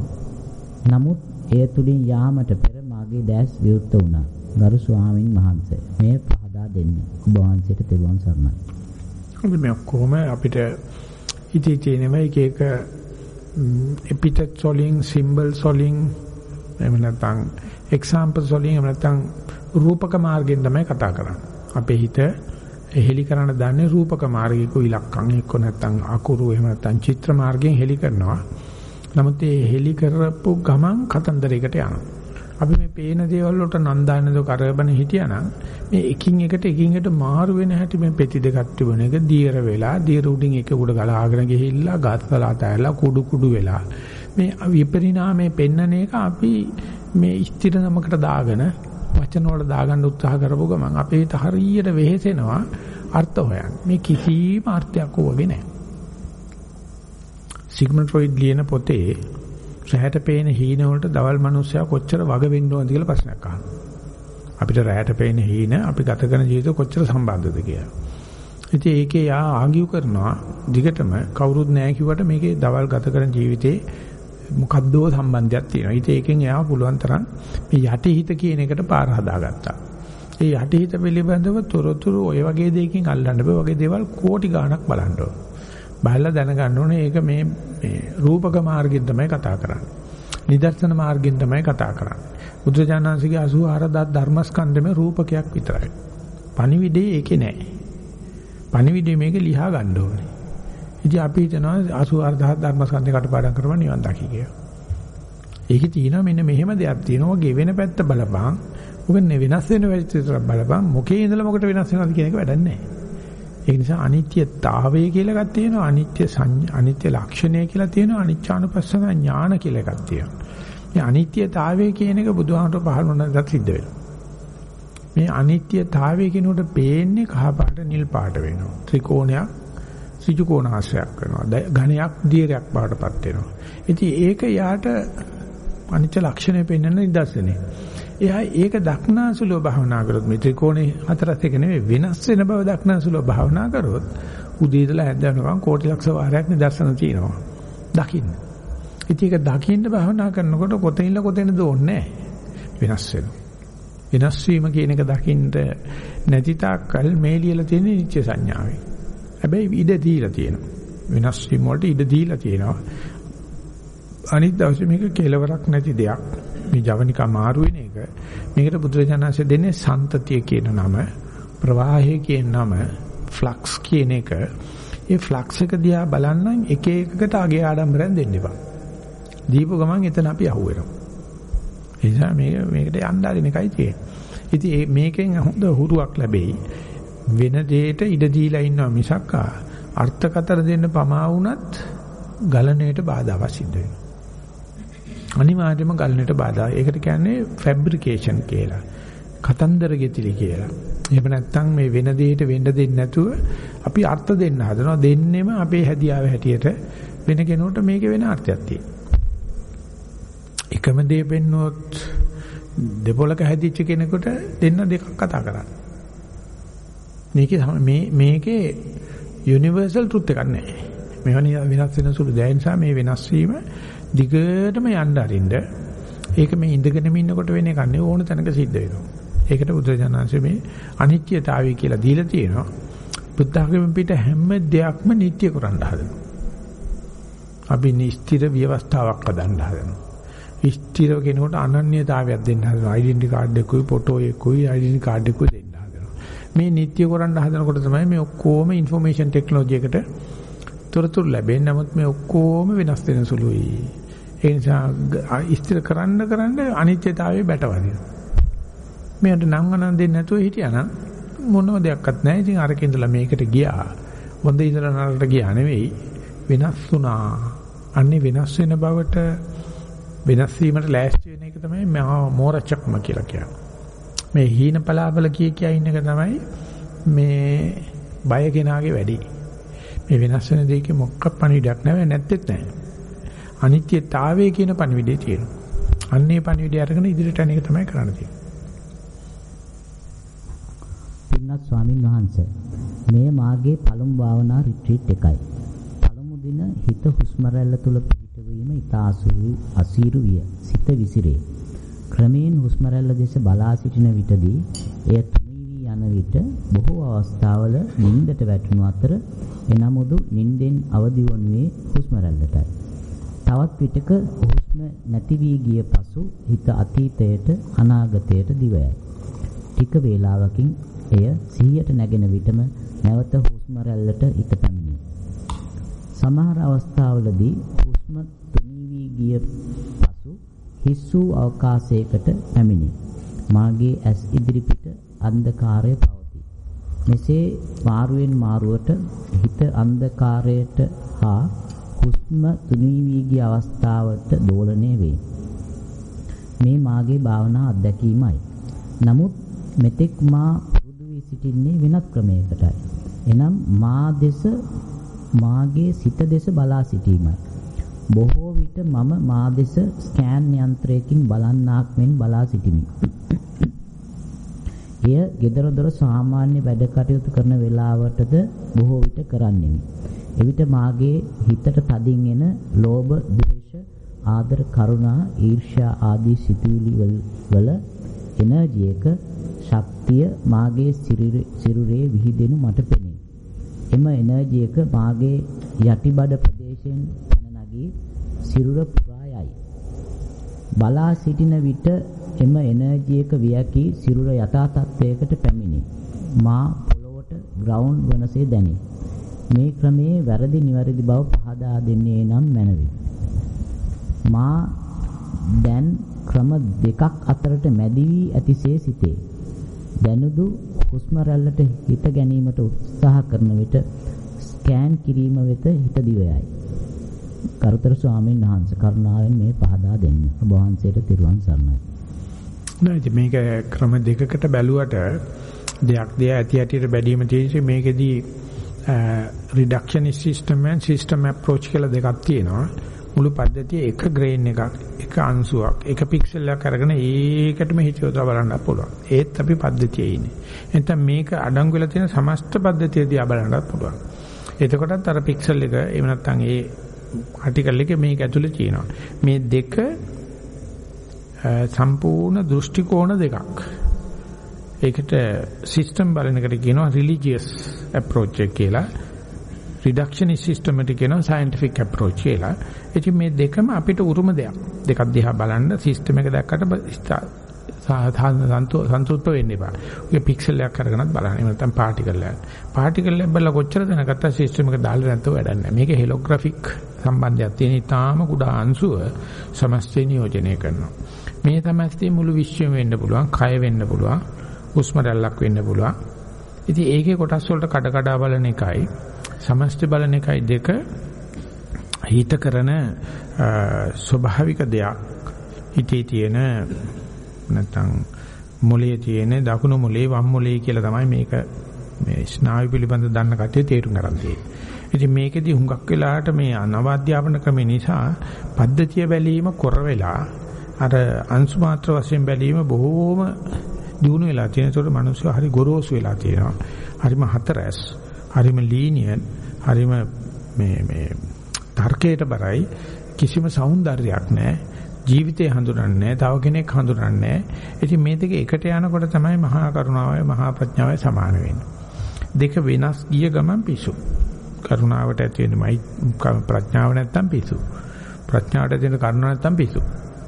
නමුත් එය තුලින් යාමට පෙර මාගේ දැස් විවෘත වුණා. ගරු ස්වාමින් වහන්සේ මේ පහදා දෙන්න. ඔබ වහන්සේට තෙරුවන් සරණයි. හොඳ මේ කොහොම අපිට ඉතී තියෙනම එක එක එපිටෙට්ස් වලින් සිම්බල්ස් වලින් එහෙම නැත්නම් එක්සැම්පල්ස් වලින් එහෙම නැත්නම් රූපක මාර්ගයෙන් තමයි කතා කරන්නේ. අපේ හිත හෙලි කරන්න දන්නේ රූපක මාර්ගයක ඉලක්කම් එක්ක නැත්නම් අකුරු එහෙම නැත්නම් චිත්‍ර මාර්ගයෙන් හෙලි කරනවා. නමුත් මේ හෙලි කරපු ගමන් කතන්දරයකට යනවා. අපි මේ පේන දේවල් වලට නන්දානද කරබන හිටියානම් මේ එකින් එකට එකින් එකට මාරු වෙන හැටි මේ පෙති දෙකක් තිබුණ එක දියර වෙලා දියර උඩින් එක උඩ ගලාගෙන ගිහිල්ලා ගස්වලා තැරලා කුඩු කුඩු වෙලා මේ විපරිණාමයේ පෙන්නන එක අපි මේ ස්ථිර නමකට දාගෙන වචන වල දාගන්න උත්සාහ කරපුව ගමන් අපේ හිත හරියට වෙහෙසෙනවා අර්ථ හොයන්න. මේ කිසිම අර්ථයක් වගේ නැහැ. සිග්මන්ඩ් ෆ්‍රොයිඩ් ලියන පොතේ රැහැට පේන හීන වලට දවල් මිනිස්සයා කොච්චර වග වෙන්න ඕනද කියලා ප්‍රශ්නයක් අහනවා. අපිට රැහැට පේන හීන අපි ගත කරන ජීවිත කොච්චර සම්බන්ධද කියලා. ඉතින් ඒකේ යා ආගියු කරනවා දිගටම කවුරුත් නැහැ කිව්වට මේකේ දවල් ගත කරන ජීවිතේ මොකද්දෝ සම්බන්ධයක් තියෙනවා. ඉතින් ඒකෙන් එයා පුළුවන් තරම් මේ යටිහිත කියන එකට පාර හදාගත්තා. ඒ යටිහිත පිළිබඳව තොරතුරු ඔය වගේ දෙයකින් අල්ලන්න බෑ. වගේ දේවල් කෝටි ගාණක් බලන්න ඕන. බලලා දැනගන්න ඕනේ ඒක මේ මේ රූපක මාර්ගයෙන් තමයි කතා කරන්නේ. නිදර්ශන මාර්ගයෙන් තමයි කතා කරන්නේ. බුදුජානනාංශගේ 84000 ධර්මස්කන්ධෙම රූපකයක් විතරයි. පණිවිඩේ ඒකේ නැහැ. පණිවිඩේ මේක ලියා ගන්න ඕනේ. ඉතින් අපි හිතනවා 84000 ධර්මස්කන්ධේ කටපාඩම් කරපුවා නිවන් දකි කියලා. ඒකේ තියෙනවා මෙන්න මෙහෙම දෙයක් තියෙනවා. ගෙවෙන පැත්ත බලපං. මොකද වෙනස් වෙන පැත්ත බලපං. මොකේ ඉඳලා මොකට වෙනස් වෙනවද කියන එක වැඩක් නැහැ. ඒ නිසා අනිත්‍යතාවය කියලා එකක් තියෙනවා. අනිත්‍ය අනිත්‍ය ලක්ෂණය කියලා තියෙනවා. අනිච්චානුපස්සන ඥාන කියලා එකක් තියෙනවා. මේ අනිත්‍යතාවය කියන එක බුදුහාමර පහළ වුණාට සිද්ධ වෙනවා. මේ අනිත්‍යතාවය කියනකොට පේන්නේ කහ පාට නිල් පාට වෙනවා. ත්‍රිකෝණයක් ඍජු කෝණාශ්‍රයක් වෙනවා. ඝණයක් දියරයක් බවටපත් වෙනවා. ඉතින් ඒක යාට අනිත්‍ය ලක්ෂණය පෙන්වන නිදර්ශනේ. එයා ඒක දක්නාසුලව භාවනා කරොත් මේ ත්‍රිකෝණේ හතරත් එක නෙවෙයි වෙනස් වෙන බව දක්නාසුලව භාවනා කරොත් උදේ ඉඳලා හැන්ද වෙනකම් කෝටි ලක්ෂ වාරයක් නිදර්ශන තියෙනවා. දකින්න. ඉතින් ඒක දකින්න භාවනා කරනකොට කොතනින්ද කොතැනද ඕනේ වෙනස් වෙනවා. වෙනස් වීම කියන එක දකින්න නැති තාක්කල් මේ ලියලා තියෙන නිත්‍ය සංඥාවේ. හැබැයි ඉඩ දීලා තියෙනවා. වෙනස් වීම වලට ඉඩ දීලා තියෙනවා. අනිත් දවසේ මේක කෙලවරක් නැති දෙයක්. මේ ජවනිකා මාරු වෙන එක. මේකට බුදුරජාණන්සේ දෙන්නේ සන්තතිය කියන නම, ප්‍රවාහය කියන නම, ෆ්ලක්ස් කියන එක. ඒ ෆ්ලක්ස් එක දිහා බලන්නම් එක එකකට අගේ ආඩම්බරෙන් දෙන්න එපා. දීපු ගමන් එතන අපි අහුවෙනවා. ඒ නිසා මේක මේකට යන්න ආරින එකයි තියෙන්නේ. ඉතින් මේකෙන් හොඳ හුරුවක් ලැබෙයි. වෙන දෙයකට ඉඩ දීලා ඉන්නවා මිසක් අර්ථකතර දෙන්න පමා වුණත් ගලණයට බාධාවක් සිද්ධ වෙනවා. අනිවාර්යයෙන්ම ගලණයට බාධා. ඒකට කියන්නේ ෆැබ්‍රිකේෂන් කියලා. කතන්දර ගෙතිලි කියලා. එහෙම නැත්නම් මේ වෙන දෙයකට වෙන්න දෙන්නේ නැතුව අපි අර්ථ දෙන්න හදනවා. දෙන්නෙම අපේ හැදියාව හැටියට වෙන කෙනෙකුට මේකේ වෙන අර්ථයක් තියෙනවා. එකම දේ පෙන්නුවොත් දෙපොලක හැදිච්ච කෙනෙකුට දෙන්න දෙකක් කතා කරන්නේ. මේකේ මේ මේකේ යුනිවර්සල් ට්‍රුත් එකක් නැහැ. මෙවැනි වෙනස් වෙන සුළු දෑ නිසා මේ වෙනස් වීම දිගටම යන්න අරින්න ඒක මේ ඉඳගෙනම ඉන්නකොට වෙන එකක් නෙවෙයි ඕන තැනක සිද්ධ වෙනවා. ඒකට බුදුරජාණන්සේ මේ අනිත්‍යතාවය කියලා දීලා තියෙනවා. බුද්ධ학ම පිට හැම දෙයක්ම නිට්ටය කරන්න හදනවා. අපි නිස්තිර ව්‍යවස්ථාවක් හදන්න හදනවා. ස්ථිර කෙනෙකුට අනන්‍යතාවයක් දෙන්න හදනවා. ඩෙන්ටි කාඩ් එකකුයි ෆොටෝ එකකුයි ඩෙන්ටි කාඩ් එකකුයි දෙන්න හදනවා. මේ නිට්ටය කරන්න හදනකොට තමයි මේ ඔක්කොම ইনফরমේෂන් ටෙක්නොලොජි එකට තොරතුරු ලැබෙන්නේ. නමුත් මේ ඔක්කොම වෙනස් වෙන සුළුයි. ඒ නිසා ස්ථිර කරන්න කරන්න අනිත්‍යතාවයේ බැටවදිනවා. මේකට නම් අනන් දෙන්නේ නැතුව හිටියානම් මොනම දෙයක්වත් නැහැ. ඉතින් අරක ඉඳලා මේකට ගියා. හොඳ ඉඳලා නරකට ගියා නෙවෙයි. වෙනස් වුණා. අන්නේ වෙනස් වෙන බවට වෙනස් වීමට ලෑස්ති වෙන එක තමයි මෝරචක්ම කියලා කියන්නේ. මේ හීන පලාපල කිය කිය ඉන්න එක තමයි මේ බය කෙනාගේ වැඩි. මේ වෙනස් වෙන දෙයක මොකක් පණිවිඩයක් නැවේ නැත්තේත් නැහැ. අනිත්‍යතාවය කියන පණිවිඩය තියෙනවා. අන්නේ පණිවිඩය අරගෙන ඉදිරියට යන එක තමයි කරන්න තියෙන්නේ. පින්වත් ස්වාමින් වහන්සේ මේ මාගේ පළමු භාවනා රිට්‍රීට් එකයි. පළමු දින හිත හුස්ම රැල්ල තුල වීම ඉතා අසීරු විය. සිත විසිරේ. ක්‍රමයෙන් හුස්ම රැල්ල දෙස බලා සිටින විටදී එය තුනී වී යන විට බොහෝ අවස්ථාවල නිින්දට වැටුණු අතර එනමුදු නිින්දෙන් අවදි වනුයේ හුස්ම රැල්ලටයි. තවත් විටක හුස්ම නැති වී ගිය පසු හිත අතීතයට අනාගතයට දිවයයි. ටික වේලාවකින් එය සිහියට නැගෙන විටම නැවත හුස්ම රැල්ලට හිත පැමිණේ. සමහර අවස්ථාවලදී හුස්ම තුනී වී ගිය පසු හිස් වූ අවකාශයකට පැමිණි. මාගේ ඇස් ඉදිරිපිට අන්ධකාරය පවතී. මෙසේ මාරුවෙන් මාරුවට හිත අන්ධකාරයට හා හුස්ම තුනී වී ගිය අවස්ථාවට දෝලණය වේ. මේ මාගේ භාවනා අත්දැකීමයි. නමුත් මෙතෙක් මා පුරුදු වී සිටින්නේ වෙනත් ක්‍රමයකටයි. එනම් මා දෙස මාගේ සිත දෙස බලා සිටීමයි. බොහෝ විට මම මා දෙස ස්කෑන් යන්ත්‍රයකින් බලන්නාක් මෙන් බලා සිටිමි. එය gedara dora සාමාන්‍ය වැඩ කටයුතු කරන වේලාවටද බොහෝ විට කරන්නෙමි. එවිට මාගේ හිතට තදින් එන ලෝභ, ද්වේෂ, ආදර, කරුණා, ඊර්ෂ්‍යා ආදී සිතුවිලි වල එනර්ජි එක ශක්තිය මාගේ සිරුරේ විහිදෙනු මට පෙනේ. එම එනර්ජි එක මාගේ යටිබඩ ප්‍රදේශයෙන් පැන නගී සිරුර පුරා යයි. බලා සිටින විට එම එනර්ජි එක වියකි සිරුර යථා තත්වයකට පැමිණේ. මා පොළොවට ග්‍රවුන්ඩ් වනසේ දැනේ. මේ ක්‍රමයේ වැරදි නිවැරදි බව පහදා දෙන්නේ නම් මැනවි. මා දැන් ක්‍රම දෙකක් අතරට මැදි වී ඇතිසේ සිටේ. දැනුදු හුස්ම රැල්ලට හිත ගැනීමට උත්සාහ කරන විට ස්කෑන් කිරීම වෙත හිත දිවයයි. කරුතර ස්වාමීන් වහන්සේ කරුණාවෙන් මේ පහදා දෙන්න. ඔබ වහන්සේට තිරුවන් සරණයි. නෑ මේක ක්‍රම දෙකකට බැලුවට දෙයක් දෙය ඇති ඇටියට බැදීම තියෙන්නේ මේකෙදී reductionist system and system approach කියලා දෙකක් තියෙනවා. මුළු පද්ධතිය එක ග්‍රේන් එකක් එක අංශුවක් එක පික්සල් එකක් අරගෙන ඒකටම හිතියොදා බලන්න පුළුවන්. ඒත් අපි පද්ධතියේ ඉන්නේ. එතන මේක අඩංගු වෙලා තියෙන සමස්ත පද්ධතිය දිහා බලන්නත් පුළුවන්. එතකොටත් අර පික්සල් එක එහෙම නැත්නම් ඒ ආටිකල් එකේ මේක ඇතුලේ තියෙනවා. මේ දෙක සම්පූර්ණ දෘෂ්ටි කෝණ දෙකක්. ඒකට සිස්ටම් බලන එකට කියනවා රිලිජියස් අප්‍රෝච් එක කියලා. රිඩක්ෂනිස් සිස්ටමැටික් කියනවා සයන්ටිෆික් අප්‍රෝච් කියලා. ඉතින් මේ දෙකම අපිට උරුම දෙයක්. දෙකක් දිහා බලන්න සිස්ටම් එක දැක්කට සන්තුෂ්ත වෙන්න එපා. ඔය පික්සල් එකක් අරගෙනත් බලන්න. එහෙම නැත්නම් පාටිකල් එකක්. පාටිකල් එක බලලා කොච්චර දැනගත්තා සිස්ටම් එක දාලා නැත්නම් වැඩක් නැහැ. මේක හෙලෝග්‍රැෆික් සම්බන්ධයක් තියෙන ඉතාම කුඩා අංශුව සමස්තය නියෝජනය කරනවා. මේ තමයි මුළු විශ්වයම වෙන්න පුළුවන්, කය වෙන්න පුළුවන්, හුස්ම රැල්ලක් වෙන්න පුළුවන්. ඉතින් ඒකේ කොටස් වලට කඩ කඩ බලන එකයි සමස්ත බලන එකයි දෙක හිත කරන ස්වභාවික දෙයක්. හිතේ තියෙන නැත්නම් මොලේ තියෙන දකුණු මොලේ වම් මොලේ කියලා තමයි මේක මේ ස්නායු පිළිබඳ දන්න කට්ටිය තේරුම් ගන්න තියෙන්නේ. ඉතින් මේකෙදි හුඟක් වෙලාවට මේ අනවද්‍යාපන ක්‍රම නිසා පද්ධතිය බැලීම කොර වෙලා අර අංශු මාත්‍ර වශයෙන් බැලීම බොහෝම දිනු වෙලා තියෙන. ඒතකොට මිනිස්සු හරි ගොරෝසු වෙලා තියෙනවා. හරිම හතරස්, හරිම ලීනියන්, හරිම මේ මේ තර්කයට බරයි කිසිම సౌందර්යයක් නැහැ. ජීවිතය හඳුනන්නේ තව කෙනෙක් හඳුනන්නේ ඉතින් මේ දෙක එකට යනකොට තමයි මහා කරුණාවයි මහා ප්‍රඥාවයි සමාන වෙන්නේ. දෙක වෙනස් ගිය ගමන් පිසු. කරුණාවට ඇති වෙනමයි ප්‍රඥාව නැත්තම් පිසු. ප්‍රඥාවට ඇති වෙන කරුණාව නැත්තම් පිසු.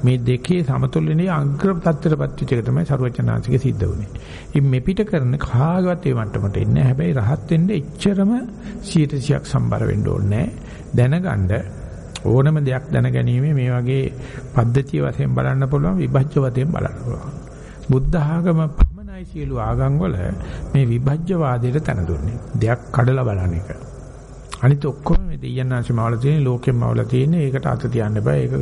මේ දෙකේ සමතුලිතනේ අග්‍ර තත්ත්වයටපත් වෙච්ච එක තමයි ਸਰවචනාංශික සිද්ධ වුනේ. ඉතින් මේ පිට කරන කාගවත් ඒ මට්ටමට එන්නේ හැබැයි රහත් වෙන්න එච්චරම 100ක් සම්බර වෙන්න ඕනේ දැනගන්න ඕනම දෙයක් දැනගැනීමේ මේ වගේ පද්ධතිය වශයෙන් බලන්න පුළුවන් විභජ්‍ය වශයෙන් බලන්න පුළුවන්. බුද්ධ ආගම පමණයි සියලු ආගම් වල මේ විභජ්‍ය වාදයට තැන දුන්නේ. දෙයක් කඩලා බලන එක. අනිත ඔක්කොම මේ දෙයයන්ාංශමවල තියෙන ලෝකෙමවල තියෙන ඒකට අත තියන්න එපා. ඒක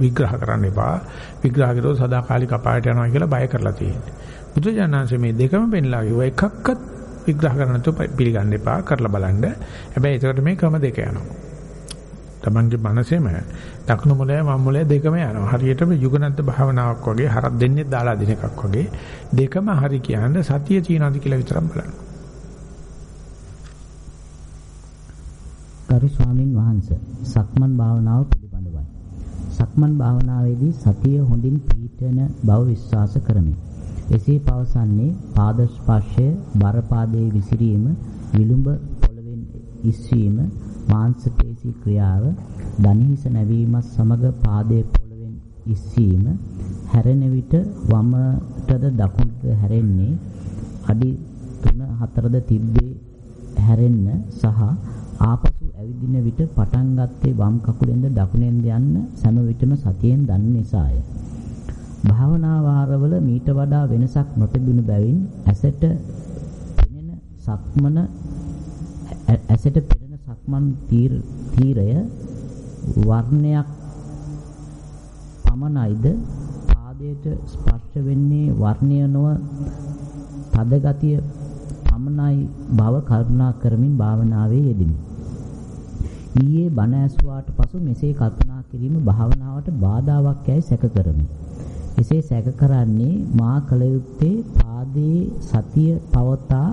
විග්‍රහ කරන්න එපා. විග්‍රහ කරලා සදාකාලික අපායට යනවා කියලා බය කරලා තියෙන්නේ. බුදුජානනාංශ මේ දෙකම පෙන්ලා කිව්වා එකක්වත් විග්‍රහ කරන්න තු පිළිගන්න එපා කරලා බලන්න. හැබැයි ඒකට මේ ක්‍රම දෙක යනවා. තමන්ගේ මනසෙම දකුණු මොලේ වම් මොලේ දෙකම යනවා. හරියටම යුගනන්ත භාවනාවක් වගේ හරක් දෙන්නේ දාලා දෙන එකක් වගේ දෙකම හරි කියන්නේ සතිය තියනවාද කියලා විතරක් බලන්න. ගරු ස්වාමින් වහන්සේ සක්මන් භාවනාව පිළිබඳවයි. සක්මන් භාවනාවේදී සතිය හොඳින් පිහිටන බව විශ්වාස කරමි. එසේ පවසන්නේ පාද ස්පර්ශය, බර පාදයේ විසිරීම, විලුඹ පොළවෙන් ඉස්වීම, මාංශ පේශී ක්‍රියාව, දණහිස නැවීමත් සමග පාදයේ පොළවෙන් ඉස්වීම, හැරෙන විට වමටද දකුණට හැරෙන්නේ අඩි 3 4ද තිබ්බේ හැරෙන්න සහ ආපසු ඇවිදින විට පටන් ගත්තේ වම් කකුලෙන්ද දකුණෙන්ද යන්න සෑම විටම සතියෙන් දන්න නිසාය. භාවනා වාරවල මීට වඩා වෙනසක් නොතිබුණු බැවින් ඇසට පෙනෙන සක්මන ඇසට පෙනෙන සක්මන් තීරය වර්ණයක් පමණයිද පාදයට ස්පර්ශ වෙන්නේ වර්ණය නොව තද ගතිය පමණයි බව කල්පනා කරමින් භාවනාවේ යෙදිමි. ඊයේ බණ ඇසුවාට පසු මෙසේ කල්පනා කිරීම භාවනාවට බාධාවක් යයි සැක කරමි. එසේ සැක කරන්නේ මා කල යුත්තේ පාදයේ සතිය පවතා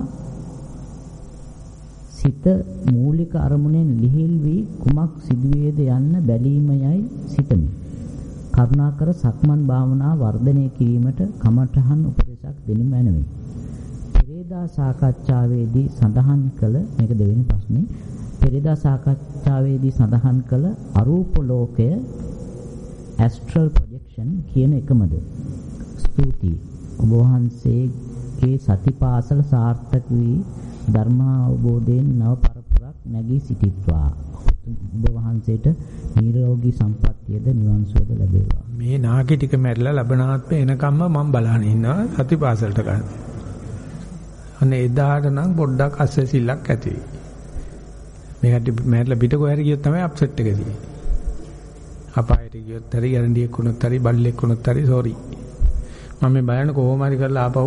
සිත මූලික අරමුණෙන් ලිහිල් වී කුමක් සිදුවේද යන්න බැලීමයයි සිතමි. කරුණාකර සක්මන් භාවනා වර්ධනය කිරීමට කමඨහන් උපදේශක් දෙනු මැනවි. පෙරේදා සාකච්ඡාවේදී සඳහන් කළ මේක දෙවෙනි ප්‍රශ්නේ පෙරේදා සාකච්ඡාවේදී සඳහන් කළ අරූප ලෝකය ඇස්ට්‍රල් ප්‍රොජෙක්ෂන් කියන එකමද? ස්තුතියි. ඔබ වහන්සේගේ සතිපාසල සාර්ථක වී ධර්ම අවබෝධයෙන් නව පරපුරක් නැගී සිටිත්වා. ඔබ වහන්සේට නිරෝගී සම්පන්නියද නිවන් සුවද ලැබේවා. මේ නාකි ටික මැරිලා ලබනාත්ම එනකම්ම මම බලහන් ඉන්නවා සතිපාසලට ගන්න. අනේ එදාට නම් පොඩ්ඩක් අස්සසිල්ලක් ඇති වෙයි. මේකට මැරිලා පිට කොහරි ගියොත් තමයි අප්සෙට් එක තියෙන්නේ. අපායට ගියොත් හරි ගැරන්ඩියක් වුණොත් හරි බල්ලෙක් වුණොත් හරි සෝරි. මම මේ බලන්න කොහොම හරි කරලා ආපහු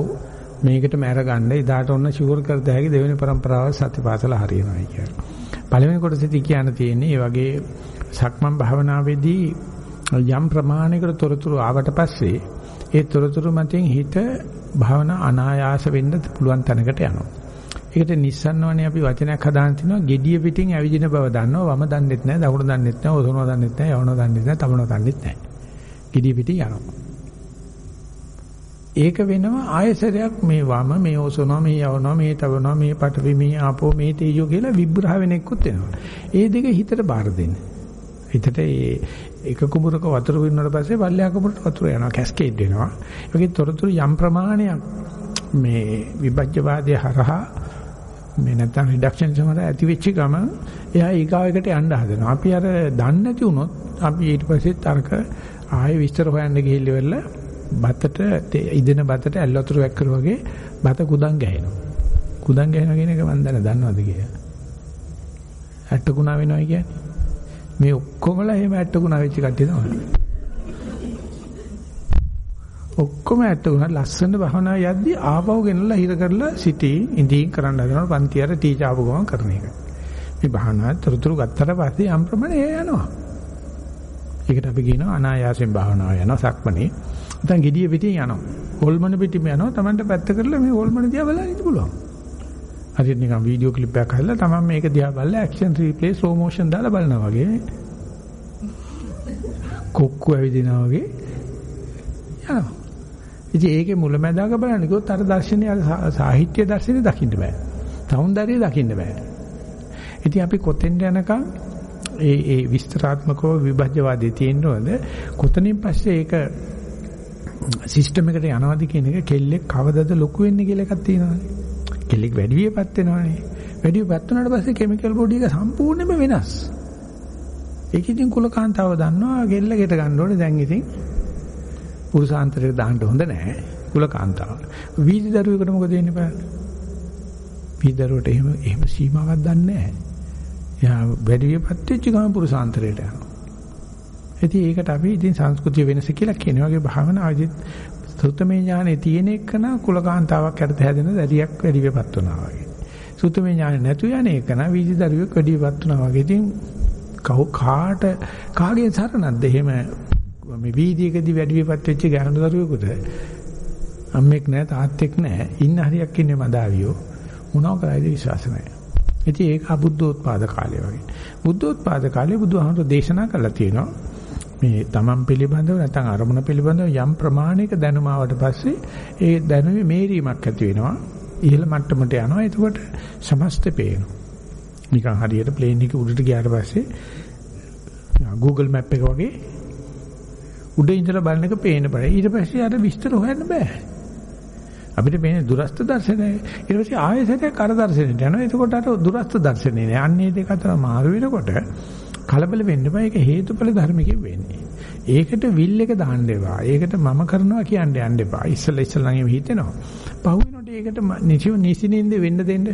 මේකටම අරගන්න ඉදාට ඔන්න ෂුවර් කරද හැකි දෙවෙනි પરම්පරාව සත්‍යපාසල හරියනවා කියලා. පළවෙනි කොටසදී කියන්න තියෙන්නේ මේ වගේ සක්මන් භාවනාවේදී යම් ප්‍රමාණයකට තොරතුරු ආවට පස්සේ ඒ තොරතුරු මතින් හිත භාවනා අනායාස වෙන්න පුළුවන් තැනකට යනවා. ඒකට නිස්සන්නවනේ අපි වචනයක් හදාන තිනවා gediya පිටින් ඇවිදින බව දන්නවා වම දන්නෙත් නැහැ දකුණ දන්නෙත් නැහැ ඔසවනවා දන්නෙත් නැහැ යවනවා දන්නෙත් නැහැ තමනවා දන්නෙත් නැහැ. gediya පිටින් යනවා. ඒක වෙනම ආයසරයක් මේ වම මේ ඔසවනවා මේ යවනවා මේ තවනවා මේ පටවි මේ ආපෝ මේ තේජෝ කියලා විබ්‍රහ වෙන එක්කුත් වෙනවා. ඒ දෙක හිතට බාර දෙන්න. හිතට ඒ එක කුඹරක වතුර වින්නට පස්සේ පල්ලෙහා කුඹරට වතුර යනවා කැස්කේඩ් වෙනවා. ඒකේ තොරතුරු යම් ප්‍රමාණයක් මේ විභජ්‍යවාදයේ හරහා මේ නැත්තම් රිඩක්ෂන් සමර ඇති වෙච්ච ගම එයා ඊගාවකට යන්න හදනවා. අපි අර දන්නේ නැති වුණොත් අපි ඊට පස්සේ තර්ක ආයෙ විස්තර හොයන්න ගිහිල්ලා බතට ඉදෙන බතට ඇල් වතුර වැක්කර වගේ බත කුදන් ගැහෙනවා. කුදන් ගැහෙනවා කියන එක මම දැන දන්නවද කියලා. ඇට්ටකුණා වෙනවා කියන්නේ. මේ ඔක්කොමලා එහෙම ඇට්ටකුණා වෙච්ච කට්ටිය තමයි. ඔක්කොම ඇට්ටකුණා ලස්සන භවනා යද්දි ආපහු ගෙනලා හිර කරලා සිටි ඉඳින් කරන්න හදනවා පන්ති අර ටීචර් ආපු ගමන් කරන එක. මේ භවනා තොරතුරු ගත්තට පස්සේ යම් ප්‍රමාණය යනවා. ඒකට අපි කියනවා අනායාසයෙන් භාවනාව යනවා සක්මනේ. නැත්නම් gediya පිටින් යනවා. හොල්මන පිටින් යනවා. Tamanට පැත්ත කරලා මේ හොල්මන දිහා බලන්න ඉන්න පුළුවන්. හරියට නිකන් වීඩියෝ ක්ලිප් එකක් හදලා Taman මේක දිහා බලලා ඇක්ෂන් රීප්ලේ ස්ලෝ මෝෂන් දාලා බලනවා වගේ. කොක්කු ඇවිදිනවා වගේ යනවා. ඉතින් ඒකේ මුලැමැදාක බලන්න කිව්වොත් අර දර්ශනය සාහිත්‍ය දර්ශනය දකින්න බෑ. సౌందර්යය දකින්න බෑ. ඉතින් අපි කොතෙන්ද යනකම් ඒ ඒ විස්තරාත්මකව විභජ්‍යවාදී තියෙනවද කොතනින් පස්සේ ඒක සිස්ටම් එකට යනවාද කියන එක කෙල්ලෙක් කවදද ලොකු වෙන්නේ කියලා එකක් තියෙනවානේ. කෙල්ලෙක් වැඩි වියපත් වෙනවානේ. වැඩි වියපත් වුණාට පස්සේ කිමිකල් බොඩි එක සම්පූර්ණයෙන්ම වෙනස්. ඒක ඉතින් කුලකාන්තාව දන්නවා ගෙල්ල ගෙට ගන්න ඕනේ දැන් ඉතින් පුරුෂාන්තරයට දාන්න හොඳ නැහැ කුලකාන්තාව. වීදි දරුවෙකුට මොකද වෙන්නේ බලන්න. වීදි දරුවට එහෙම එහෙම සීමාවක් දන්නේ නැහැ. එයා වැඩි වියපත් වෙච්ච ගමන් පුරුෂාන්තරයට යනවා. ඉතින් ඒකට අපි ඉතින් සංස්කෘතිය වෙනස කියලා කියන වගේ භාවනාවේදී සුත්තමේ ඥානෙ තියෙන එකන කුලකාන්තාවක් යටත හැදෙන දැරියක් වැඩි වෙපත් වුණා වගේ. සුත්තමේ ඥානෙ නැතු යන එකන වීදි දරුවෙක් වැඩි වෙපත් වුණා වගේ. ඉතින් කවු කාට කාගේ සරණක්ද එහෙම මේ වීදියේදී වැඩි වෙපත් වෙච්ච ගෑනු දරුවෙකුට අම්මෙක් නැහැ තාත්තෙක් නැහැ ඉන්න හරියක් ඉන්නේ මදාවියෝ මොනව කරයිද විශ්වාස නැහැ. ඉතින් ඒක අබුද්ධෝත්පාද කාලය වගේ. බුද්ධෝත්පාද කාලේ බුදුහාමුදුරේ දේශනා කළා තියෙනවා. මේ තමන් පිළිබඳව නැත්නම් අරමුණ පිළිබඳව යම් ප්‍රමාණයක දැනුම ආවට පස්සේ ඒ දැනුමේ මේරීමක් ඇති වෙනවා. ඉහළ මට්ටමට යනවා. එතකොට සමස්ත පේනවා. නිකන් හරියට ප්ලේන් එක උඩට ගියාට පස්සේ Google map එක වගේ උඩ ඉඳලා බලන එක පේන්න බෑ. ඊට පස්සේ අර විස්තර හොයන්න බෑ. අපිට මේනේ දුරස්ත දර්ශනය ඊට පස්සේ ආයෙසට කර දර්ශනයට යනවා. එතකොට අර දුරස්ත දර්ශනේ නෑ. අන්නේ දෙක අතර මාරු වෙනකොට කලබල වෙන්න බෑ ඒක හේතුඵල ධර්මකින් වෙන්නේ. ඒකට විල් එක දාන්න එපා. ඒකට මම කරනවා කියන්න යන්න එපා. ඉස්සෙල්ලා ඉස්සෙල්ලා නම් හිතෙනවා. පහුවෙනකොට ඒකට නිසිව නිසිනින්ද වෙන්න දෙන්න.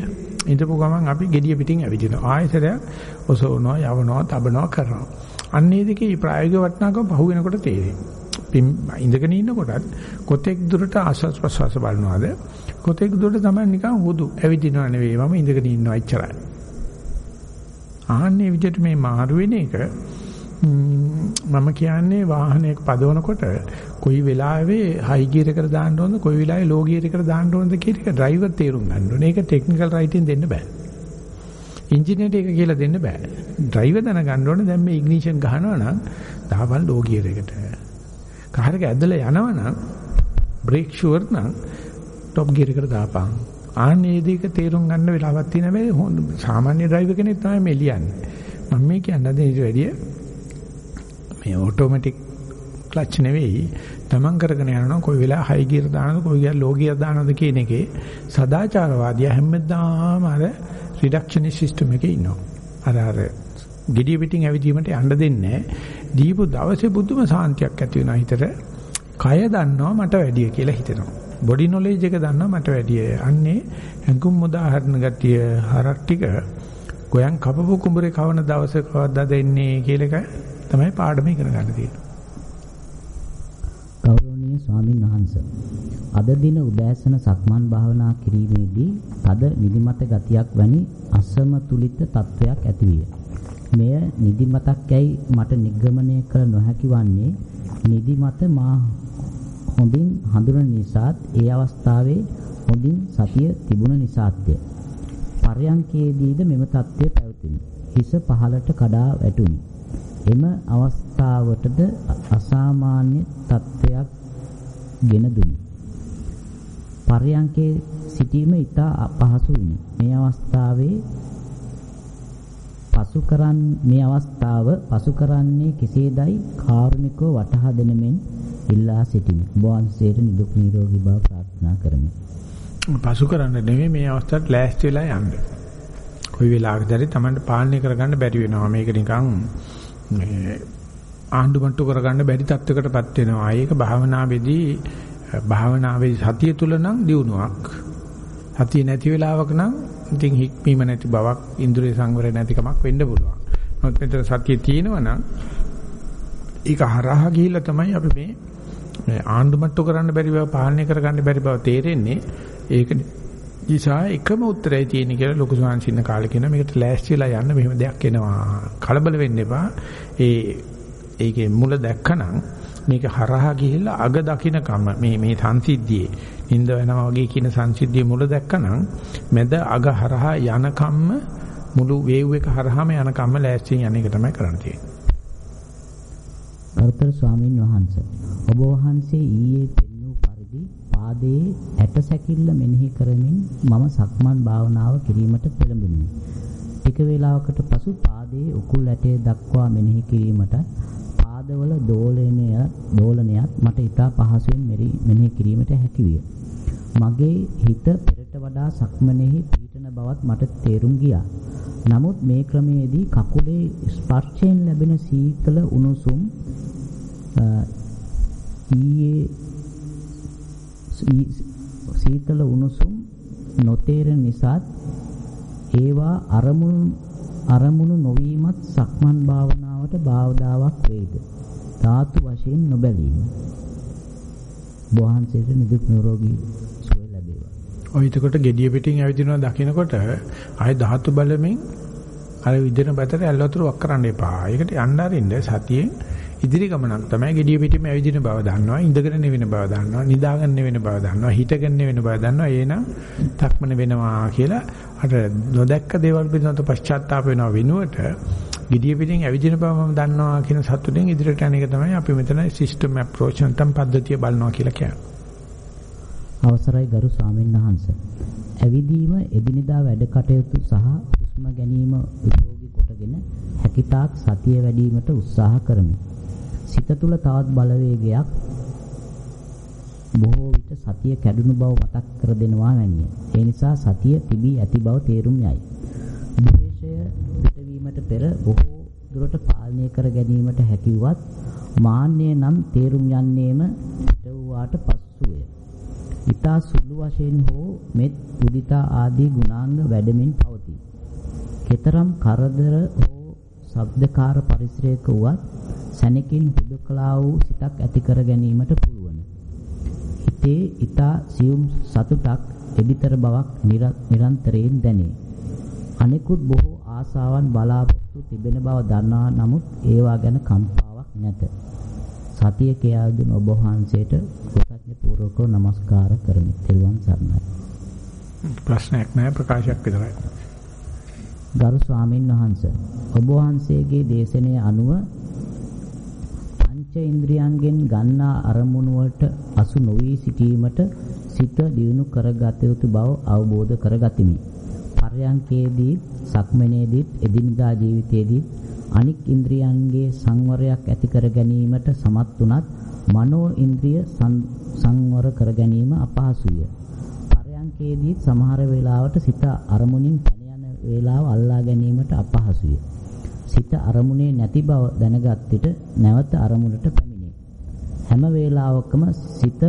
ඉඳපු ගමන් අපි gediya පිටින් ඇවිදිනවා. ආයතරයක් ඔසවනවා, යවනවා, තබනවා කරනවා. අන්නේ දෙකේ ප්‍රායෝගික වටිනාකම පහුවෙනකොට තේරෙනවා. ඉඳගෙන ඉන්නකොටත් කොතෙක් දුරට ආස්වාස් ප්‍රසවාස බලනවාද කොතෙක් දුරට තමයි නිකන් හුදු ඇවිදිනව නෙවෙයි මම ඉඳගෙන ඉන්නවා එච්චරයි ආන්නේ විදිහට මේ මාරු වෙන එක මම කියන්නේ වාහනයක පදවනකොට කොයි වෙලාවෙ හයි ගියර් එකට දාන්න ඕනද කොයි වෙලාවෙ ලෝ ගියර් එකට දාන්න ඕනද කියන එක ඩ්‍රයිවර් තේරුම් ගන්න ඕනේ. ඒක ටෙක්නිකල් රයිටින් දෙන්න බෑ. ඉංජිනේරට ඒක කියලා දෙන්න බෑ. ඩ්‍රයිවර් දැනගන්න ඕනේ දැන් මේ ඉග්නිෂන් ගහනවා නම් දාපන් ලෝ ගියර් එකට. කාර් එක ඇදලා යනවා නම් බ්‍රේක් ෂුවර් නම් টොප් ගියර් එකට දාපන්. ආන්නේ දෙක තේරුම් ගන්න වෙලාවක් තියෙන හැබැයි සාමාන්‍ය ඩ්‍රයිවර් කෙනෙක් තමයි මේ ලියන්නේ. මම මේ කියන්නේ ඊට වැඩිය මේ ඔටෝමැටික් ක්ලච් නෙවෙයි තමන් කරගෙන යනවා කොයි වෙලාව හයි ගියර් දානවද කොයි වෙලාව ලෝ ගියර් දානවද කියන එකේ සදාචාරවාදියා හැමදාම අර රිඩක්ෂනිස් සිස්ටම් එකේ ඉන්නවා. අර අර gediya pitin ඇවිදීමට යන්න දෙන්නේ දීපු දවසේ බුදුම සාන්තියක් ඇති වෙනා හිතට කය දන්නවා මට වැඩිය කියලා හිතෙනවා. බොඩි නොලෙජ් එක දන්නවා මට වැඩිය. අන්නේ හැඟුම් උදාහරණ ගතිය හරක් ටික ගෝයන් කපපු කුඹරේ කවන දවසක කවදාද එන්නේ කියලා එක තමයි පාඩම ඉගෙන ගන්න තියෙන්නේ. ගෞරවනීය ස්වාමින් වහන්සේ අද දින උදෑසන සක්මන් භාවනා කිරීමේදී තද නිදිමත ගතියක් වැනි අසමතුලිත තත්වයක් ඇතිවිය. මෙය නිදිමතක් යයි මට නිගමනය කළ නොහැකි වන්නේ නිදිමත මා හොඳින් හඳුනන නිසාත් ඒ අවස්ථාවේ හොඳින් සතිය තිබුණ නිසාත්ය. පර්යංකයේදීද මෙම தත්ත්වය පැවතුණි. හිස පහළට කඩා වැටුණි. එම අවස්ථාවටද අසාමාන්‍ය තත්ත්වයක් ගෙන දුනි. පර්යංකේ සිටීම ඉතා අපහසු විනි. මේ අවස්ථාවේ පසු කරන් මේ අවස්ථාව පසු කරන්නේ කෙසේදයි කාරුණිකව වටහා දෙනමෙන් ඉල්ලා සිටිමි. බෝවන්සේට නිදුක් නිරෝගී බව ප්‍රාර්ථනා කරමි. පසු කරන්න නෙමෙයි මේ අවස්ථාවට ලෑස්ති වෙලා යන්න. කොයි වෙලාවකදරි Tamanට පාලනය කරගන්න බැරි වෙනවා. මේක නිකන් මේ ආණ්ඩුමට්ටු කරගන්න බැරි තත්වයකටපත් වෙනවා. ඒක භාවනාවේදී භාවනාවේ සතිය තුල නම් දියුණුවක්. සතිය නැති වෙලාවක නම් ඉතින් හික්මීම නැති බවක්, ඉන්ද්‍රිය සංවරය නැතිකමක් වෙන්න පුළුවන්. නමුත් මෙතන සතිය තියෙනවා නම් ඒක හරහා ගිහිල්ලා තමයි අපි මේ මේ ආණ්ඩුමට්ටු කරන්න බැරි බව පාලනය කරගන්න බැරි බව තේරෙන්නේ ඒක නිසා එකම උත්තරය තියෙන කියලා ලොකු සංසින්න කාලේ කියන මේකට ලෑස්ති වෙලා යන්න මෙහෙම දෙයක් එනවා කලබල වෙන්න එපා ඒ ඒකේ මුල දැක්කනම් මේක හරහා ගිහිල්ලා අග දකින්නකම මේ මේ සංසිද්ධියේ නින්ද වෙනවා වගේ කියන සංසිද්ධියේ මුල දැක්කනම් මැද අග හරහා යනකම්ම මුළු වේව් එක හරහාම යනකම්ම ලෑස්තියෙන් යන එක තමයි කරන්න තියෙන්නේ. ගරුතර ස්වාමින් වහන්සේ ඔබ වහන්සේ ඊයේ පෙන්වූ පරිදි පාදයේ ඇට සැකිල්ල මෙනෙහි කරමින් මම සක්මන් භාවනාව කිරීමට පෙළඹුණි. ටික වේලාවකට පසු පාදයේ උකුල් ඇටේ දක්වා මෙනෙහි කිරීමට පාදවල දෝලනය දෝලනයත් මට ඉතා පහසුවෙන් මෙනෙහි කිරීමට හැකි විය. මගේ හිත පෙරට වඩා සක්මනේහි පීඩන බවත් මට තේරුම් ගියා. නමුත් මේ ක්‍රමයේදී කකුලේ ස්පර්ශයෙන් ලැබෙන සීතල උණුසුම් ඊයේ සීතල උණුසුම් නොතේරෙන නිසාත් ඒවා අරමුණු අරමුණු නොවීමත් සක්මන් භාවනාවට බාධාවක් වේද ධාතු වශයෙන් නොබැලීම වහන්සේට නිදුක් නිරෝගී සුවය ලැබේවා. ඔය එතකොට gediya පිටින් ඇවිදිනවා දකින්නකොට ආය ධාතු බලමින් අර විදින බතර ඇල්ලවතුර වක් කරන්න එපා. ඒකට යන්න අරින්න සතියෙන් ඉදිරි ගමනක් තමයි gediya පිටින්ම ඇවිදින බව දන්නවා, ඉඳගෙන නෙවෙන බව දන්නවා, නිදාගෙන නෙවෙන බව දන්නවා, හිටගෙන නෙවෙන බව දන්නවා. ඒනම් තක්මන වෙනවා කියලා අර නොදැක්ක දේවල් පිළිබඳව පශ්චාත්තාප වෙනව වෙනුවට gediya පිටින් ඇවිදින බව මම දන්නවා කියන සතුටින් ඉදිරියට යන එක තමයි අපි මෙතන සිස්ටම් අප්‍රෝච් නැත්නම් පද්ධතිය බලනවා කියලා කියන්නේ. අවසරයි ගරු ස්වාමීන් වහන්සේ. ඇවිදීම එදිනෙදා වැඩ කටයුතු සහ හුස්ම ගැනීම උපයෝගී කොටගෙන හැකිතාක් සතිය වැඩිවීමට උත්සාහ කරමි. සිත තුළ තවත් බලවේගයක් බොහෝ විට සතිය කැඩුණු බව මතක් කර දෙනවා වැනිය. ඒ නිසා සතිය තිබී ඇති බව තේරුම් යයි. ද්වේෂය පිටවීමට පෙර බොහෝ දුරට පාලනය කර ගැනීමට හැකියවත් මාන්නය නම් තේරුම් යන්නේම පිට වූාට පසුය. ඊතා සුළු වශයෙන් හෝ මෙත් උදිතා ආදී ගුණාංග වැඩමින් පවතී. කතරම් කරදර හෝ ශබ්දකාර පරිසරයක වුවත් සැනකින් හුදකලා වූ සිතක් ඇති කර ගැනීමට පුළුවන්. හිතේ ඊතා සියුම් සතුටක් එඩිතර බවක් නිරන්තරයෙන් දැනේ. අනෙකුත් බොහෝ ආසාවන් බලාපොරොත්තු තිබෙන බව දන්නා නමුත් ඒවා ගැන කම්පාවක් නැත. සතිය කියා දුන් ඔබ වහන්සේට කෘතඥ පූර්වකව নমස්කාර කරමි. ත්‍රිවන් සරණයි. ප්‍රශ්නයක් නැහැ ප්‍රකාශයක් විතරයි. ගරු ස්වාමින් වහන්සේ ඔබ වහන්සේගේ දේශනය අනුව පංච ඉන්ද්‍රියයන්ගෙන් ගන්නා අරමුණු වලට අසු නොවි සිටීමට සිත දියුණු කරගත යුතු බව අවබෝධ කරගතිමි. පර්යංකේදී සක්මනේදී එදිනදා ජීවිතයේදී අනික් ඉන්ද්‍රියන්ගේ සංවරයක් ඇති කර ගැනීමට සමත් වුණත් මනෝ ඉන්ද්‍රිය සංවර කර ගැනීම අපහසුය. පර්යංකේදී සමහර වෙලාවට සිත අරමුණින් පැන යන වේලාව අල්ලා ගැනීමට අපහසුය. සිත අරමුණේ නැති බව දැනගත් විට නැවත අරමුණට පැමිණේ. හැම වේලාවකම සිත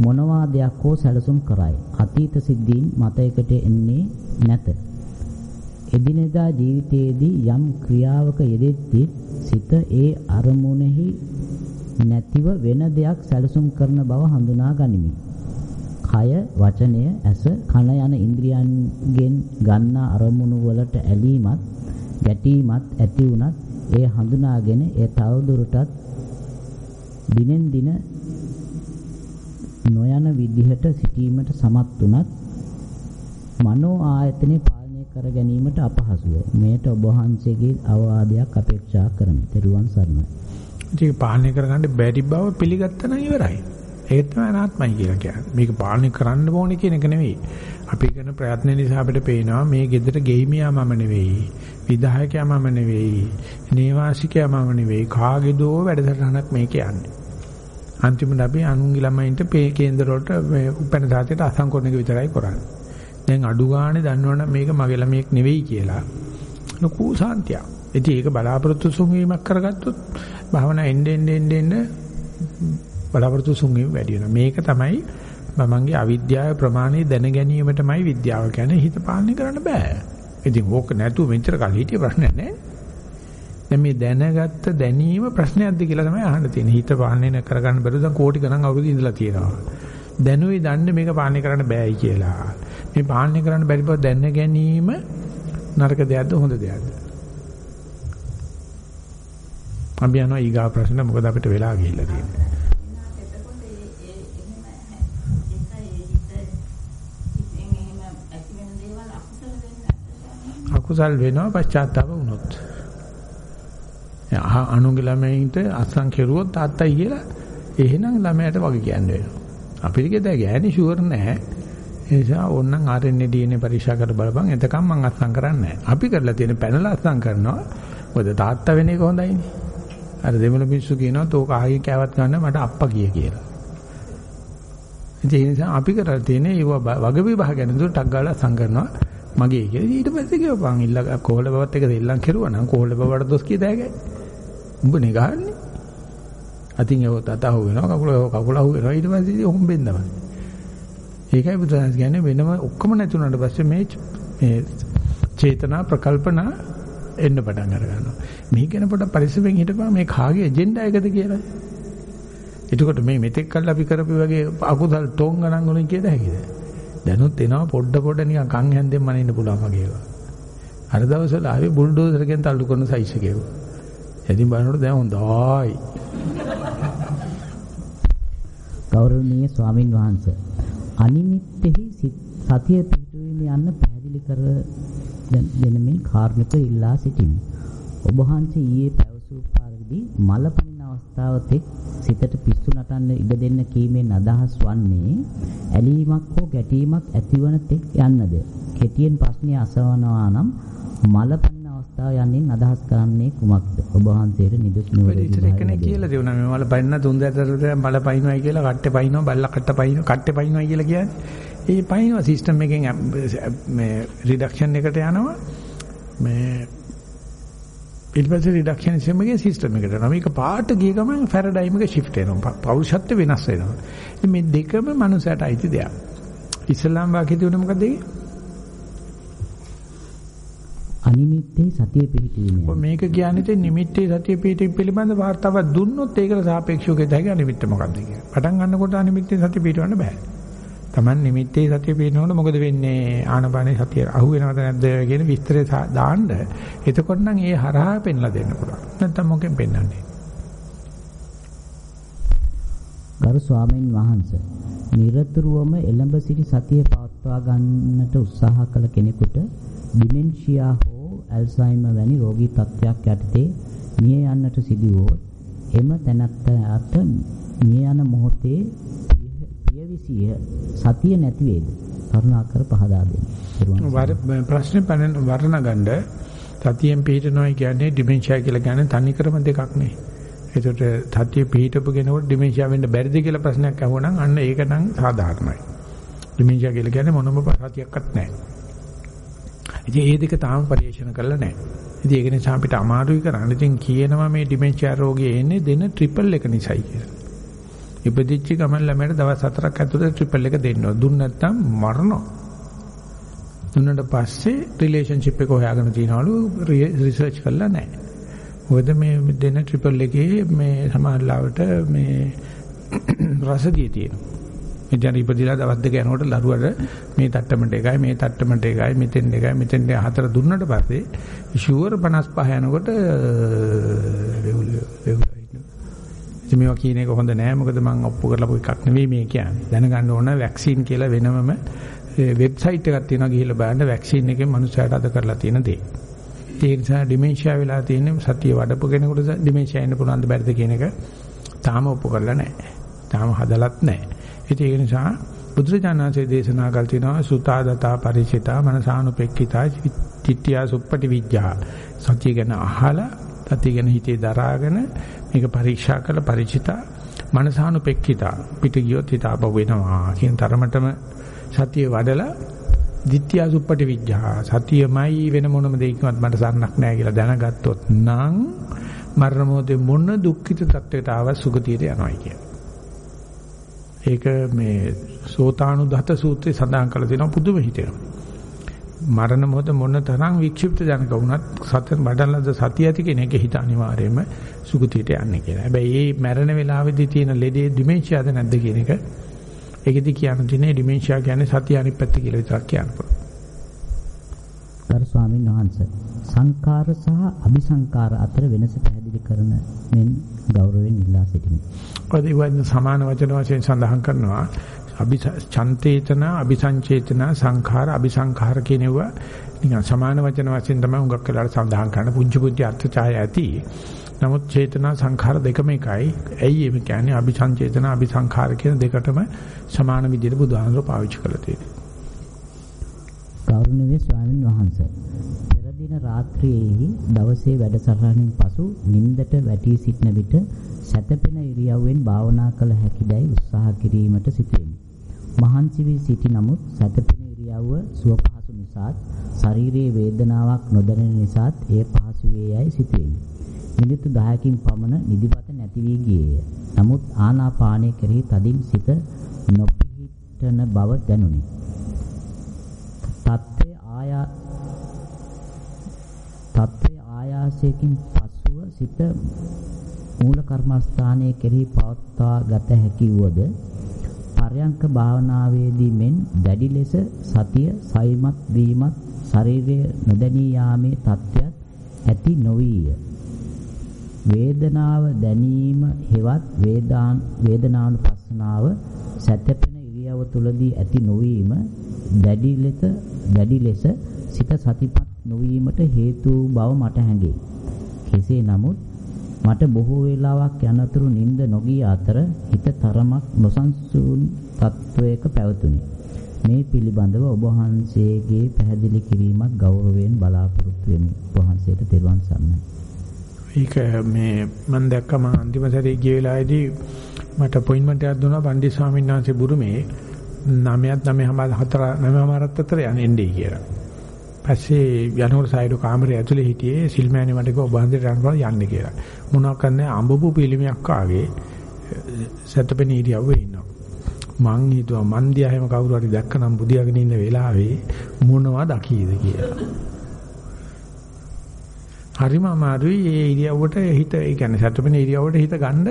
මොනවා දෙයක් හෝ සැලසුම් කරයි. අතීත සිද්ධීන් මතයකට එන්නේ නැත. එදිනෙදා ජීවිතයේදී යම් ක්‍රියාවක යෙදෙද්දී සිත ඒ අරමුණෙහි නැතිව වෙන දෙයක් සැලසුම් කරන බව හඳුනා ගනිමි. කය, වචනය, ඇස, කන යන ඉන්ද්‍රියන්ගෙන් ගන්නා අරමුණු වලට ඇලීමත්, ගැටීමත් ඇති වුණත් ඒ හඳුනාගෙන ඒ තවදුරටත් දිනෙන් දින නොයන විදිහට සිටීමට සමත් වුණත් මනෝ ආයතනේ පාලනය කර ගැනීමට අපහසුය. මේට ඔබ වහන්සේගේ අවවාදයක් අපේක්ෂා කරමි. ත්වන් සරණයි. ඒක පාලනය කරගන්න බැරි බව පිළිගත්තා නම් ඉවරයි. ඒක තමයි අනාත්මයි කියලා කියන්නේ. මේක පාලනය කරන්න ඕනේ කියන එක නෙවෙයි. අපි කරන ප්‍රයත්න නිසා අපිට පේනවා මේ ගෙදර ගෙයිමියා මම නෙවෙයි. විධායකයා මම නෙවෙයි. නේවාසිකයා මම නෙවෙයි. කාගේදෝ වැඩසටහනක් මේක යන්නේ. අන්තිමට අපි අනුන්ගේ ළමයින්ට පේ කේන්දර වලට උපැන්න සාතියට අසංකරණ එක විතරයි කරන්නේ. දැන් අඩු ගානේ දන්නවනම් මේක මගේ ළමයෙක් නෙවෙයි කියලා. ලොකු සාන්තියක්. ඉතින් ඒක බලාපොරොත්තු සුන්වීමක් කරගත්තොත් භාවනා එන්න එන්න එන්න එන්න බලාපොරොත්තු සුන්වීම වැඩි වෙනවා. මේක තමයි මමන්ගේ අවිද්‍යාව ප්‍රමාණය දැන ගැනීමටමයි විද්‍යාව කියන්නේ හිත පාලනය කරන්න බෑ. ඉතින් ඕක නැතුව මෙච්චර කල් හිටිය ප්‍රශ්නයක් නෑ. දැන් මේ දැනගත්ත දැනීම ප්‍රශ්නයක්ද කියලා තමයි අහන්න තියෙන්නේ. හිත පාලනය කරගන්න බැරුව දැන් කෝටි ගණන් අවුරුදු ඉඳලා තියෙනවා. දැනුයි දන්නේ මේක පාලනය කරන්න බෑයි කියලා. මේ පාලනය කරන්න බැරි බව දැන ගැනීම නරක දෙයක්ද හොඳ දෙයක්ද? අපි යනවා ඊගා ප්‍රශ්න මොකද අපිට වෙලා ගිහිල්ලා තියෙන්නේ. අකුසල් වෙනවා පශ්චාත්තාප වුණොත්. අනුන්ගේ ළමයින්ට අස්සන් කෙරුවොත් තාත්තයි කියලා එහෙනම් ළමයාට වගේ කියන්නේ වෙනවා. අපිට කියද ගෑණි ෂුවර් නැහැ. ඒ නිසා ඕන්නම් RNA DNA පරීක්ෂා කර බලපන් එතකම් මං අස්සම් කරන්නේ නැහැ. අපි කරලා තියෙන පැනලා අස්සම් කරනවා. මොකද තාත්තා වෙන එක හොඳයිනේ. අර දෙමළ මිනිස්සු කියනවා තෝක ආයේ කෑවත් ගන්න මට අප්පා කිය කියලා. ඒ නිසා අපි කරලා තියෙන්නේ ඒව වග විභාග ගැන දුර ටක් ගාලා අස්සම් කරනවා. මගේ කියලා ඊට පස්සේ කියවපන් ඉල්ල කොහොල බවත් එක දෙල්ලම් කෙරුවා නම් කොහොල බවට දොස් කිය දෑගයි. උඹ නේ ගහන්නේ. අතින් ඒව තත අහු වෙනවා කකුල කකුල අහු වෙනවා ඊට පස්සේ හොම්බෙන් තමයි. ඒකයි බුදුරජාණන් කියන්නේ වෙනම ඔක්කොම නැතුණාට පස්සේ මේ මේ චේතනා ප්‍රකල්පනා එන්න පටන් අර ගන්නවා. මේ ගැන පොඩ පරිස්සමෙන් හිටපන් මේ කාගේ එජෙන්ඩා එකද කියලා. එතකොට මේ මෙතෙක් කල් අපි කරපු වගේ අකුසල් ටෝන් ගණන් වලින් කියද හැකිද? දැනුත් එනවා පොඩ පොඩ නිකන් කන් හැන්දෙන් මනින්න පුළුවන් වගේ ඒවා. අර දවස්වල ආවේ බුල්ඩෝසර් එකෙන් තල්ලු කරන සයිස් එකේ. එදින් බලනකොට දැන් හොඳයි. ගෞරවනීය ස්වාමින් වහන්සේ අනිමිත්තෙහි සතිය පිටුවීම යන්න පැහැදිලි කර දෙනමින් කාර්මික ඉල්ලා සිටිමි. ඔබ වහන්සේ ඊයේ පැවසූ පාරදී මලපනින අවස්ථාව තෙක් සිතට පිස්සු නටන්න ඉඩ දෙන්න කීමෙන් අදහස් වන්නේ ඇලීමක් හෝ ගැටීමක් ඇතිවන තෙක් යන්නද? කෙටියෙන් ප්‍රශ්නය අසවනවා නම් මලපනින අවස්ථාව යන්නේ අදහස් කරන්නේ කුමක්ද? ඔබ වහන්සේට නිදුක් නිරෝගී ජීවිතය කෙනෙක් කියලා දෙවුනා මේ මල පයින්න තුන් දැතරට මල පයින්නයි කියලා කට්ටේ පයින්නවා බල්ල කට්ට පයින්න කට්ටේ පයින්නයි කියලා කියන්නේ. ඒ පයින්නවා සිස්ටම් එකෙන් මේ රිඩක්ෂන් එකට යනවා. මේ ඊට පස්සේ රිඩක්ෂන් සිස්ටම් එකේ සිස්ටම් එකට යනවා. මේක පාට ගිය ගමන් ෆැරඩයිම් එක shift වෙනවා. පෞරුෂත්ව වෙනස් වෙනවා. මේ දෙකම මනුස්සයට අයිති දෙයක්. ඉස්ලාම් වාක්‍යය තුන මොකද ඒ? අනිමිත්තේ සතිය පිහිටීම. මේක කියන්නේ තේ නිමිත්තේ සතිය පිහිටීම පිළිබඳ වාර්තාවක් දුන්නොත් ඒකට සාපේක්ෂව කියතයි අනිමිත්ත මොකක්ද කියලා. පටන් ගන්නකොට අනිමිත්තේ සතිය පිහිටවන්න බෑ. Taman නිමිත්තේ සතිය පිහිටනකොට මොකද වෙන්නේ? ආනපානේ සතිය අහු වෙනවද නැද්ද කියන විස්තරය දාන්න. එතකොට නම් ඒ හරහා පෙන්ලා දෙන්න පුළුවන්. නැත්තම් මොකෙන් පෙන්වන්නේ? ගරු ස්වාමීන් වහන්සේ නිරතුරුවම එළඹ සිටි සතිය පවත්වා ගන්නට උත්සාහ කළ කෙනෙකුට ඩිමෙන්ෂියා හෝ ඇල්සයිමර් වැනි රෝගී තත්ත්වයක් යටතේ මිය යන්නට සිදු වුවොත් එම තැනැත්තාට මිය යන මොහොතේ පියවිසිය සතිය නැති වේද? කරුණාකර පහදා දෙන්න. ප්‍රශ්නේ පණ වර්ණ ගන්න සතියෙන් පිටනොයි කියන්නේ ඩිමෙන්ෂියා කියලා කියන්නේ තනිකරම දෙකක් නෙවෙයි. ඒකට සතිය පිටපු කෙනෙකුට ඩිමෙන්ෂියා වෙන්න බැරිද කියලා ප්‍රශ්නයක් අහුවනම් අන්න ඒක නම් සාධාරණයි. ඩිමෙන්ෂියා කියලා කියන්නේ මොනම සතියක්වත් නැහැ. ඉතින් ඒ දෙක තාම පරිශන කරලා නැහැ. ඉතින් ඒක නිසා අපිට අමාරුයි කරන්න. ඉතින් කියනවා මේ ඩිමෙන්ෂියා රෝගය එන්නේ දෙන ට්‍රිපල් එක නිසායි කියලා. ඉපදිච්ච ගමන් ළමයට දවස් 4ක් ඇතුළත ට්‍රිපල් එක දෙන්නවා. දුන්න නැත්නම් මරනවා. දුන්නට පස්සේ රිලේෂන්ෂිප් එක හොයාගෙන තියනවලු රිසර්ච් කරලා නැහැ. මොකද මේ දෙන ට්‍රිපල් එකේ මේ සමාජලාවට මේ රසදිය තියෙනවා. ඉතින් ඉපදිලා දවස් දෙක යනකොට ලරුවට මේ තට්ටමට එකයි මේ තට්ටමට එකයි මෙතෙන් එකයි මෙතෙන් හතර දුන්නට පස්සේ ෂුවර් 55 යනකොට වේවුල වේවුල ඉතින් මේවා කියන එක හොඳ නෑ මොකද මම ඔප්පු කරලා එකක් නෙවෙයි මේ කියන්නේ දැනගන්න ඕන වැක්සින් කියලා වෙනමම වෙබ්සයිට් එකක් තියෙනවා ගිහිල්ලා බලන්න වැක්සින් එකෙන් මනුස්සයට අද කරලා තියෙන දේ. ඒ නිසා ඩිමෙන්ෂියා වෙලා තියෙන සතිය වඩපු කෙනෙකුට ඩිමෙන්ෂියා එන්න පුළුවන්ද බැරිද කියන එක තාම ඔප්පු කරලා නැහැ. තාම හදලත් නැහැ. ඉතින් ඒ නිසා බුදුරජාණන්සේ දේශනා කළ තිනවා සුතාදතා ಪರಿචිතා මනසානුපෙක්ඛිතා චිත්ත්‍යා සුප්පටි විඥා. සතිය ගැන අහලා සතිය ගැන හිතේ දරාගෙන මේක පරීක්ෂා කළ ಪರಿචිතා මනසානුපෙක්ඛිතා පිට ගියොත් හිත ආපහු වෙනවා කියන තරමටම සතිය වඩලා ditthya suppati විඥා සතියමයි වෙන මොනම දෙයකින්වත් මට සරණක් නැහැ කියලා දැනගත්තොත් නම් මරණ මොහොතේ මොන දුක්ඛිත තත්වයකට ආව සුගතියට යනවායි කියන. ඒක මේ සෝතානුදත සූත්‍රයේ සඳහන් කරලා තියෙනවා පුදුම හිතෙනවා. මරණ මොහොත මොන තරම් වික්ෂිප්ත ජනක වුණත් සතර බඩලද සතිය ඇති කෙනෙක් හිත අනිවාර්යයෙන්ම සුගතියට යන්නේ කියලා. හැබැයි මේ මරණ වේලාවේදී තියෙන ලෙඩේ ඩිමෙන්ෂියාද නැද්ද කියන එක ඒකෙදි කියන්න තියෙන්නේ ඩිමෙන්ෂියා කියන්නේ සතිය අනිත් පැත්ත කියලා විතරක් කියන්න පුළුවන්. ගරු ස්වාමීන් වහන්සේ සංකාර සහ අபிසංකාර අතර වෙනස පැහැදිලි කරන මෙන් ගෞරවයෙන් ඉල්ලා සිටිමි. ඔය සමාන වචන වශයෙන් සඳහන් කරනවා අபிචන්තේතන අபிසංචේතන සංඛාර අபிසංඛාර කියනවා නිකන් සමාන වචන වශයෙන් තමයි හුඟක් වෙලාවට සඳහන් කරන්න පුංචි පුංචි අර්ථ ඡාය ඇති. නමුත් චේතනා සංඛාර දෙකම එකයි. ඇයි එහෙම කියන්නේ අபிසංචේතන අபிසංඛාර කියන දෙකටම සමාන විදිහට බුදුහාමර පාවිච්චි කරලා තියෙනවා. ගෞරවනීය ස්වාමින් වහන්සේ පෙර දින රාත්‍රියේහි දවසේ වැඩසටහනින් පසු නිින්දට වැටී සිටන විට සැතපෙන ඉරියව්වෙන් භාවනා කළ හැකිදයි උත්සාහ කිරීමට සිටියෙමි. මහන්සි වී සිටි නමුත් සැතපෙන ඉරියව්ව සුව පහසු නිසාත් ශරීරයේ වේදනාවක් නොදැනෙන නිසාත් එය පහසු වේයයි සිටෙමි. මිනිත්තු 10කින් පමණ නිදිමත නැති වී ගියේය. නමුත් ආනාපානය කෙරෙහි තදින් සිත නොපිහිටන බව දැනුනි. තත්ත්වය ආයා තත්ත්වය ආයාසයෙන් පසුව සිත මූල කර්මස්ථානයේ කෙරෙහි පවත්වා ගත හැකි වුවද පරයන්ක භාවනාවේදී මෙන් දැඩි ලෙස සතිය සයිමත් වීමත් ශරීරය නොදැනී යාමේ තත්ත්වයක් ඇති නොවිය. වේදනාව දැනීම හෙවත් වේදාන් වේදනානුපස්සනාව සැතපෙන ඉරියව තුලදී ඇති නොවීම දැඩි ලෙස දැඩි ලෙස සිත සතිපත් නොවීමට හේතු බව මට හැඟේ. කෙසේ නමුත් මට බොහෝ වේලාවක් යනතුරු නිින්ද නොගිය අතර හිත තරමක් නොසන්සුන් තත්වයක පැවතුණි. මේ පිළිබඳව ඔබ වහන්සේගේ පැහැදිලි කිරීමක් ගෞරවයෙන් බලාපොරොත්තු වෙමි. වහන්සේට තෙරුවන් සරණයි. ඒක මේ මම දැක්කම අන්තිම සැරේ ගිය වෙලාවේදී මට අපොයින්ට්මන්ට් එකක් දුන්නා පණ්ඩිත ස්වාමීන් වහන්සේ බුරුමේ 9ත් 9 හතර 9 මාරත් අතර යන්නේ කියලා. පස්සේ යනකොට සයිඩෝ කාමරේ ඇතුලේ හිටියේ සිල්මෑණි මට කිව්වා ඔබ හන්දට යනවා යන්න කියලා. මොනවා කරන්නේ අඹපු පිළිමයක් ආගේ සතපෙන ඉරියව්වේ ඉන්නවා. මං හිතුවා මන් දිහා හැම කවුරු හරි දැක්කනම් බුදියාගෙන ඉන්න වෙලාවේ මොනවා දකීද කියලා. හරිම අමාරුයි මේ ඉරියව්වට හිත ඒ කියන්නේ සතපෙන ඉරියව්වට හිත ගන්න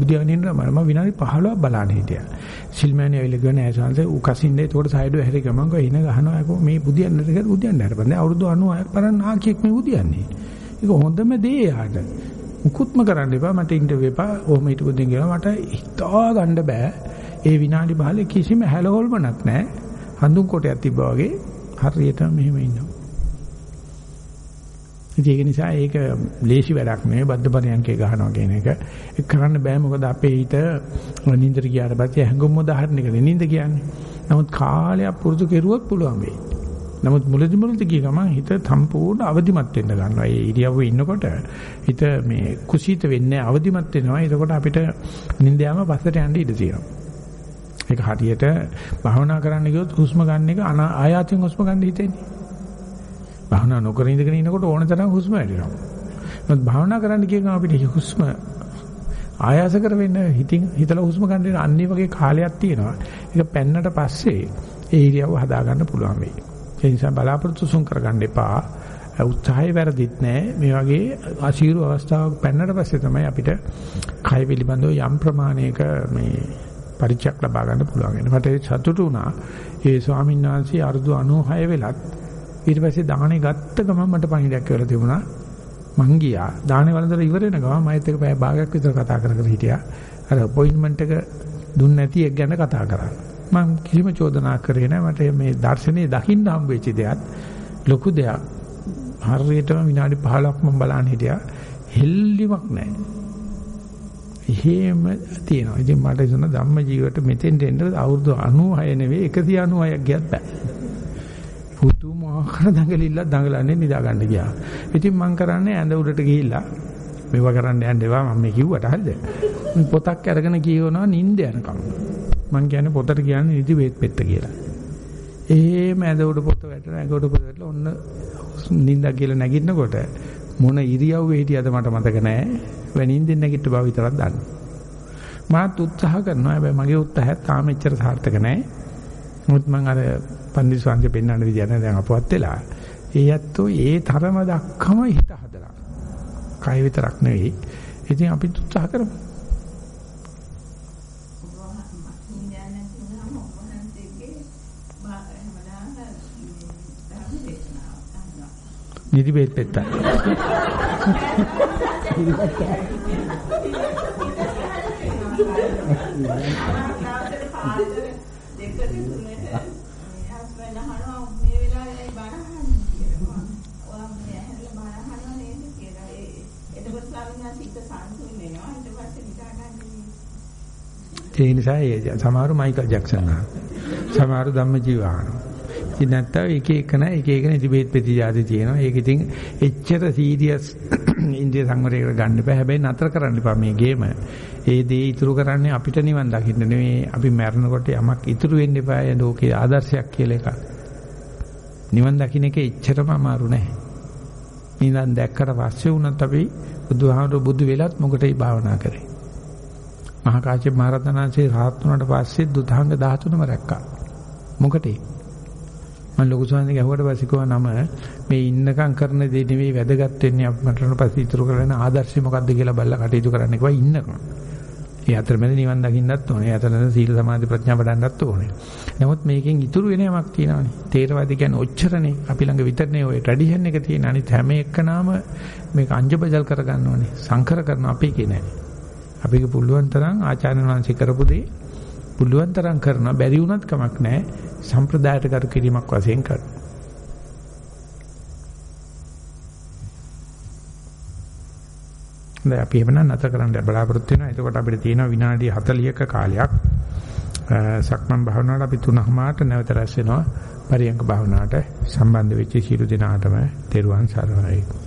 බුදියාගෙන ඉන්න මම විනාඩි 15ක් බලන්න හිටියා. සිල්මෑණි ඇවිල්ලා ගියා නෑ සංසේ ඌ කසින්නේ ඒකට සයිඩෝ හැරි ගමන් ගෝ ඉන ගහනවා අකෝ මේ බුදියන්නද කියලා බුදියන්න හරපන්. දැන් අවුරුදු 96ක් පරණ ආකියෙක් මේ බුදියන්නේ. ඒක හොඳම දේ යාට. මුකුත්ම කරන්න එපා මට ඉන්ටර්විව් එපා. ඔහොම හිටපු දෙන් කියලා මට හිතා ගන්න බෑ. ඒ විනාඩි 15 කිසිම හැලහොල්මක් නෑ. හඳුන් කොටයක් තිබ්බා වගේ හරියටම මෙහෙම ඉන්නවා. ඒක නිසා ඒක ලේසි වැඩක් නෙවෙයි බද්ද පරියන්කේ ගහනවා කියන එක. ඒක කරන්න බෑ මොකද අපේ හිත නින්දට ගියාට පස්සේ හැඟුම් උදාහරණ එකනේ නින්ද කියන්නේ. නමුත් කාලයක් පුරුදු කෙරුවොත් පුළුවන් වෙයි. නමුත් මුලදි මුලදි ගිය ගමන් හිත සම්පූර්ණ අවදිමත් වෙන්න ගන්නවා. ඒ ඉරියව්වේ ඉන්නකොට හිත මේ කුසීත වෙන්නේ අවදිමත් වෙනවා. එතකොට අපිට නින්ද යාම පස්සට යන්න ඉඩ තියෙනවා. ඒක හරියට භාවනා කරන්න ගියොත් හුස්ම ගන්න එක ආයාසයෙන් හුස්ම ගන්න හිතෙන්නේ. භාවනා නොකර ඉඳගෙන ඉනකොට ඕන තරම් හුස්ම වැඩිනවා. නමුත් භාවනා කරන්න කියනවා අපිට හුස්ම ආයාස කර වෙන්න හිතින් හිතලා හුස්ම ගන්න අන්නේ වගේ කාලයක් තියෙනවා. ඒක පෙන්නට පස්සේ ඒ ඉරියව්ව හදා ගන්න පුළුවන් වෙයි. ඒ නිසා බලාපොරොත්තු සුන් කරගන්න එපා. උත්සාහය වැරදිත් නෑ. මේ වගේ අශීරු අවස්ථාවක් පෙන්නට පස්සේ තමයි අපිට කය පිළිබඳව යම් ප්‍රමාණයක මේ පරිචයක් ලබා ගන්න පුළුවන්. මට සතුටු වුණා. ඒ ස්වාමීන් වහන්සේ අරුදු 96 වෙලත් ඊට පස්සේ දාහනේ ගත්ත ගමන් මට පණිඩක් කියලා තිබුණා. මං ගියා. දාහනේ වළඳලා ඉවර වෙන ගමන් මයිත් එක පැය භාගයක් විතර කතා කර කර හිටියා. අර අපොයින්ට්මන්ට් එක දුන්නේ නැති එක ගැන කතා කරා. මම කිසිම චෝදනා කරේ නැහැ. මට මේ දර්ශනේ දකින්න හම්බ වෙච්ච දෙයක් ලොකු දෙයක්. හරියටම විනාඩි 15ක් මම බලන් හිටියා. හෙල්ලිමක් නැහැ. එහෙම තියෙනවා. ඉතින් මට හිතුණා ධම්ම ජීවිත මෙතෙන් දෙන්න අවුරුදු 96 නෙවෙයි 196ක් ගියත් බෑ. පුදුමාකාර දඟලිල්ල දඟලන්නේ නිදා ගන්න ගියා. ඉතින් මම කරන්නේ ඇඳ උඩට ගිහිල්ලා මේවා කරන්න යන්න එපා මම මේ කිව්වට හරිද? මේ පොතක් අරගෙන කියවනවා නිින්ද යනකම්. මම කියන්නේ පොතට කියන්නේ නිදි වේත් පෙත්ත කියලා. එහෙම ඇඳ උඩ පොත වැටෙන ඇඟ උඩ පොත වැටලා ඔන්න නිින්දක් කියලා නැගිටිනකොට මොන ඉරියව්වේ හිටියද මට මතක නැහැ. වෙනින්දින් නැගිට බව විතරක් දන්නවා. මාත් උත්සාහ කරනවා. හැබැයි මගේ උත්සාහය තාම එච්චර සාර්ථක නැහැ. මොකද මම අර පන්දි ස්වාමීන් පෙන්නන විදියට දැන් අපවත් වෙලා. ඒ යැත්තෝ ඒ තරම දක්කම හිත හදලා. කය විතරක් නෙවෙයි. ඉතින් අපි උත්සාහ කරමු. නිදි බෙහෙත් පෙත්ත. ඒ නිසා සමහරු මයිකල් ජැක්සන් අහනවා. සමහරු ධම්මජීව අහනවා. ඉතින් නැත්තම් එක එකන එක එකන ඉතිබේත් ප්‍රතිජාති තියෙනවා. ඒක ඉතින් එච්චර සීරියස් ඉන්දිය සංවරයකට ගන්න බෑ. හැබැයි නතර කරන්න එපා මේ ගේම. ඒ දේ ඉතුරු කරන්නේ අපිට නිවන් දකින්න නෙවෙයි. අපි මැරෙනකොට යමක් ඉතුරු වෙන්න එපා. ඒ ලෝකේ ආදර්ශයක් කියලා එකක්. නිවන් දකින්න එක එච්චරම අමාරු නෑ. නිවන් දැක්කට පස්සේ වුණත් අපි බුදුහාමුදුරු බුදු වෙලත් මොකටයි භාවනා කරේ. මහා කාශ්‍යප මහ රහතන්වහන්සේ රහත් වුණාට පස්සේ දුතාංග 13ම රැක්කා. මොකටේ? මම ලොකු ස්වාමීන් ගැහුවට පස්සේ කිව්වා නම මේ ඉන්නකම් කරන දේ නෙවෙයි වැදගත් වෙන්නේ අපි මට පස්සේ ඉතුරු කරගෙන ආදර්ශය මොකද්ද කියලා බලලා කටයුතු කරන්න කිව්වා ඉන්නකම්. ඒ අතරමැද නිවන් දකින්නත් ඕනේ. ඒ අතරමැද සීල සමාධි ප්‍රඥා වඩන්නත් ඕනේ. නමුත් මේකෙන් ඉතුරු වෙන යමක් තියෙනවානේ. තේරවාදී කියන්නේ ඔච්චරනේ. අපි ළඟ විතරනේ ওই ට්‍රැඩිෂන් එක තියෙන. අනිත් හැම එකනම මේක අංජබජල් කරගන්න ඕනේ. සංකර කරන අපේ කියන්නේ. අපිට පුළුවන් තරම් ආචාර්ය වංශේ කරපු දේ පුළුවන් තරම් කරන බැරි වුණත් කමක් නැහැ. සම්ප්‍රදායට කරු කිරීමක් වශයෙන් කරනවා. දැන් අපි එවනම් නැතර කරන්න බලාපොරොත්තු වෙනවා. එතකොට අපිට තියෙනවා විනාඩි 40ක කාලයක්. සක්මන් භාවනාවට අපි තුනමාරට නැවත රැස් වෙනවා. පරියංග භාවනාවට සම්බන්ධ වෙච්ච සියලු දෙනාටම තෙරුවන් සරණයි.